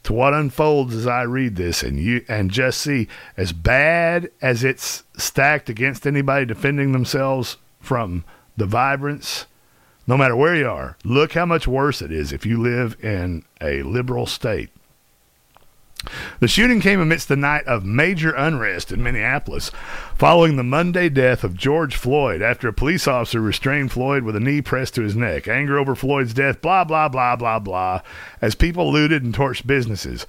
to what unfolds as I read this and you and just see as bad as it's stacked against anybody defending themselves from the vibrance no matter where you are look how much worse it is if you live in a liberal state the shooting came amidst the night of major unrest in Minneapolis following the Monday death of George Floyd after a police officer restrained Floyd with a knee pressed to his neck. Anger over Floyd's death, blah, blah, blah, blah, blah, as people looted and torched businesses.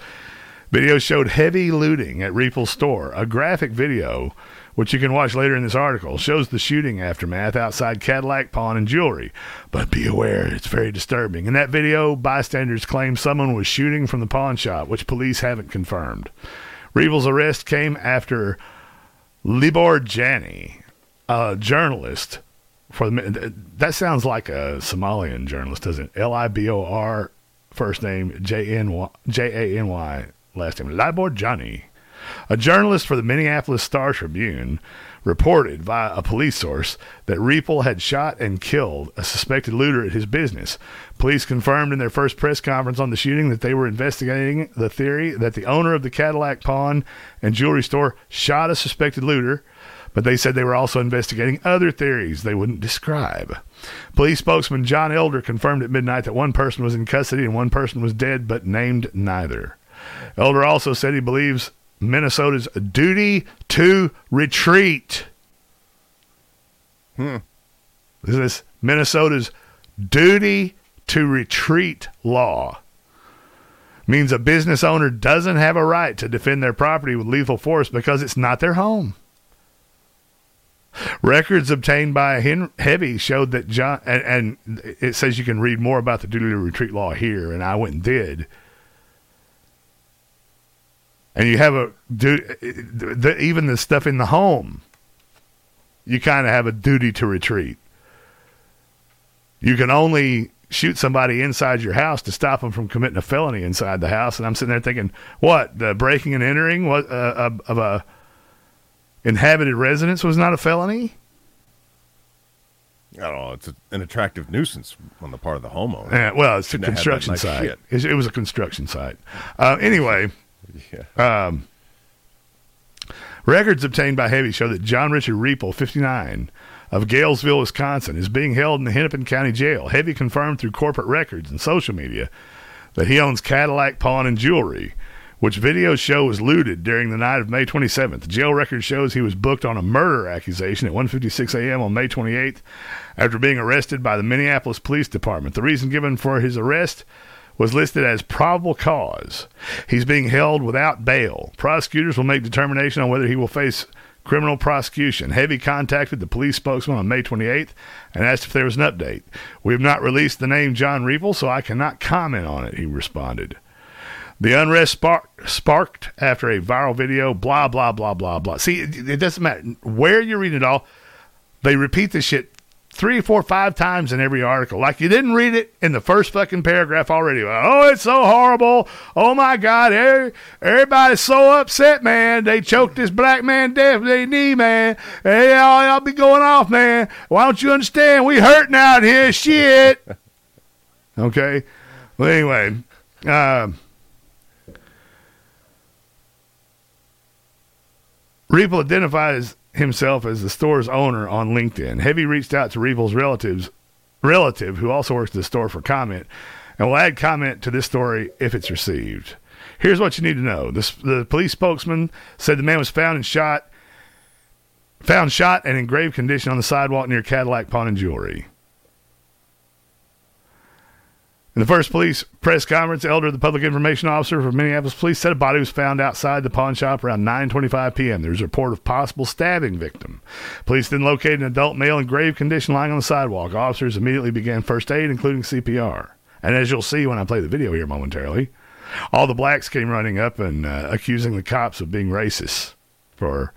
Video showed heavy looting at Rieple's store. A graphic video, which you can watch later in this article, shows the shooting aftermath outside Cadillac Pawn and Jewelry. But be aware, it's very disturbing. In that video, bystanders claim someone was shooting from the pawn shop, which police haven't confirmed. Rieple's arrest came after Libor Jany, a journalist for the that sounds like a Somalian journalist, doesn't it? L I B O R first name J N J A N Y last name Libor Jany, a journalist for the Minneapolis Star Tribune, reported via a police source that Rieple had shot and killed a suspected looter at his business. Police confirmed in their first press conference on the shooting that they were investigating the theory that the owner of the Cadillac pawn and jewelry store shot a suspected looter but they said they were also investigating other theories they wouldn't describe. Police spokesman John Elder confirmed at midnight that one person was in custody and one person was dead, but named neither. Elder also said he believes Minnesota's duty to retreat. Hmm. This is Minnesota's duty to retreat law. Means a business owner doesn't have a right to defend their property with lethal force because it's not their home. Records obtained by Hen- Heavy showed that John, and, and, it says you can read more about the duty to retreat law here, and I went and did. And you have a do even the stuff in the home. You kind of have a duty to retreat. You can only shoot somebody inside your house to stop them from committing a felony inside the house. And I'm sitting there thinking, what the breaking and entering what uh, of a inhabited residence was not a felony? I don't know. It's a, an attractive nuisance on the part of the homeowner. Yeah, well, it's a construction site. It, it was a construction site. Uh, anyway, <laughs> um, records obtained by Heavy show that John Richard Rieple, 59, of Galesville, Wisconsin, is being held in the Hennepin County Jail. Heavy confirmed through corporate records and social media that he owns Cadillac Pawn and Jewelry, which videos show was looted during the night of May 27th. The jail record shows he was booked on a murder accusation at 1:56 a.m. on May 28th after being arrested by the Minneapolis Police Department. The reason given for his arrest was listed as probable cause. He's being held without bail. Prosecutors will make determination on whether he will face criminal prosecution. Heavy contacted the police spokesman on May 28th and asked if there was an update. We have not released the name John Rieple, so I cannot comment on it, he responded. The unrest spark, sparked after a viral video, blah, blah, blah, blah, blah. See, it, it doesn't matter where you read it all. They repeat this shit three, four, five times in every article. Like you didn't read it in the first fucking paragraph already. Oh, it's so horrible. Oh my God. Every, everybody's so upset, man. They choked this black man with their knee, man. Hey, y'all, y'all be going off, man. Why don't you understand? We hurting out here. Shit. <laughs> okay. Well, anyway, um, Rieple identifies himself as the store's owner on LinkedIn. Heavy reached out to Rieple's relatives, relative, who also works at the store, for comment, and will add comment to this story if it's received. Here's what you need to know: this, the police spokesman said the man was found and shot, found shot and in grave condition on the sidewalk near Cadillac Pawn and Jewelry. In the first police press conference, Elder, the public information officer for Minneapolis Police, said a body was found outside the pawn shop around 9:25 p.m. There was a report of possible stabbing victim. Police then located an adult male in grave condition lying on the sidewalk. Officers immediately began first aid, including CPR. And as you'll see when I play the video here momentarily, all the blacks came running up and uh, accusing the cops of being racist for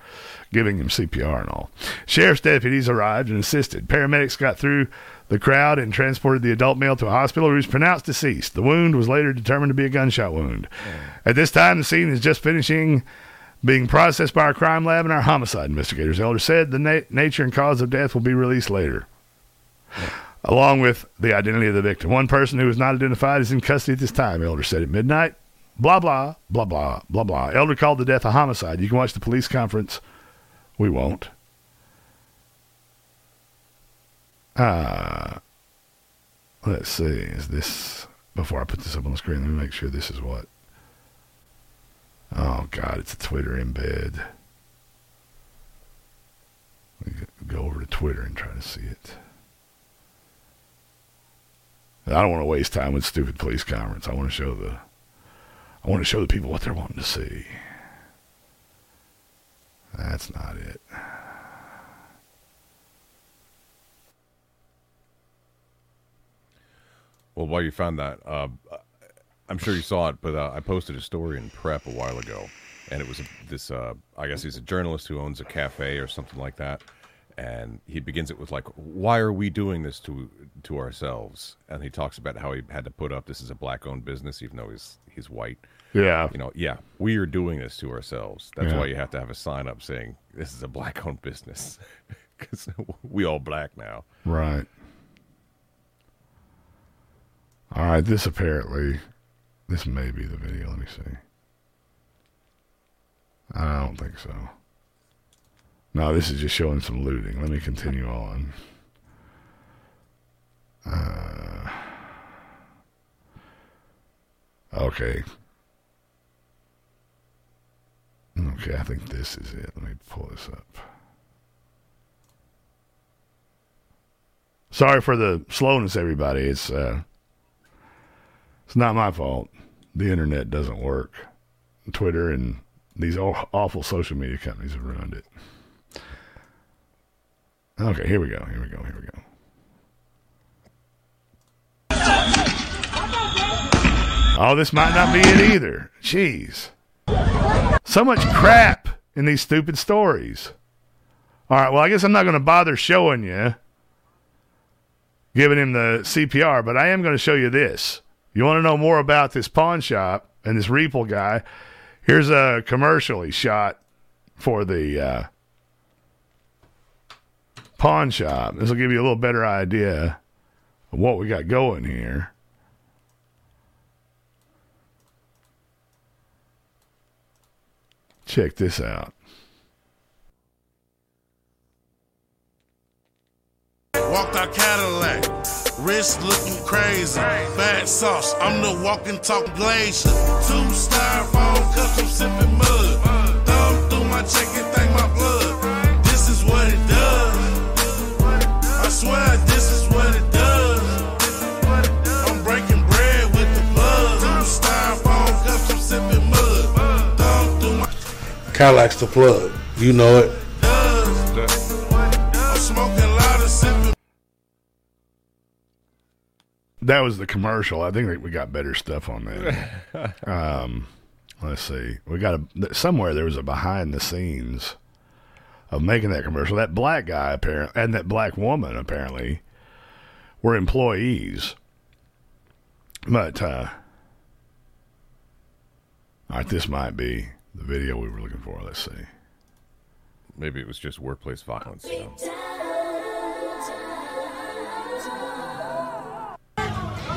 giving him CPR and all. Sheriff's deputies arrived and assisted. Paramedics got through the crowd and transported the adult male to a hospital where he was pronounced deceased. The wound was later determined to be a gunshot wound. At this time, the scene is just finishing being processed by our crime lab and our homicide investigators. Elder said the na- nature and cause of death will be released later, along with the identity of the victim. One person who was not identified is in custody at this time, Elder said at midnight. Blah, blah, blah, blah, blah, blah. Elder called the death a homicide. You can watch the police conference. We won't. Uh, let's see. Is this before I put this up on the screen? Let me make sure this is what. Oh God, it's a Twitter embed. Let me go over to Twitter and try to see it. I don't want to waste time with stupid police conference. I want to show the. I want to show the people what they're wanting to see. That's not it. Well, while you found that, uh, I'm sure you saw it, but uh, I posted a story in Prep a while ago, and it was this. Uh, I guess he's a journalist who owns a cafe or something like that, and he begins it with like, "Why are we doing this to to ourselves?" And he talks about how he had to put up this is a black-owned business, even though he's he's white. Yeah. you know, yeah, we are doing this to ourselves. That's Yeah. why you have to have a sign up saying this is a black-owned business, <laughs> because we all black now. Right. All right, this apparently, this may be the video. Let me see. I don't think so. No, this is just showing some looting. Let me continue on. Uh, okay. Okay, I think this is it. Let me pull this up. Sorry for the slowness, everybody. It's uh, it's not my fault. The internet doesn't work. Twitter and these awful social media companies have ruined it. Okay, here we go. Here we go. Here we go. Oh, this might not be it either. Jeez. So much crap in these stupid stories. All right, well, I guess I'm not going to bother showing you, giving him the CPR, but I am going to show you this. You want to know more about this pawn shop and this Rieple guy? Here's a commercial he shot for the uh, pawn shop. This will give you a little better idea of what we got going here. Check this out. Walked our Cadillac, wrist looking crazy. Bad sauce, I'm the walking, talking glacier. Two styrofoam cups, I'm sipping mud. Thumb through my check thank my blood. This is what it does. I swear this is what it does. I'm breaking bread with the blood. Two cups, I'm sipping mud. Thumb through my the plug. You know it. That was the commercial. I think that we got better stuff on that. <laughs> um, let's see. We got a somewhere there was a behind the scenes of making that commercial. That black guy apparently and that black woman apparently were employees. But uh, all right, this might be the video we were looking for. Let's see. Maybe it was just workplace violence. so.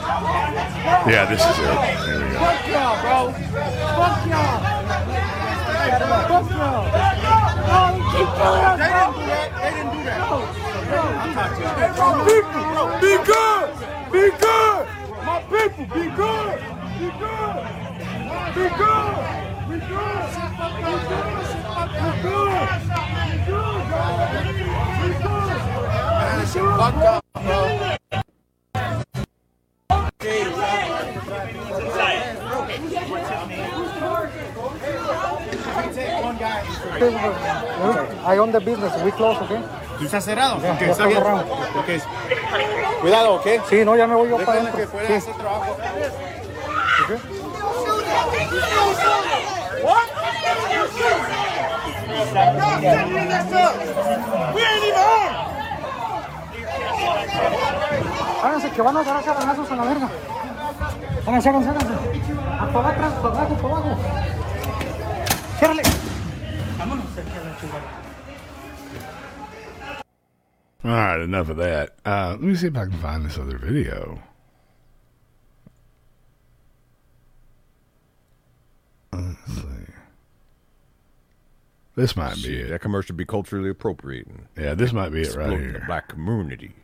Yeah, this is it. Here we go. Fuck y'all, bro. Fuck y'all. Fuck y'all. No, keep killing us, bro. They didn't do that. They didn't do that. My people, be good. Be good. My people, be good. Be good. Be good. Be good. Be good. Be good. Be good, bro. Be good. Be good. Fuck y'all, bro. I own the business. We close, ¿ok? ¿Tú estás cerrado? Está bien. Cuidado, ¿ok? Sí, no, ya me voy yo para Déjenle adentro. que Sí. hacer trabajo. Háganse, que van a agarrar cabanazos a la verga. Háganse, háganse, háganse. A para atrás, para abajo, para abajo. Ciérrale. Vámonos aquí a la chingada. All right, enough of that. Uh, let me see if I can find this other video. Let's see. This might be Shit, it. That commercial be culturally appropriating. Yeah, this might be it right Exploiting here. The black community.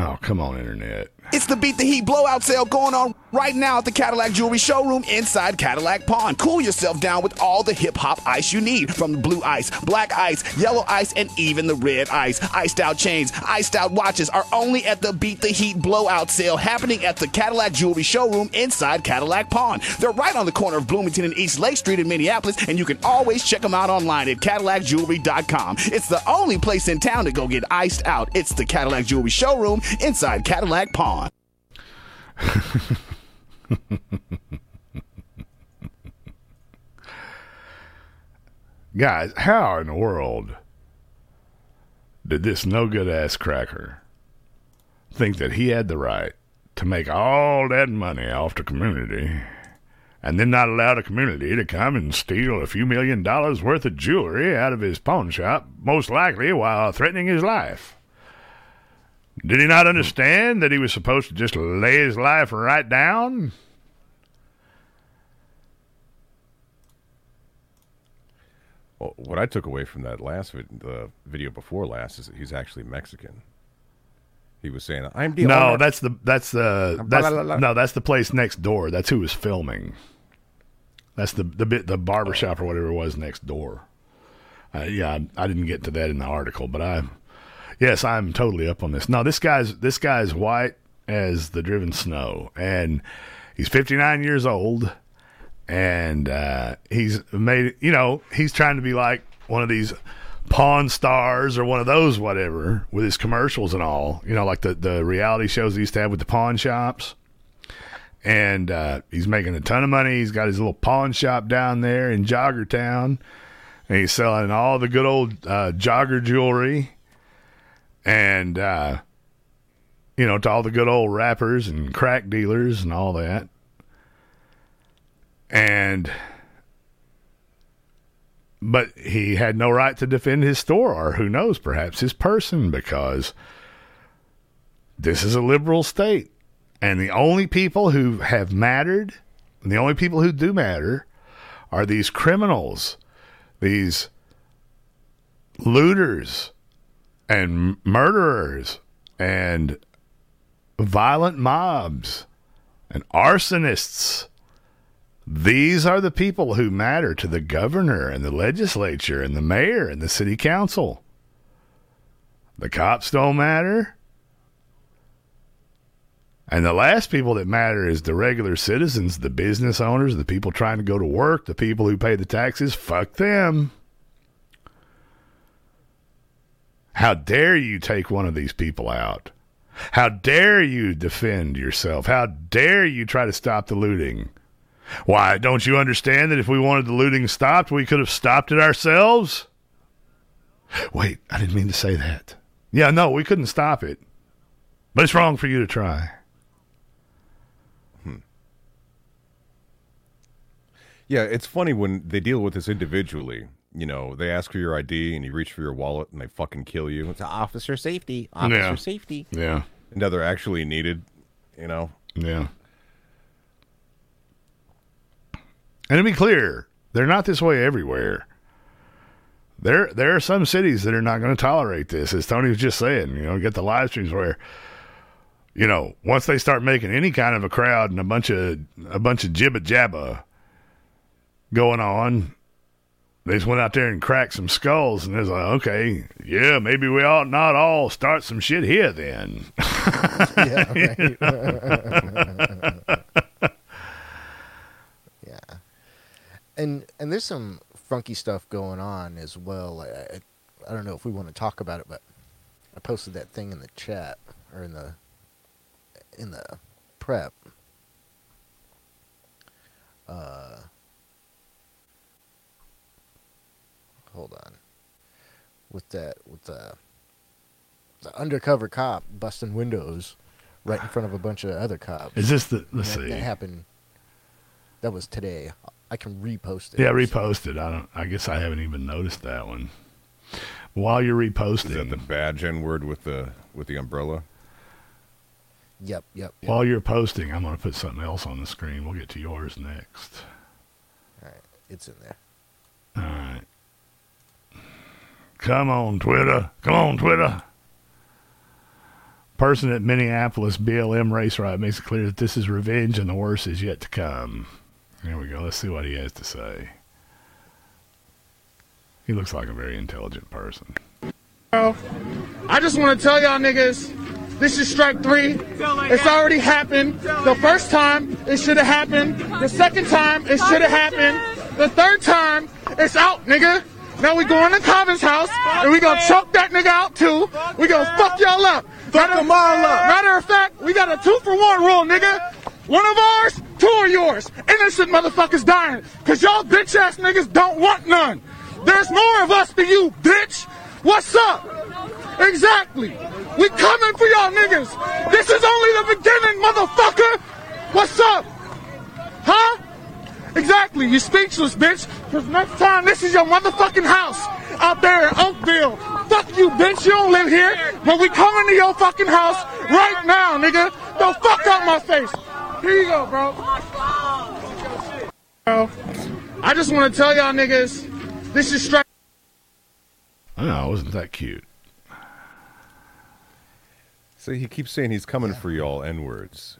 Oh, come on, internet. It's the Beat the Heat blowout sale going on Right now at the Cadillac Jewelry Showroom inside Cadillac Pawn. Cool yourself down with all the hip hop ice you need from the blue ice, black ice, yellow ice, and even the red ice. Iced out chains, iced out watches are only at the Beat the Heat blowout sale happening at the Cadillac Jewelry Showroom inside Cadillac Pawn. They're right on the corner of Bloomington and East Lake Street in Minneapolis, and you can always check them out online at CadillacJewelry.com. It's the only place in town to go get iced out. It's the Cadillac Jewelry Showroom inside Cadillac Pawn. <laughs> Guys, how in the world did this no good ass cracker think that he had the right to make all that money off the community and then not allow the community to come and steal a few million dollars worth of jewelry out of his pawn shop, most likely while threatening his life? Did he not understand that he was supposed to just lay his life right down? Well, what I took away from that last vid- the video before last is that he's actually Mexican. He was saying, "I'm the no, owner." that's the that's the that's, no, that's the place next door. That's who was filming. That's the the bit the barber shop or whatever it was next door. Uh, yeah, I, I didn't get to that in the article, but I yes, I'm totally up on this. No, this guy's this guy's white as the driven snow, and he's 59 years old, and uh, he's made you know he's trying to be like one of these pawn stars or one of those whatever with his commercials and all you know like the the reality shows he used to have with the pawn shops. And uh, he's making a ton of money. He's got his little pawn shop down there in jogger town and he's selling all the good old uh, jogger jewelry and uh, you know to all the good old rappers and crack dealers and all that. And but he had no right to defend his store or who knows perhaps his person because this is a liberal state. And the only people who have mattered the only people who do matter are these criminals these looters and murderers and violent mobs and arsonists these are the people who matter to the governor and the legislature and the mayor and the city council. The cops don't matter. And the last people that matter is the regular citizens, the business owners, the people trying to go to work, the people who pay the taxes. Fuck them. How dare you take one of these people out? How dare you defend yourself? How dare you try to stop the looting? Why, don't you understand that if we wanted the looting stopped, we could have stopped it ourselves? Wait, I didn't mean to say that. Yeah, no, we couldn't stop it. But it's wrong for you to try. Hmm. Yeah, it's funny when they deal with this individually. You know, they ask for your ID and you reach for your wallet and they fucking kill you. It's officer safety, officer Yeah. safety. Yeah. And now they're actually needed. You know. Yeah. And to be clear, they're not this way everywhere. There, there are some cities that are not going to tolerate this, as Tony was just saying. You know, get the live streams where, you know, once they start making any kind of a crowd and a bunch of a bunch of jibba jabba going on, they just went out there and cracked some skulls, and it's like, okay, yeah, maybe we ought not all start some shit here then. <laughs> Yeah, <laughs> <laughs> yeah. And and there's some funky stuff going on as well. I, I, I don't know if we want to talk about it, but I posted that thing in the chat or in the in the prep. Uh, hold on. With that, with the the undercover cop busting windows right in front of a bunch of other cops. Is this the- let's that, see. That happened. That was today. I can repost it. Yeah, repost it. I don't. I guess I haven't even noticed that one. While you're reposting, Is that the badge N word with the with the umbrella? Yep, yep. yep. while you're posting, I'm going to put something else on the screen. We'll get to yours next. All right, it's in there. All right. Come on, Twitter. Come on, Twitter. Person at Minneapolis BLM race riot makes it clear that this is revenge and the worst is yet to come. Here we go. Let's see what he has to say. He looks like a very intelligent person. I just want to tell y'all niggas, this is strike three. It's already happened. The first time, it should have happened. The second time, it should have happened. The third time, it's out, nigga. Now we going to Cobbin's house, and we gonna choke that nigga out too. We gonna fuck y'all up. Fuck them all up. Matter of fact, we got a two for one rule, nigga. One of ours, two of yours. Innocent motherfuckers dying. Cause y'all bitch ass niggas don't want none. There's more of us than you, bitch. What's up? Exactly. We coming for y'all niggas. This is only the beginning, motherfucker. What's up? Huh? Exactly. You're speechless, bitch. Cause next time this is your motherfucking house out there in Oakville. Fuck you, bitch. You don't live here. But we coming to your fucking house right now, nigga. The fuck out my face. Here you go, bro. Bro, I just want to tell y'all niggas, this is straight. Oh, wasn't that cute? So he keeps saying he's coming for y'all N words.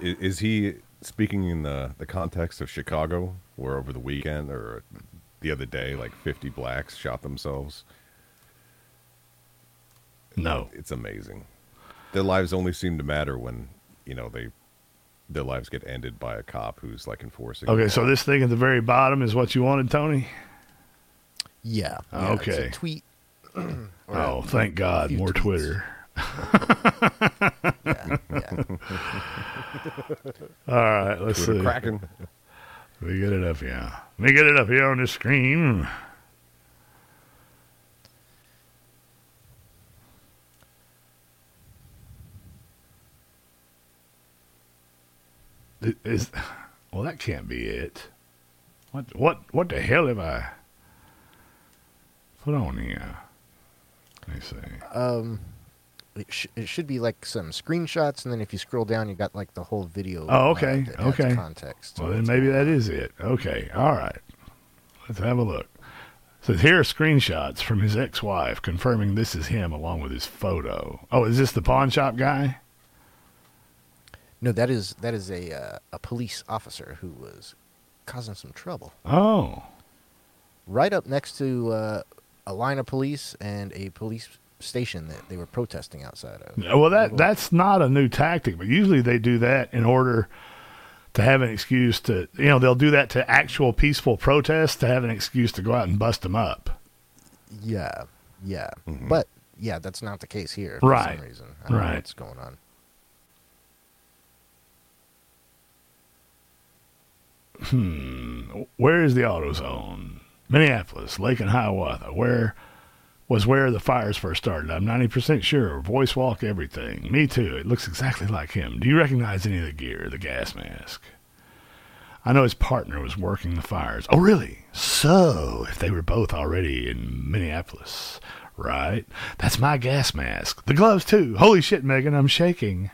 Is, is he speaking in the, the context of Chicago, where over the weekend or the other day, like 50 blacks shot themselves? No. It's amazing. Their lives only seem to matter when, you know, they their lives get ended by a cop who's like enforcing. Okay, so this thing at the very bottom is what you wanted, Tony? Yeah. yeah, it's a Okay. tweet. Oh, thank God, more tweets. Twitter. Yeah, yeah. <laughs> All right, let's Twitter see. cracking. Let me get it up here. Let me get it up here on the screen. Is well, that can't be it. What what what the hell have I put on here? Let me see. Um, it, sh- it should be like some screenshots, and then if you scroll down, you got like the whole video. Oh, okay, okay. Context. Well, then maybe that is it. Okay, all right. Let's have a look. So here are screenshots from his ex-wife confirming this is him along with his photo. Oh, is this the pawn shop guy? No, that is that is a uh, a police officer who was causing some trouble. Oh, Right up next to uh, a line of police and a police station that they were protesting outside of. well that that's not a new tactic, but usually they do that in order to have an excuse to, you know, they'll do that to actual peaceful protests to have an excuse to go out and bust them up. Yeah, yeah, Mm-hmm. but yeah, that's not the case here for Right, some reason. I don't know right. what's going on? Hmm. Where is the AutoZone? Minneapolis, Lake and Hiawatha. Where was where the fires first started? I'm 90% sure. Voice walk, everything. Me too. It looks exactly like him. Do you recognize any of the gear, the gas mask? I know his partner was working the fires. Oh, really? So, if they were both already in Minneapolis, right? That's my gas mask. The gloves, too. Holy shit, Megan, I'm shaking.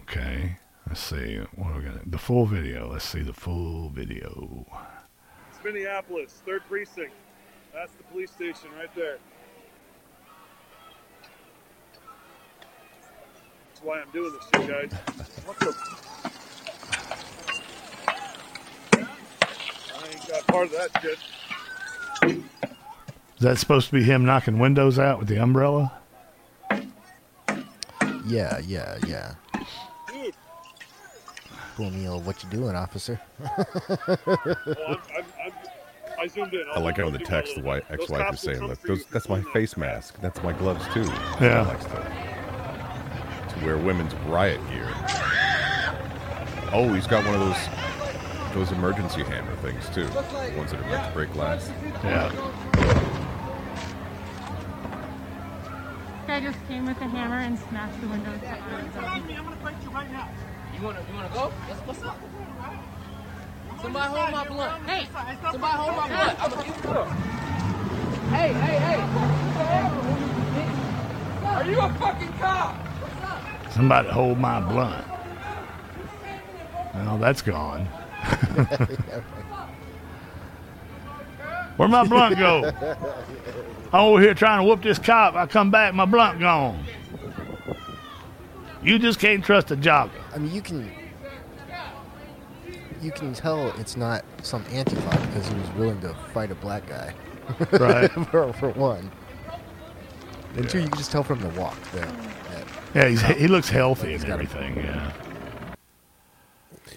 Okay. Let's see. What are we gonna? The full video. Let's see the full video. It's Minneapolis, third precinct. That's the police station right there. That's why I'm doing this shit, guys. What the? I ain't got part of that shit. Is that supposed to be him knocking windows out with the umbrella? Yeah, yeah, yeah. Dude, Pull. What you doing, officer? <laughs> well, I'm, I'm, I'm, I zoomed in. I like how in the text the little- wife, ex-wife is saying, come "Look, for you those, that's my face mask. That's my gloves too." Yeah. She likes to, to wear women's riot gear. Oh, he's got one of those those emergency hammer things too. The ones that are meant to break glass. Yeah. Guy just came with a hammer and smashed the windows. I'm gonna fight you right now. You wanna you wanna go? What's, what's up? Somebody hold my blunt. Hey, somebody hold my blunt. I'm gonna. Hey, hey, hey. Are you a fucking cop? Somebody hold my blunt. Well, that's gone. <laughs> Where'd my blunt go? I'm over here trying to whoop this cop. I come back, my blunt gone. You just can't trust a jogger. I mean, you can you can tell it's not some Antifa because he was willing to fight a black guy. Right. <laughs> for, for one. And two, you can just tell from the walk that. that Yeah, he's, he looks healthy He's and got a- everything. Yeah.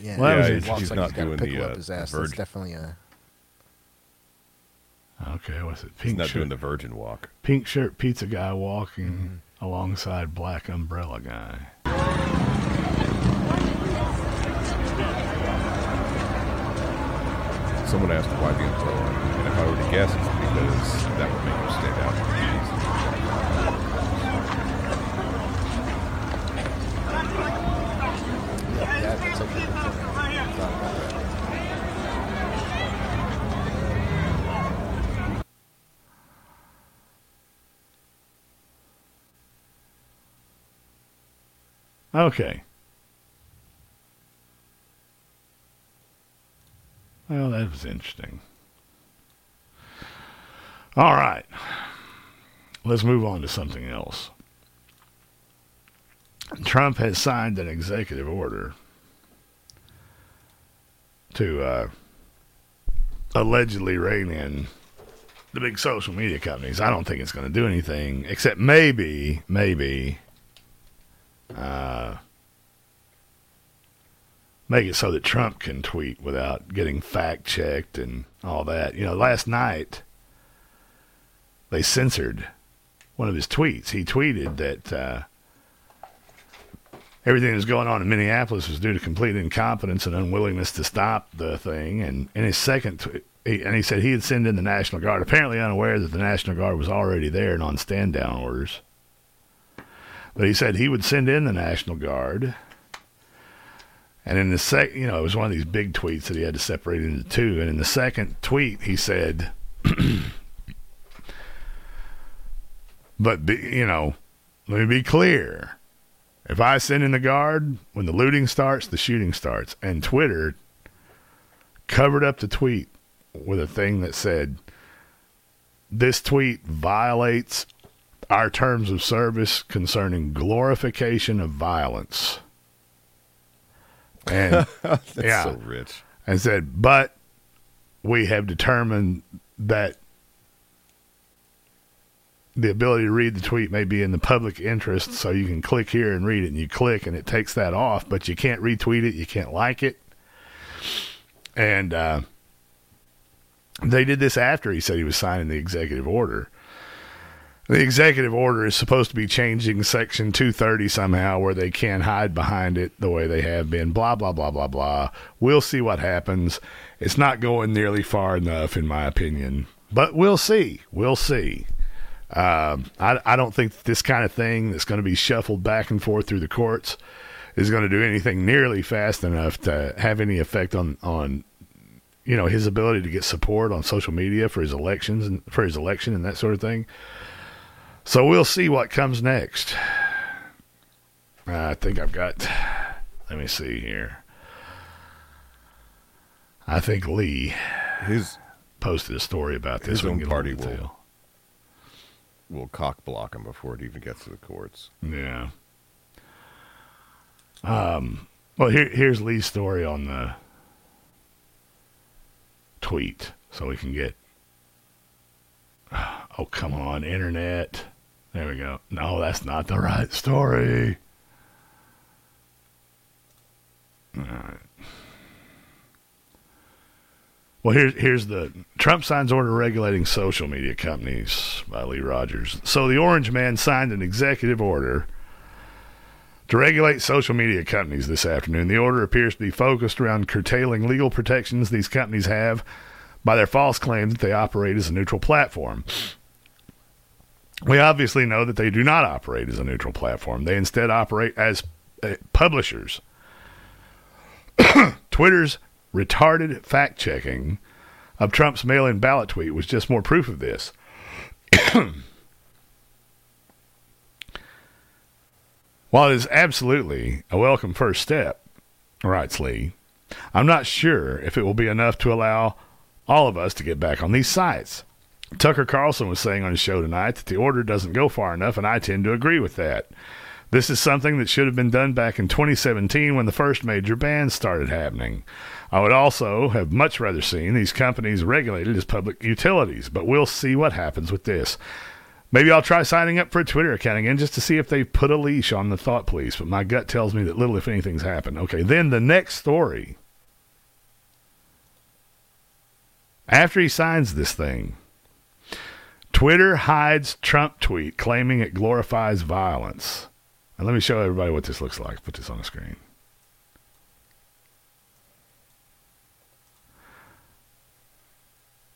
Yeah, Well, Yeah, it. he's, walks he's like not he's got a doing pickle the, up uh, his the ass. That's virgin. definitely a. Okay, what's it? He's Pink not shirt, doing the virgin walk. pink shirt pizza guy walking Mm-hmm. alongside black umbrella guy. Someone asked why the umbrella, and if I were to guess, it's because that would make him stand out. Okay. Well, that was interesting. All right. Let's move on to something else. Trump has signed an executive order to uh, allegedly rein in the big social media companies. I don't think it's going to do anything except maybe, maybe uh, make it so that Trump can tweet without getting fact checked and all that. You know, last night they censored one of his tweets. He tweeted that uh, everything that's going on in Minneapolis was due to complete incompetence and unwillingness to stop the thing. And in his second tweet, he, and he said he had sent in the National Guard, apparently unaware that the National Guard was already there and on stand down orders. But he said he would send in the National Guard. And in the sec, you know, it was one of these big tweets that he had to separate into two. And in the second tweet, he said, <clears throat> "But be, you know, let me be clear: if I send in the guard, when the looting starts, the shooting starts." And Twitter covered up the tweet with a thing that said, "This tweet violates our terms of service concerning glorification of violence." And <laughs> That's yeah, so rich. and said, but we have determined that the ability to read the tweet may be in the public interest, so you can click here and read it, and you click, and it takes that off, but you can't retweet it, you can't like it. And uh, they did this after he said he was signing the executive order. The executive order is supposed to be changing Section 230 somehow where they can't hide behind it the way they have been. Blah, blah, blah, blah, blah. We'll see what happens. It's not going nearly far enough, in my opinion. But we'll see. We'll see. Um, I, I don't think this kind of thing that's going to be shuffled back and forth through the courts is going to do anything nearly fast enough to have any effect on, on you know his ability to get support on social media for his elections and for his election and that sort of thing. So we'll see what comes next. I think I've got. Let me see here. I think Lee his posted a story about this. His own party will will cock block him before it even gets to the courts. Yeah. Um. Well, here here's Lee's story on the tweet, so we can get. Oh come on, internet. There we go. No, that's not the right story. All right. Well, here's here's the Trump signs order regulating social media companies by Lee Rogers. So the Orange Man signed an executive order to regulate social media companies this afternoon. The order appears to be focused around curtailing legal protections these companies have by their false claim that they operate as a neutral platform. We obviously know that they do not operate as a neutral platform. They instead operate as uh, publishers. <coughs> Twitter's retarded fact checking of Trump's mail in ballot tweet was just more proof of this. <coughs> While it is absolutely a welcome first step, writes Lee, I'm not sure if it will be enough to allow all of us to get back on these sites. Tucker Carlson was saying on his show tonight that the order doesn't go far enough, and I tend to agree with that. This is something that should have been done back in 2017 when the first major bans started happening. I would also have much rather seen these companies regulated as public utilities, but we'll see what happens with this. Maybe I'll try signing up for a Twitter account again just to see if they put a leash on the thought police, but my gut tells me that little, if anything's happened. Okay, then the next story. After he signs this thing, Twitter hides Trump tweet claiming it glorifies violence. And let me show everybody what this looks like. Put this on the screen.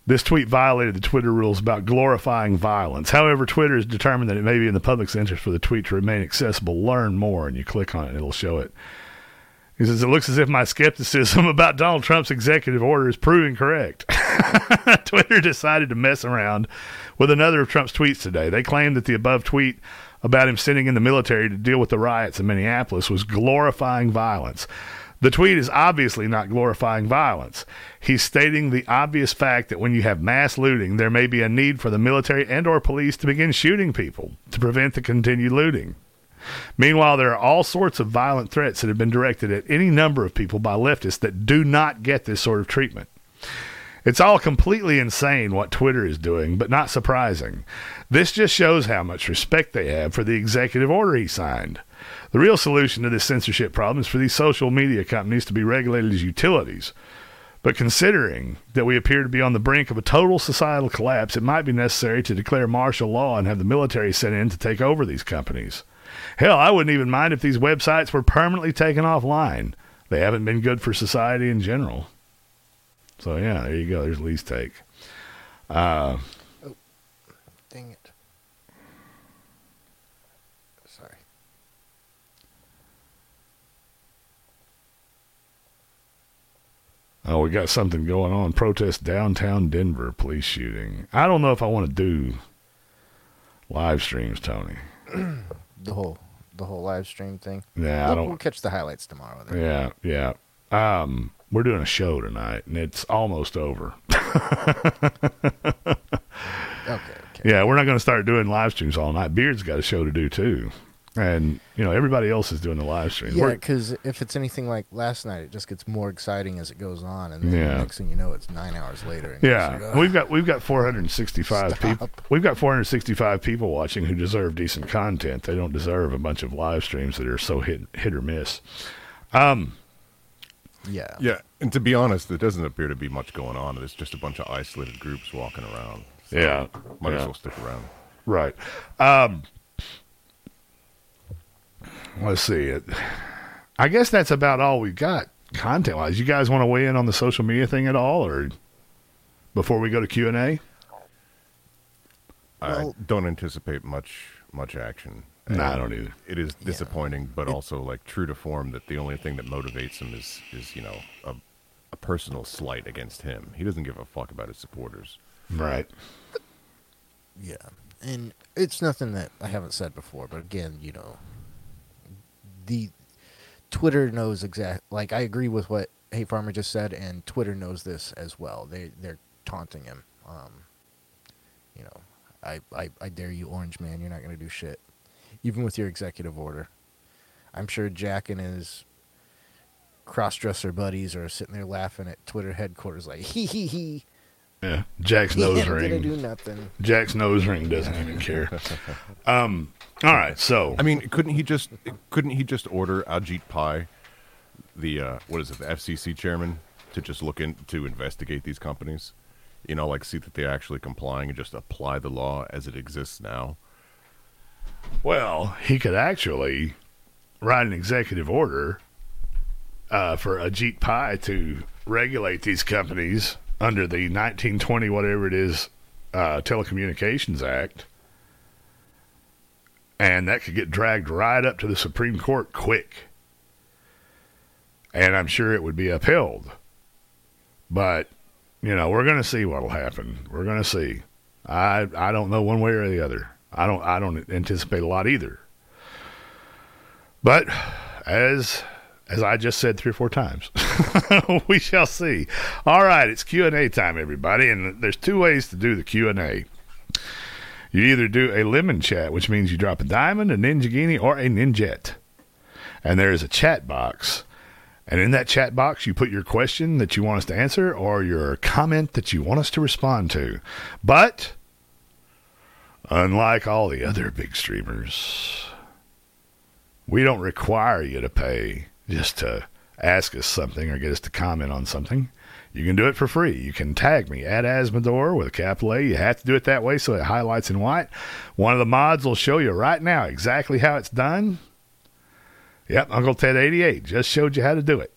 This tweet violated the Twitter rules about glorifying violence. However, Twitter has determined that it may be in the public's interest for the tweet to remain accessible. Learn more, and you click on it, and it'll show it. He says, It looks as if my skepticism <laughs> about Donald Trump's executive order is proving correct. <laughs> Twitter decided to mess around with another of Trump's tweets today. They claimed that the above tweet about him sending in the military to deal with the riots in Minneapolis was glorifying violence. The tweet is obviously not glorifying violence. He's stating the obvious fact that when you have mass looting, there may be a need for the military and or police to begin shooting people to prevent the continued looting. Meanwhile, there are all sorts of violent threats that have been directed at any number of people by leftists that do not get this sort of treatment. It's all completely insane what Twitter is doing, but not surprising. This just shows how much respect they have for the executive order he signed. The real solution to this censorship problem is for these social media companies to be regulated as utilities. But considering that we appear to be on the brink of a total societal collapse, it might be necessary to declare martial law and have the military sent in to take over these companies. Hell, I wouldn't even mind if these websites were permanently taken offline. They haven't been good for society in general. So yeah, there you go. There's Lee's take. Uh, Dang it. Sorry. oh, we got something going on. Protest downtown Denver police shooting. I don't know if I want to do live streams, Tony. <clears throat> the whole the whole live stream thing. Yeah, I we'll, don't- we'll catch the highlights tomorrow. Then. Yeah, yeah. Um, we're doing a show tonight, and it's almost over. <laughs> Okay. Yeah, we're not going to start doing live streams all night. Beard's got a show to do too, and you know everybody else is doing the live stream. Yeah, because if it's anything like last night, it just gets more exciting as it goes on, and then Yeah. the next thing you know, it's nine hours later. And Yeah, like, "Ugh." we've got we've got 465 people. We've got 465 people watching who deserve decent content. They don't deserve a bunch of live streams that are so hit hit or miss. Um, yeah, Yeah, and to be honest, there doesn't appear to be much going on. There's just a bunch of isolated groups walking around. So Yeah, might as well stick around. Right. Um, let's see it. I guess that's about all we've got content wise. You guys want to weigh in on the social media thing at all, or before we go to Q and A? I don't anticipate much much action. No, I don't either. It is disappointing, but also like true to form that the only thing that motivates him is is you know a, a personal slight against him. He doesn't give a fuck about his supporters. Right. Yeah, and it's nothing that I haven't said before, but again, you know, the Twitter knows exact. Like I agree with what Hey Farmer just said, and Twitter knows this as well. They they're taunting him. Um, you know, I, I I dare you, Orange Man. You're not gonna do shit, even with your executive order. I'm sure Jack and his cross-dresser buddies are sitting there laughing at Twitter headquarters, like hee hee hee. Yeah, Jack's nose ain't gonna ring. do nothing. Jack's nose ring doesn't even care. <laughs> Um. All right. So I mean, couldn't he just couldn't he just order Ajit Pai, the uh, what is it, the FCC chairman, to just look in to investigate these companies? You know, like see that they're actually complying and just apply the law as it exists now. Well, he could actually write an executive order uh, for Ajit Pai to regulate these companies under the 1920, whatever it is, uh, Telecommunications Act. And that could get dragged right up to the Supreme Court quick. And I'm sure it would be upheld. But, you know, we're going to see what'll happen. We're going to see. I I don't know one way or the other. I don't I don't anticipate a lot either. But as as I just said three or four times, <laughs> we shall see. All right, it's Q and A time, everybody, and there's two ways to do the Q and A. You either do a lemon chat, which means you drop a diamond, a Ninjaghini, or a ninjet. And there is a chat box. And in that chat box, you put your question that you want us to answer or your comment that you want us to respond to. But, unlike all the other big streamers, we don't require you to pay just to ask us something or get us to comment on something. You can do it for free. You can tag me at Azzmador with a capital A. You have to do it that way so it highlights in white. One of the mods will show you right now exactly how it's done. Yep, Uncle Ted 88 just showed you how to do it.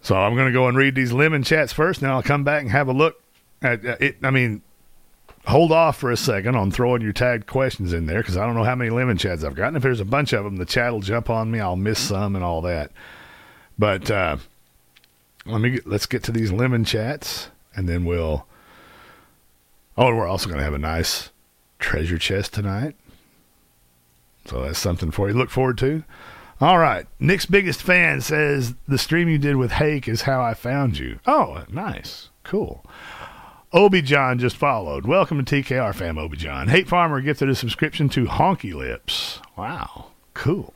So I'm going to go and read these lemon chats first, then I'll come back and have a look at it. I mean, hold off for a second on throwing your tagged questions in there because I don't know how many lemon chats I've gotten. If there's a bunch of them, the chat will jump on me. I'll miss some and all that. But uh, let me get, let's get to these lemon chats, and then we'll. Oh, we're also going to have a nice treasure chest tonight. So that's something for you to look forward to. All right. Nick's biggest fan says the stream you did with Hake is how I found you. Oh, nice. Cool. Obi John just followed. Welcome to TKR fam, Obi John. Hate Farmer gifted a subscription to Honky Lips. Wow. Cool.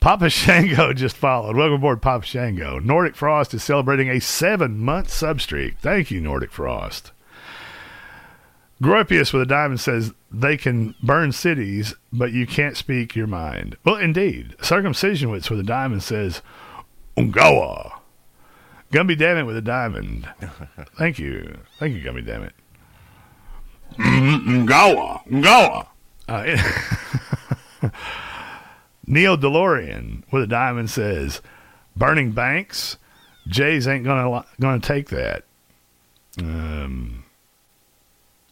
Papa Shango <laughs> just followed. Welcome aboard, Papa Shango. Nordic Frost is celebrating a seven month sub streak. Thank you, Nordic Frost. Gropius with a diamond says they can burn cities, but you can't speak your mind. Well, indeed. Circumcisionwitz with a diamond says Ungawa. Gumby Dammit with a diamond. Thank you. Thank you, Gumby Dammit. Ngawa, Ngawa. Uh, <laughs> Neo DeLorean with a diamond says, "Burning banks, Jays ain't gonna gonna take that." Um,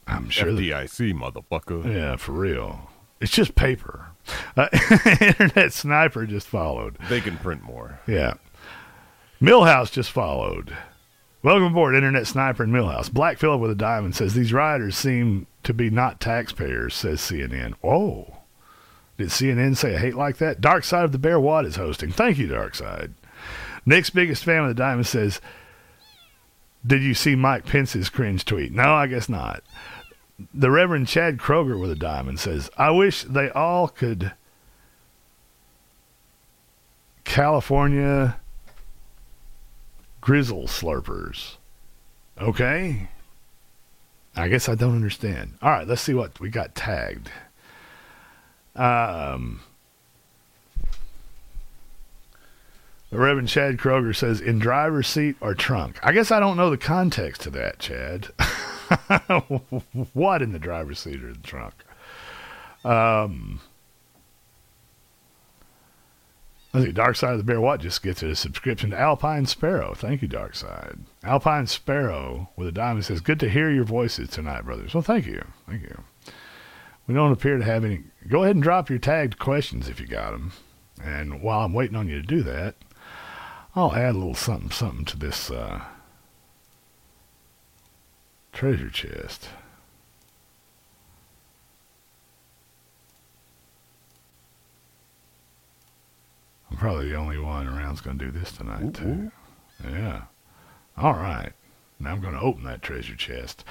I'm sure. that- FDIC, motherfucker. yeah, for real. It's just paper. Uh, <laughs> Internet Sniper just followed. They can print more. Yeah. Millhouse just followed. Welcome aboard, Internet Sniper and Millhouse. Black Phillip with a diamond says these riders seem to be not taxpayers, says CNN. Whoa. Oh, did CNN say a hate like that? Dark Side of the Bear Watt is hosting. Thank you, Dark Side. Nick's biggest fan of the diamond says, Did you see Mike Pence's cringe tweet? No, I guess not. The Reverend Chad Kroger with a diamond says, I wish they all could California grizzle slurpers. Okay? I guess I don't understand. All right, let's see what we got tagged. Um, the Reverend Chad Kroger says, in driver's seat or trunk. I guess I don't know the context to that, Chad. <laughs> what in the driver's seat or the trunk? Um, let's see. Dark Side of the Bear What just gets a subscription to Alpine Sparrow. Thank you, Dark Side. Alpine Sparrow with a diamond says, Good to hear your voices tonight, brothers. Well, thank you. Thank you. We don't appear to have any. Go ahead and drop your tagged questions if you got them. And while I'm waiting on you to do that, I'll add a little something, something to this uh, treasure chest. I'm probably the only one around's going to do this tonight, too. Yeah. All right. Now I'm going to open that treasure chest.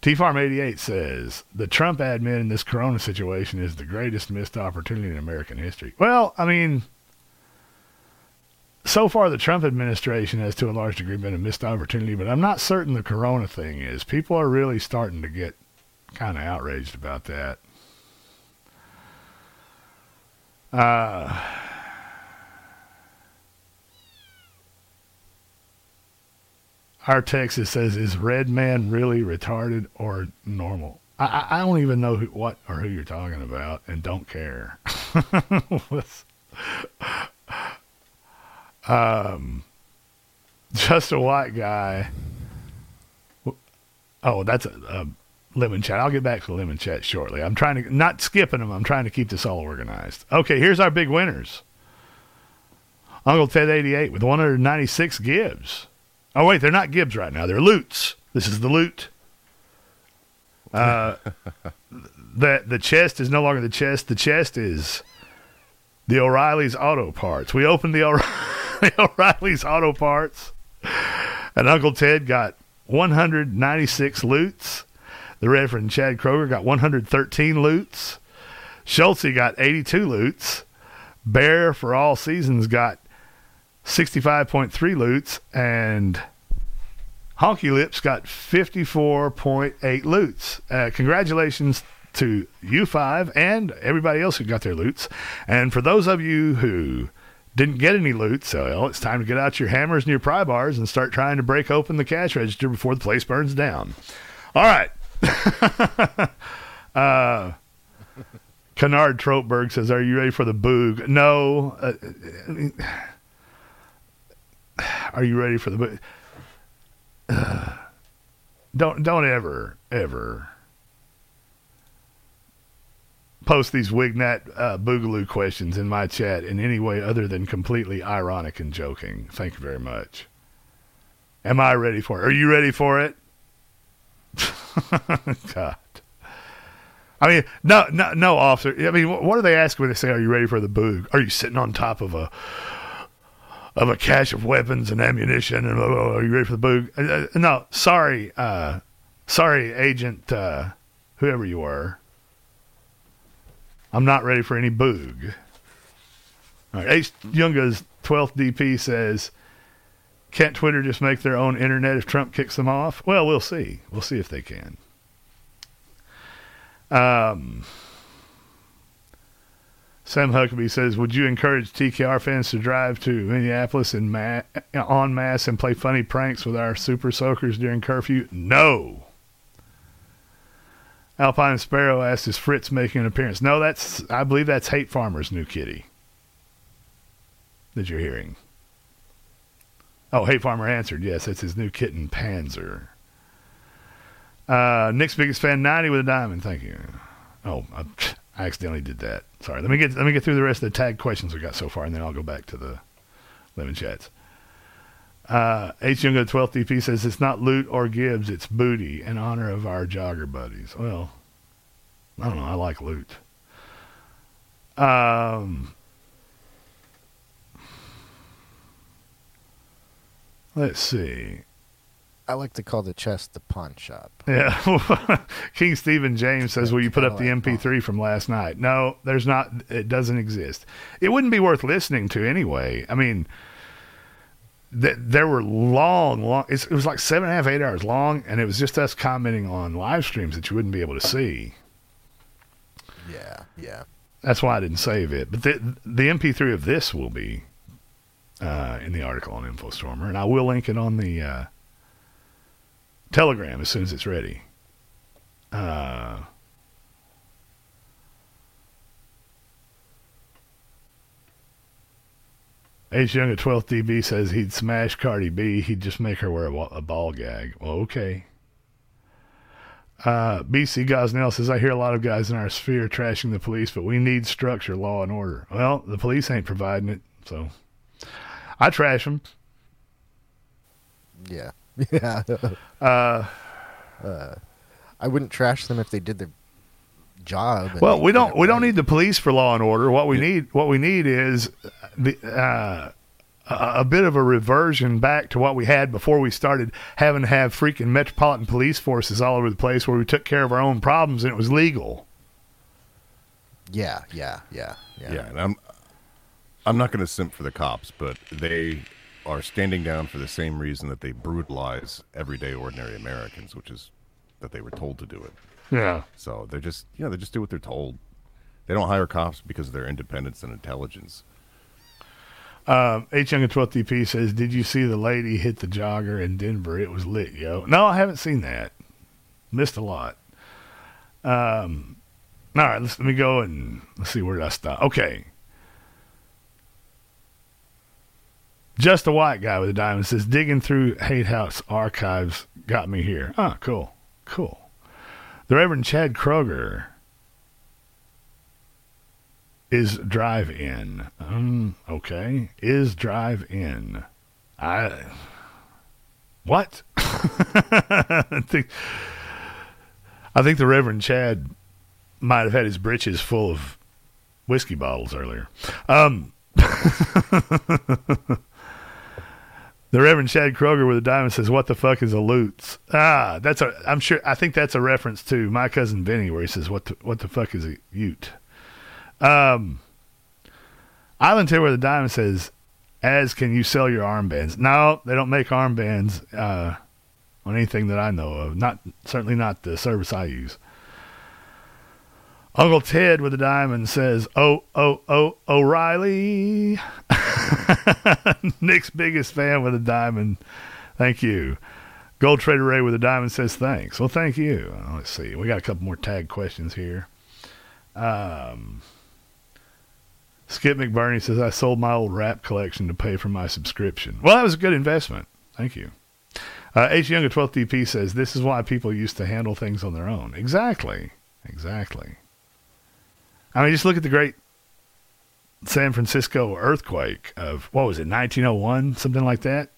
T Farm 88 says the Trump admin in this corona situation is the greatest missed opportunity in American history. Well, I mean, so far the Trump administration has to a large degree been a missed opportunity, but I'm not certain the corona thing is. People are really starting to get kind of outraged about that. Uh, our Texas says, "Is Red Man really retarded or normal?" I, I, don't even know who, what or who you're talking about, and don't care. <laughs> Um, just a white guy. Oh, that's a, a lemon chat. I'll get back to lemon chat shortly. I'm trying to not skipping them. I'm trying to keep this all organized. Okay, here's our big winners. Uncle Ted 88 with 196 Gibbs. Oh wait, they're not Gibbs right now. They're Loots. This is the loot. Uh, <laughs> the the chest is no longer the chest. The chest is the O'Reilly's Auto Parts. We opened the, O'Re- <laughs> the O'Reilly's Auto Parts, and Uncle Ted got 196 loots. The Reverend Chad Kroger got 113 loots. Schulte got 82 loots. Bear for all seasons got 65.3 loots. And Honky Lips got 54.8 loots. Uh, congratulations to you five and everybody else who got their loots. And for those of you who didn't get any loot, so well, it's time to get out your hammers and your pry bars and start trying to break open the cash register before the place burns down. All right. <laughs> uh, Kennard Tropeberg says, "Are you ready for the boog?" No. Uh, mean, <sighs> are you ready for the? Uh, <sighs> don't don't ever ever post these Wignat uh, Boogaloo questions in my chat in any way other than completely ironic and joking. Thank you very much. Am I ready for it? Are you ready for it? <laughs> God. I mean, no, no, no, officer. I mean, what do they ask when they say, "Are you ready for the boog?" Are you sitting on top of a of a cache of weapons and ammunition? And oh, are you ready for the boog? Uh, uh, no, sorry, uh, sorry, Agent, uh, whoever you are. I'm not ready for any boog. All right, H. Younga's 12th DP says, can't Twitter just make their own internet if Trump kicks them off? Well, we'll see. We'll see if they can. Um, Sam Huckabee says, "Would you encourage TKR fans to drive to Minneapolis in ma- en masse and play funny pranks with our super soakers during curfew?" No. Alpine Sparrow asks, "Is Fritz making an appearance?" No, that's I believe that's Hate Farmer's new kitty that you're hearing. Oh, Hate Farmer answered, yes, that's his new kitten, Panzer. Uh, Nick's biggest fan, 90 with a diamond. Thank you. Oh, I, I accidentally did that. Sorry. Let me get let me get through the rest of the tag questions we got so far, and then I'll go back to the lemon chats. Uh, H. Young the 12th DP says it's not loot or Gibbs, it's booty in honor of our jogger buddies. Well, I don't know. I like loot. Um, let's see. I like to call the chest the pawn shop. Yeah. <laughs> King Stephen James says, Will you put up the MP3 from last night? No, there's not. It doesn't exist. It wouldn't be worth listening to anyway. I mean, th- there were long, long, it was like seven and a half, eight hours long, and it was just us commenting on live streams that you wouldn't be able to see. Yeah, yeah. That's why I didn't save it. But the, the MP3 of this will be uh, in the article on InfoStormer, and I will link it on the. Uh, Telegram as soon as it's ready. Uh, H. Young at 12th DB says he'd smash Cardi B. He'd just make her wear a, a ball gag. Well, okay. Uh, BC Gosnell says, I hear a lot of guys in our sphere trashing the police, but we need structure, law, and order. Well, the police ain't providing it, so I trash them. Yeah. <laughs> Yeah. uh, uh, I wouldn't trash them if they did their job. Well, we don't it we don't need the police for law and order. What we need what we need is the uh, a, a bit of a reversion back to what we had before we started having to have freaking metropolitan police forces all over the place where we took care of our own problems and it was legal. Yeah, yeah, yeah, yeah. Yeah, and I'm I'm not going to simp for the cops, but they are standing down for the same reason that they brutalize everyday ordinary Americans, which is that they were told to do it. Yeah. So they're just you know they just do what they're told. They don't hire cops because of their independence and intelligence. Um, H Young at 12th DP says, "Did you see the lady hit the jogger in Denver? It was lit, yo." No, I haven't seen that. Missed a lot. Um, all right, let's let me go and let's see where did I stop. Okay. Just a white guy with a diamond says, digging through Hate House archives got me here. Ah, cool. Cool. The Reverend Chad Kroger is drive in. Um, okay. Is drive in. I. What? <laughs> I think. I think the Reverend Chad might have had his britches full of whiskey bottles earlier. Um. <laughs> The Reverend Chad Kroger with a diamond says, "What the fuck is a lutz?" Ah, that's a. I'm sure. I think that's a reference to my cousin Vinny, where he says, "What the what the fuck is a ute?" Um, Island Tail with a diamond says, "As can you sell your armbands?" No, they don't make armbands uh, on anything that I know of. Not certainly not the service I use. Uncle Ted with a diamond says, "Oh, oh, oh, O'Reilly." <laughs> Nick's biggest fan with a diamond. Thank you. Gold Trader Ray with a diamond says thanks. Well, thank you. Let's see. We got a couple more tag questions here. Um, Skip McBurney says I sold my old rap collection to pay for my subscription. Well, that was a good investment. Thank you. Uh, H Young at 12th DP says this is why people used to handle things on their own. Exactly. Exactly. I mean, just look at the great San Francisco earthquake of what was it, 1901, something like that.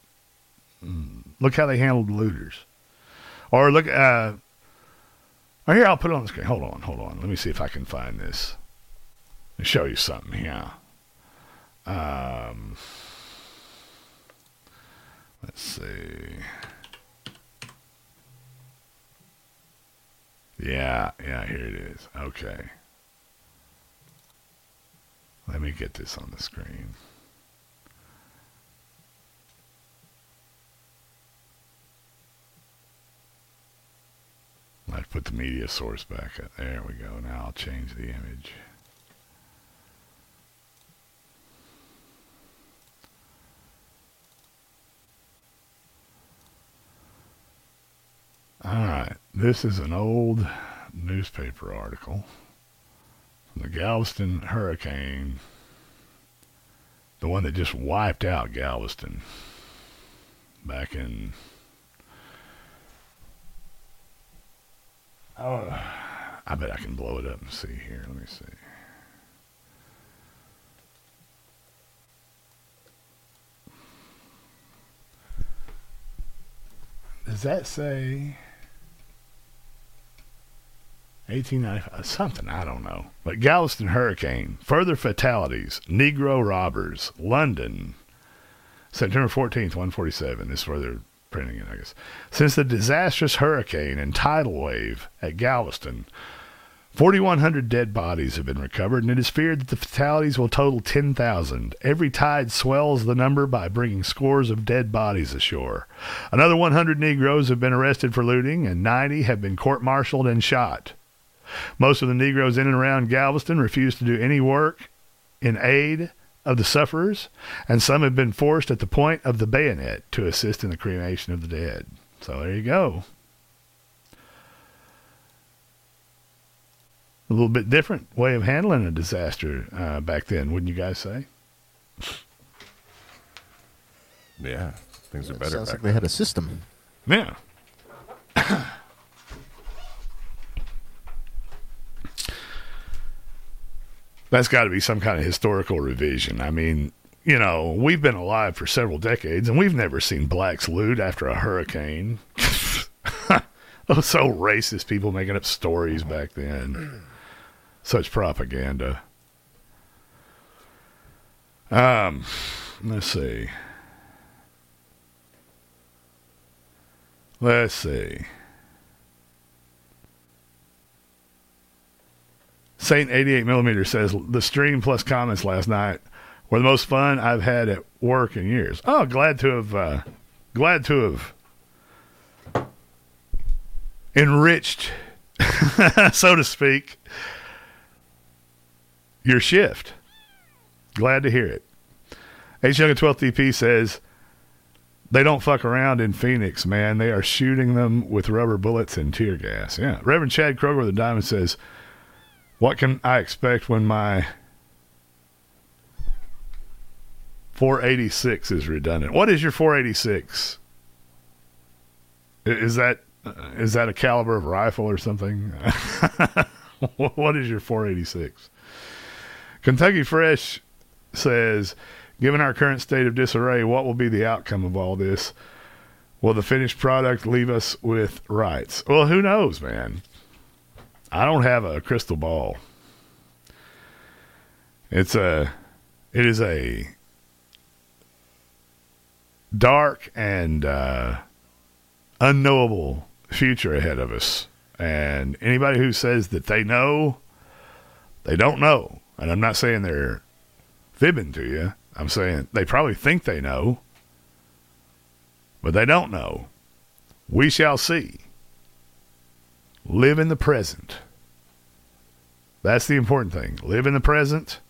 Mm, look how they handled looters. Or look, uh, or here I'll put it on the screen. Hold on, hold on. Let me see if I can find this. Let show you something here. Um, let's see. Yeah, yeah, here it is. Okay. Let me get this on the screen. Let's put the media source back up. There we go. Now I'll change the image. All right. This is an old newspaper article the Galveston hurricane, the one that just wiped out Galveston back in. Oh, I bet I can blow it up and see here. Let me see. Does that say 1895? Uh, something, I don't know. But Galveston Hurricane, further fatalities, Negro robbers, London, September 14th, 147. This is where they're printing it, I guess. Since the disastrous hurricane and tidal wave at Galveston, 4,100 dead bodies have been recovered, and it is feared that the fatalities will total 10,000. Every tide swells the number by bringing scores of dead bodies ashore. Another 100 Negroes have been arrested for looting, and 90 have been court martialed and shot. Most of the Negroes in and around Galveston refused to do any work in aid of the sufferers, and some have been forced at the point of the bayonet to assist in the cremation of the dead. So there you go. a little bit different way of handling a disaster uh, back then, wouldn't you guys say? Yeah, things are better. sounds back like they had a system. Yeah. That's got to be some kind of historical revision. I mean, you know, we've been alive for several decades and we've never seen blacks loot after a hurricane. Those <laughs> so racist people making up stories back then. Such propaganda. Um, let's see. Let's see. Saint 88 millimeter says the stream plus comments last night were the most fun I've had at work in years. Oh, glad to have, uh, glad to have enriched, <laughs> so to speak, your shift. Glad to hear it. H Young at 12th DP says they don't fuck around in Phoenix, man. They are shooting them with rubber bullets and tear gas. Yeah. Reverend Chad Kroger the diamond says, What can I expect when my 486 is redundant? What is your 486? Is that uh, is that a caliber of rifle or something? <laughs> what is your 486? Kentucky Fresh says, given our current state of disarray, what will be the outcome of all this? Will the finished product leave us with rights? Well, who knows, man? I don't have a crystal ball. It's a, it is a dark and uh, unknowable future ahead of us. And anybody who says that they know, they don't know. And I'm not saying they're fibbing to you. I'm saying they probably think they know, but they don't know. We shall see. Live in the present. That's the important thing. Live in the present.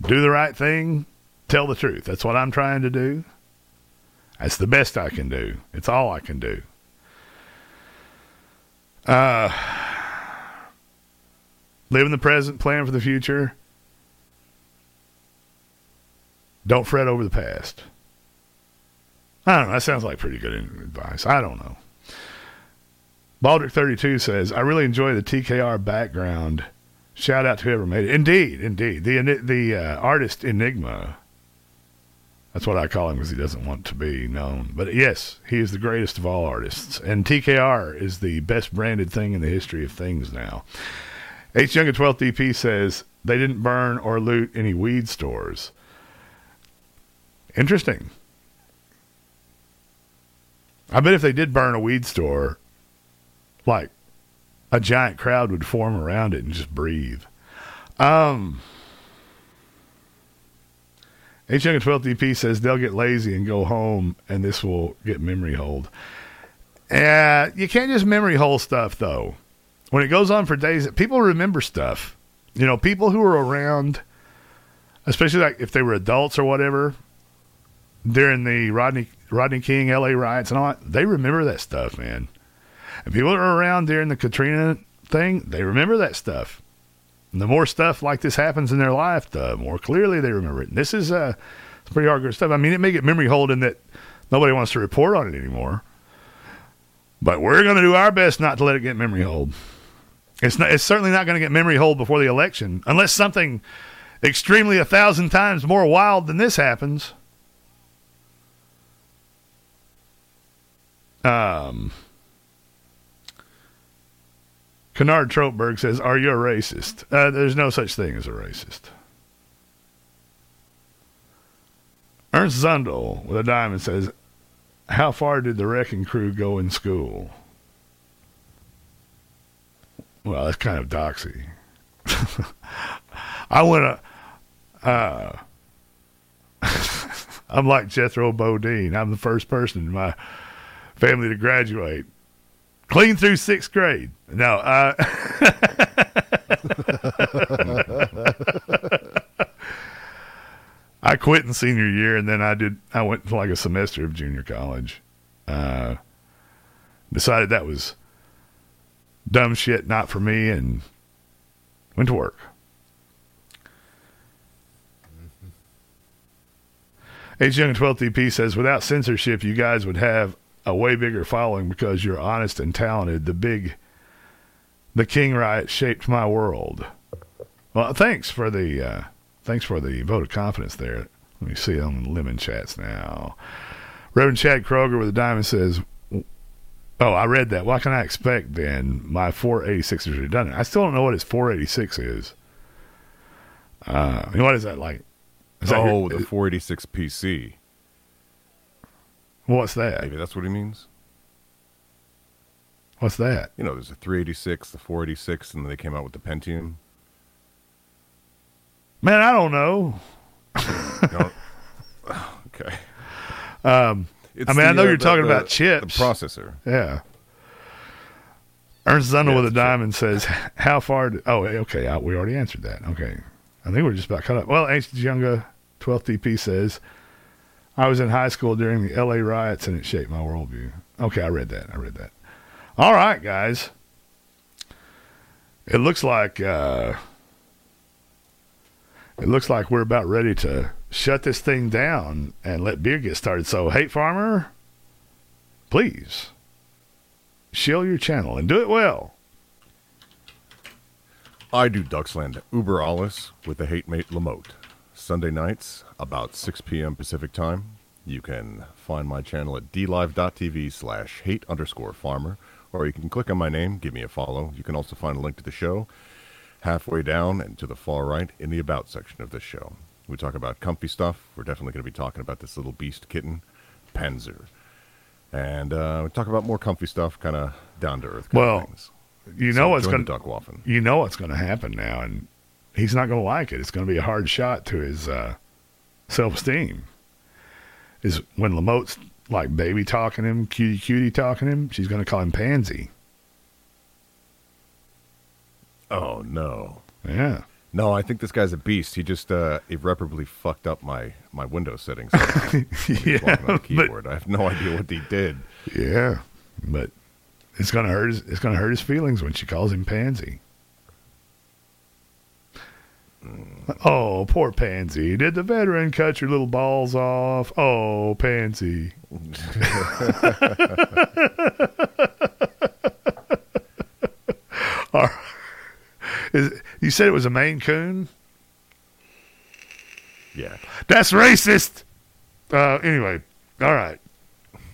Do the right thing. Tell the truth. That's what I'm trying to do. That's the best I can do. It's all I can do. Uh, live in the present, plan for the future. Don't fret over the past. I don't know. That sounds like pretty good advice. I don't know. Baldrick32 says, I really enjoy the TKR background. Shout out to whoever made it. Indeed, indeed. The, the uh, artist Enigma. That's what I call him because he doesn't want to be known. But yes, he is the greatest of all artists. And TKR is the best branded thing in the history of things now. H. Young at 12th DP says, they didn't burn or loot any weed stores. Interesting. I bet if they did burn a weed store, like a giant crowd would form around it and just breathe. Um, H Young 12 DP says they'll get lazy and go home, and this will get memory hold. Uh, you can't just memory hold stuff though. When it goes on for days, people remember stuff. You know, people who were around, especially like if they were adults or whatever, during the Rodney Rodney King LA riots and all that, they remember that stuff, man. And people that were around during the Katrina thing, they remember that stuff. And the more stuff like this happens in their life, the more clearly they remember it. And this is uh, pretty hardcore stuff. I mean, it may get memory hold in that nobody wants to report on it anymore. But we're going to do our best not to let it get memory hold. It's not, it's certainly not going to get memory hold before the election unless something extremely a thousand times more wild than this happens. Um, Kennard Tropeberg says, Are you a racist? Uh, there's no such thing as a racist. Ernst Zundel with a diamond says, How far did the wrecking crew go in school? Well, that's kind of doxy. <laughs> I went to, uh, <laughs> I'm like Jethro Bodine. I'm the first person in my family to graduate. Clean through sixth grade. No, uh, <laughs> I quit in senior year, and then I did. I went to like a semester of junior college. Uh, decided that was dumb shit, not for me, and went to work. H Young 12 TP says, without censorship, you guys would have a way bigger following because you're honest and talented. The big, the King riot shaped my world. Well, thanks for the, uh, thanks for the vote of confidence there. Let me see on the lemon chats now. Reverend Chad Kroger with a diamond says, "Oh, I read that. What can I expect then? My 486 is redundant. I still don't know what his 486 is. Uh, what is that like? Is that oh, your- the 486 PC. What's that? Maybe that's what he means. What's that? You know, there's a 386, the 486, and then they came out with the Pentium. Man, I don't know. <laughs> okay. Um, It's I mean, I know uh, you're the- talking the- about chips. the processor. Yeah. Ernst Zundel Yeah, with a it's a chip. diamond says, "How far?" Did, oh, okay. I, we already answered that. Okay. I think we're just about cut up. Well, Ancient Junga, 12th DP says, "I was in high school during the L.A. riots, and it shaped my worldview." Okay, I read that. I read that. All right, guys. It looks like uh, it looks like we're about ready to shut this thing down and let beer get started. So, hate farmer, please shill your channel and do it well. I do Ducksland Uber Alles with the hate mate Lamote. Sunday nights, about 6 p.m. Pacific time. You can find my channel at dlive.tv slash hate underscore farmer, or you can click on my name, give me a follow. You can also find a link to the show halfway down and to the far right in the About section of this show. We talk about comfy stuff. We're definitely going to be talking about this little beast kitten, Panzer. And uh, we talk about more comfy stuff, kind of down to earth. Well, you know So what's going to. You know what's going to happen now, and he's not going to like it. It's going to be a hard shot to his uh, self esteem. Is when Lamote's like baby talking him, cutie cutie talking him, she's going to call him pansy. Oh no. Yeah. No, I think this guy's a beast. He just uh, irreparably fucked up my my Windows settings. When he was Yeah, but- keyboard. I have no idea what he did. Yeah, but it's going to hurt. His, it's going to hurt his feelings when she calls him pansy. Oh, poor Pansy. Did the veteran cut your little balls off? Oh, Pansy. <laughs> All right. Is, you said it was a Maine Coon? Yeah. That's racist. Uh, anyway, all right.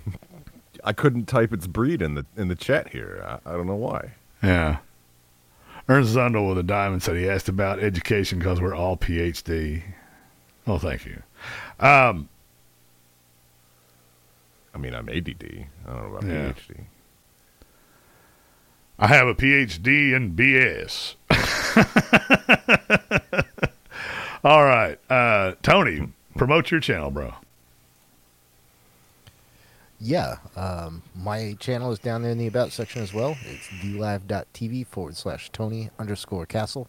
<laughs> I couldn't type its breed in the in the chat here. I, I don't know why. Yeah. Ernst Zundel with a diamond said he asked about education because we're all PhD. Oh, thank you. Um, I mean, I'm ADD. I don't know about Yeah. PhD. I have a PhD in BS. <laughs> all right. Uh, Tony, promote your channel, bro. Yeah, um, my channel is down there in the About section as well. It's dlive.tv forward slash Tony underscore Castle.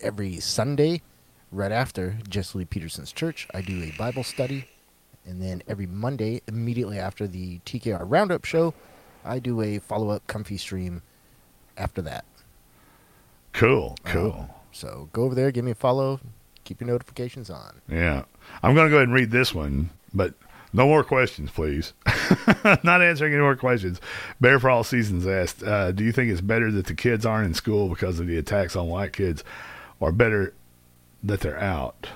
Every Sunday, right after Jesse Lee Peterson's church, I do a Bible study. And then every Monday, immediately after the TKR Roundup show, I do a follow up comfy stream after that. Cool, cool. Um, so go over there, give me a follow, keep your notifications on. Yeah. I'm going to go ahead and read this one, but no more questions, please. <laughs> Not answering any more questions. Bear for All Seasons asked, uh, Do you think it's better that the kids aren't in school because of the attacks on white kids, or better that they're out?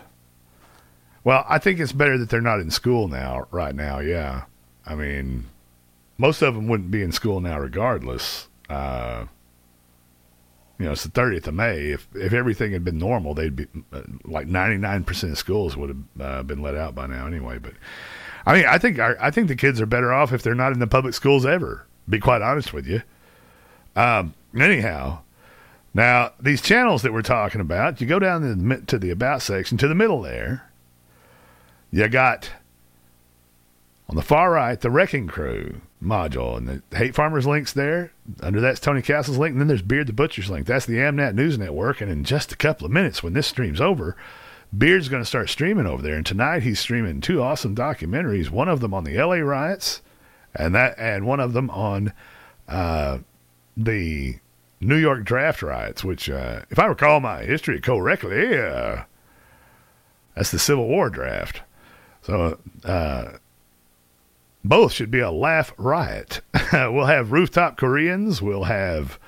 Well, I think it's better that they're not in school now, right now, yeah. I mean, most of them wouldn't be in school now regardless. Uh, you know, it's the 30th of May. If if everything had been normal, they'd be uh, like 99% of schools would have uh, been let out by now anyway. But I mean, I think our, I think the kids are better off if they're not in the public schools ever. Be quite honest with you. Um, anyhow, now these channels that we're talking about, you go down to the, to the about section to the middle there. You got on the far right the Wrecking Crew module, and the Hate Farmers links there. Under that's Tony Castle's link, and then there's Beard the Butcher's link. That's the Amnat News Network. And in just a couple of minutes, when this stream's over, Beard's going to start streaming over there. And tonight he's streaming two awesome documentaries. One of them on the LA riots, and that and one of them on uh, the New York draft riots. Which, uh, if I recall my history correctly, uh, that's the Civil War draft. So. Uh, both should be a laugh riot. <laughs> we'll have rooftop Koreans. We'll have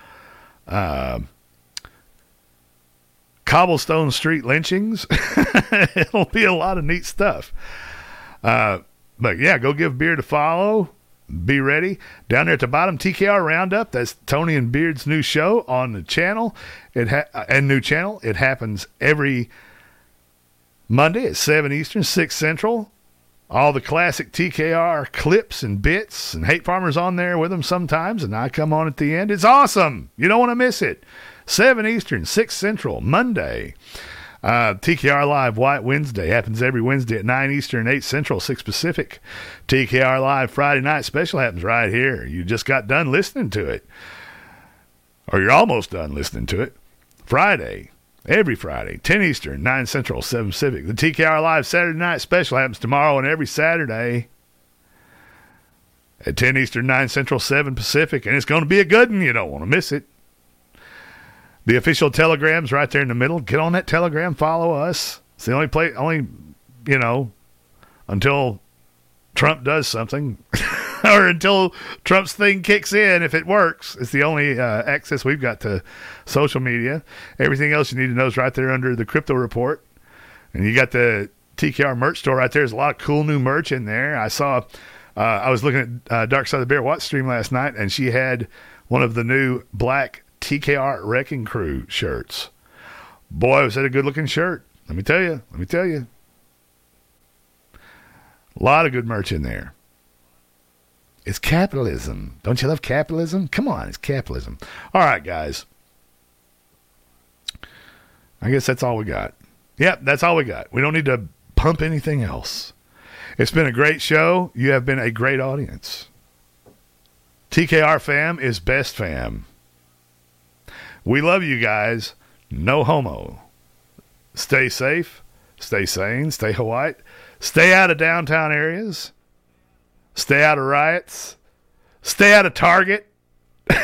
uh, cobblestone street lynchings. <laughs> It'll be a lot of neat stuff. Uh, but yeah, go give Beard a follow. Be ready. Down there at the bottom, TKR Roundup. That's Tony and Beard's new show on the channel. It ha- uh, and new channel. It happens every Monday at seven Eastern, six Central all the classic TKR clips and bits and Hate Farmers on there with them sometimes, and I come on at the end. It's awesome. You don't want to miss it. 7 Eastern, 6 Central, Monday. Uh, TKR Live White Wednesday happens every Wednesday at 9 Eastern, 8 Central, 6 Pacific. TKR Live Friday Night Special happens right here. You just got done listening to it, or you're almost done listening to it. Friday, Every Friday, 10 Eastern, 9 Central, 7 Pacific. The TKR Live Saturday Night Special happens tomorrow and every Saturday at 10 Eastern, 9 Central, 7 Pacific. And it's going to be a good one. You don't want to miss it. The official Telegram's right there in the middle. Get on that Telegram. Follow us. It's the only place, only, you know, until Trump does something. <laughs> or until Trump's thing kicks in, if it works. It's the only uh, access we've got to social media. Everything else you need to know is right there under the Krypto Report. And you got the TKR merch store right there. There's a lot of cool new merch in there. I saw, uh, I was looking at uh, Dark Side of the Bear Watch stream last night, and she had one of the new black TKR Wrecking Crew shirts. Boy, was that a good looking shirt. Let me tell you. Let me tell you. A lot of good merch in there. It's capitalism. Don't you love capitalism? Come on, it's capitalism. All right, guys. I guess that's all we got. Yep, that's all we got. We don't need to pump anything else. It's been a great show. You have been a great audience. TKR fam is best fam. We love you guys. No homo. Stay safe. Stay sane. Stay Hawaii. Stay out of downtown areas. Stay out of riots. Stay out of Target. <laughs>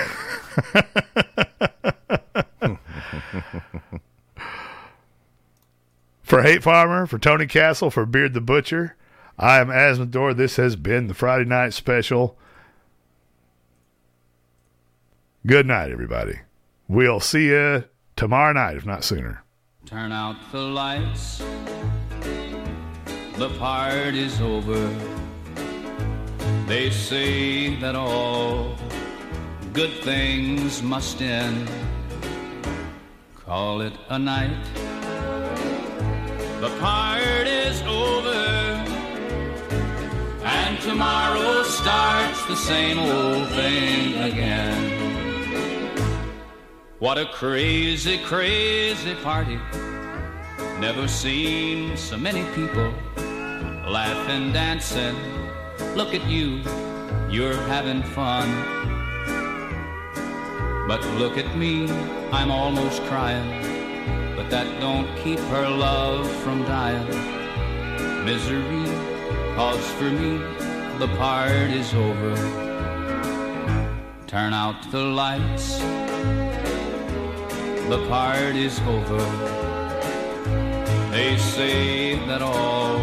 for Hate Farmer, for Tony Castle, for Beard the Butcher, I am Azzmador. This has been the Friday night special. Good night, everybody. We'll see you tomorrow night, if not sooner. Turn out the lights. The party's over. They say that all good things must end. Call it a night. The party's over. And tomorrow starts the same old thing again. What a crazy, crazy party. Never seen so many people laughing, dancing. Look at you, you're having fun. But look at me, I'm almost crying. But that don't keep her love from dying. Misery, cause for me, the party's over. Turn out the lights the party's over. They say that all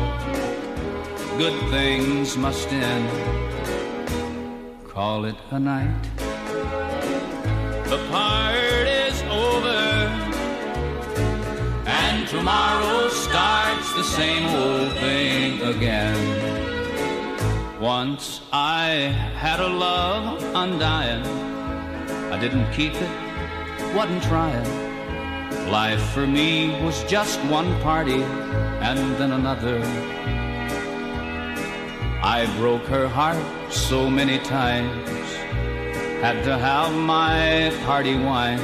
good things must end. Call it a night. The party's over, and tomorrow starts the same old thing again. Once I had a love undying. I didn't keep it wasn't trying. Life for me was just one party and then another. I broke her heart so many times, had to have my party wine.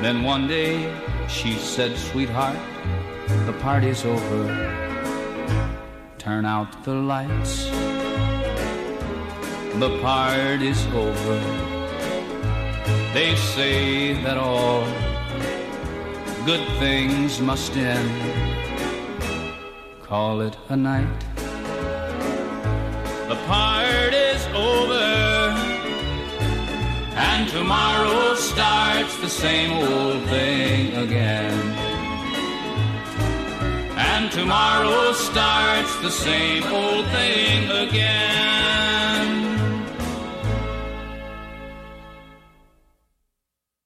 Then one day she said, Sweetheart, the party's over. Turn out the lights. The party's over. They say that all good things must end. Call it a night. The party's over, and tomorrow starts the same old thing again. And tomorrow starts the same old thing again.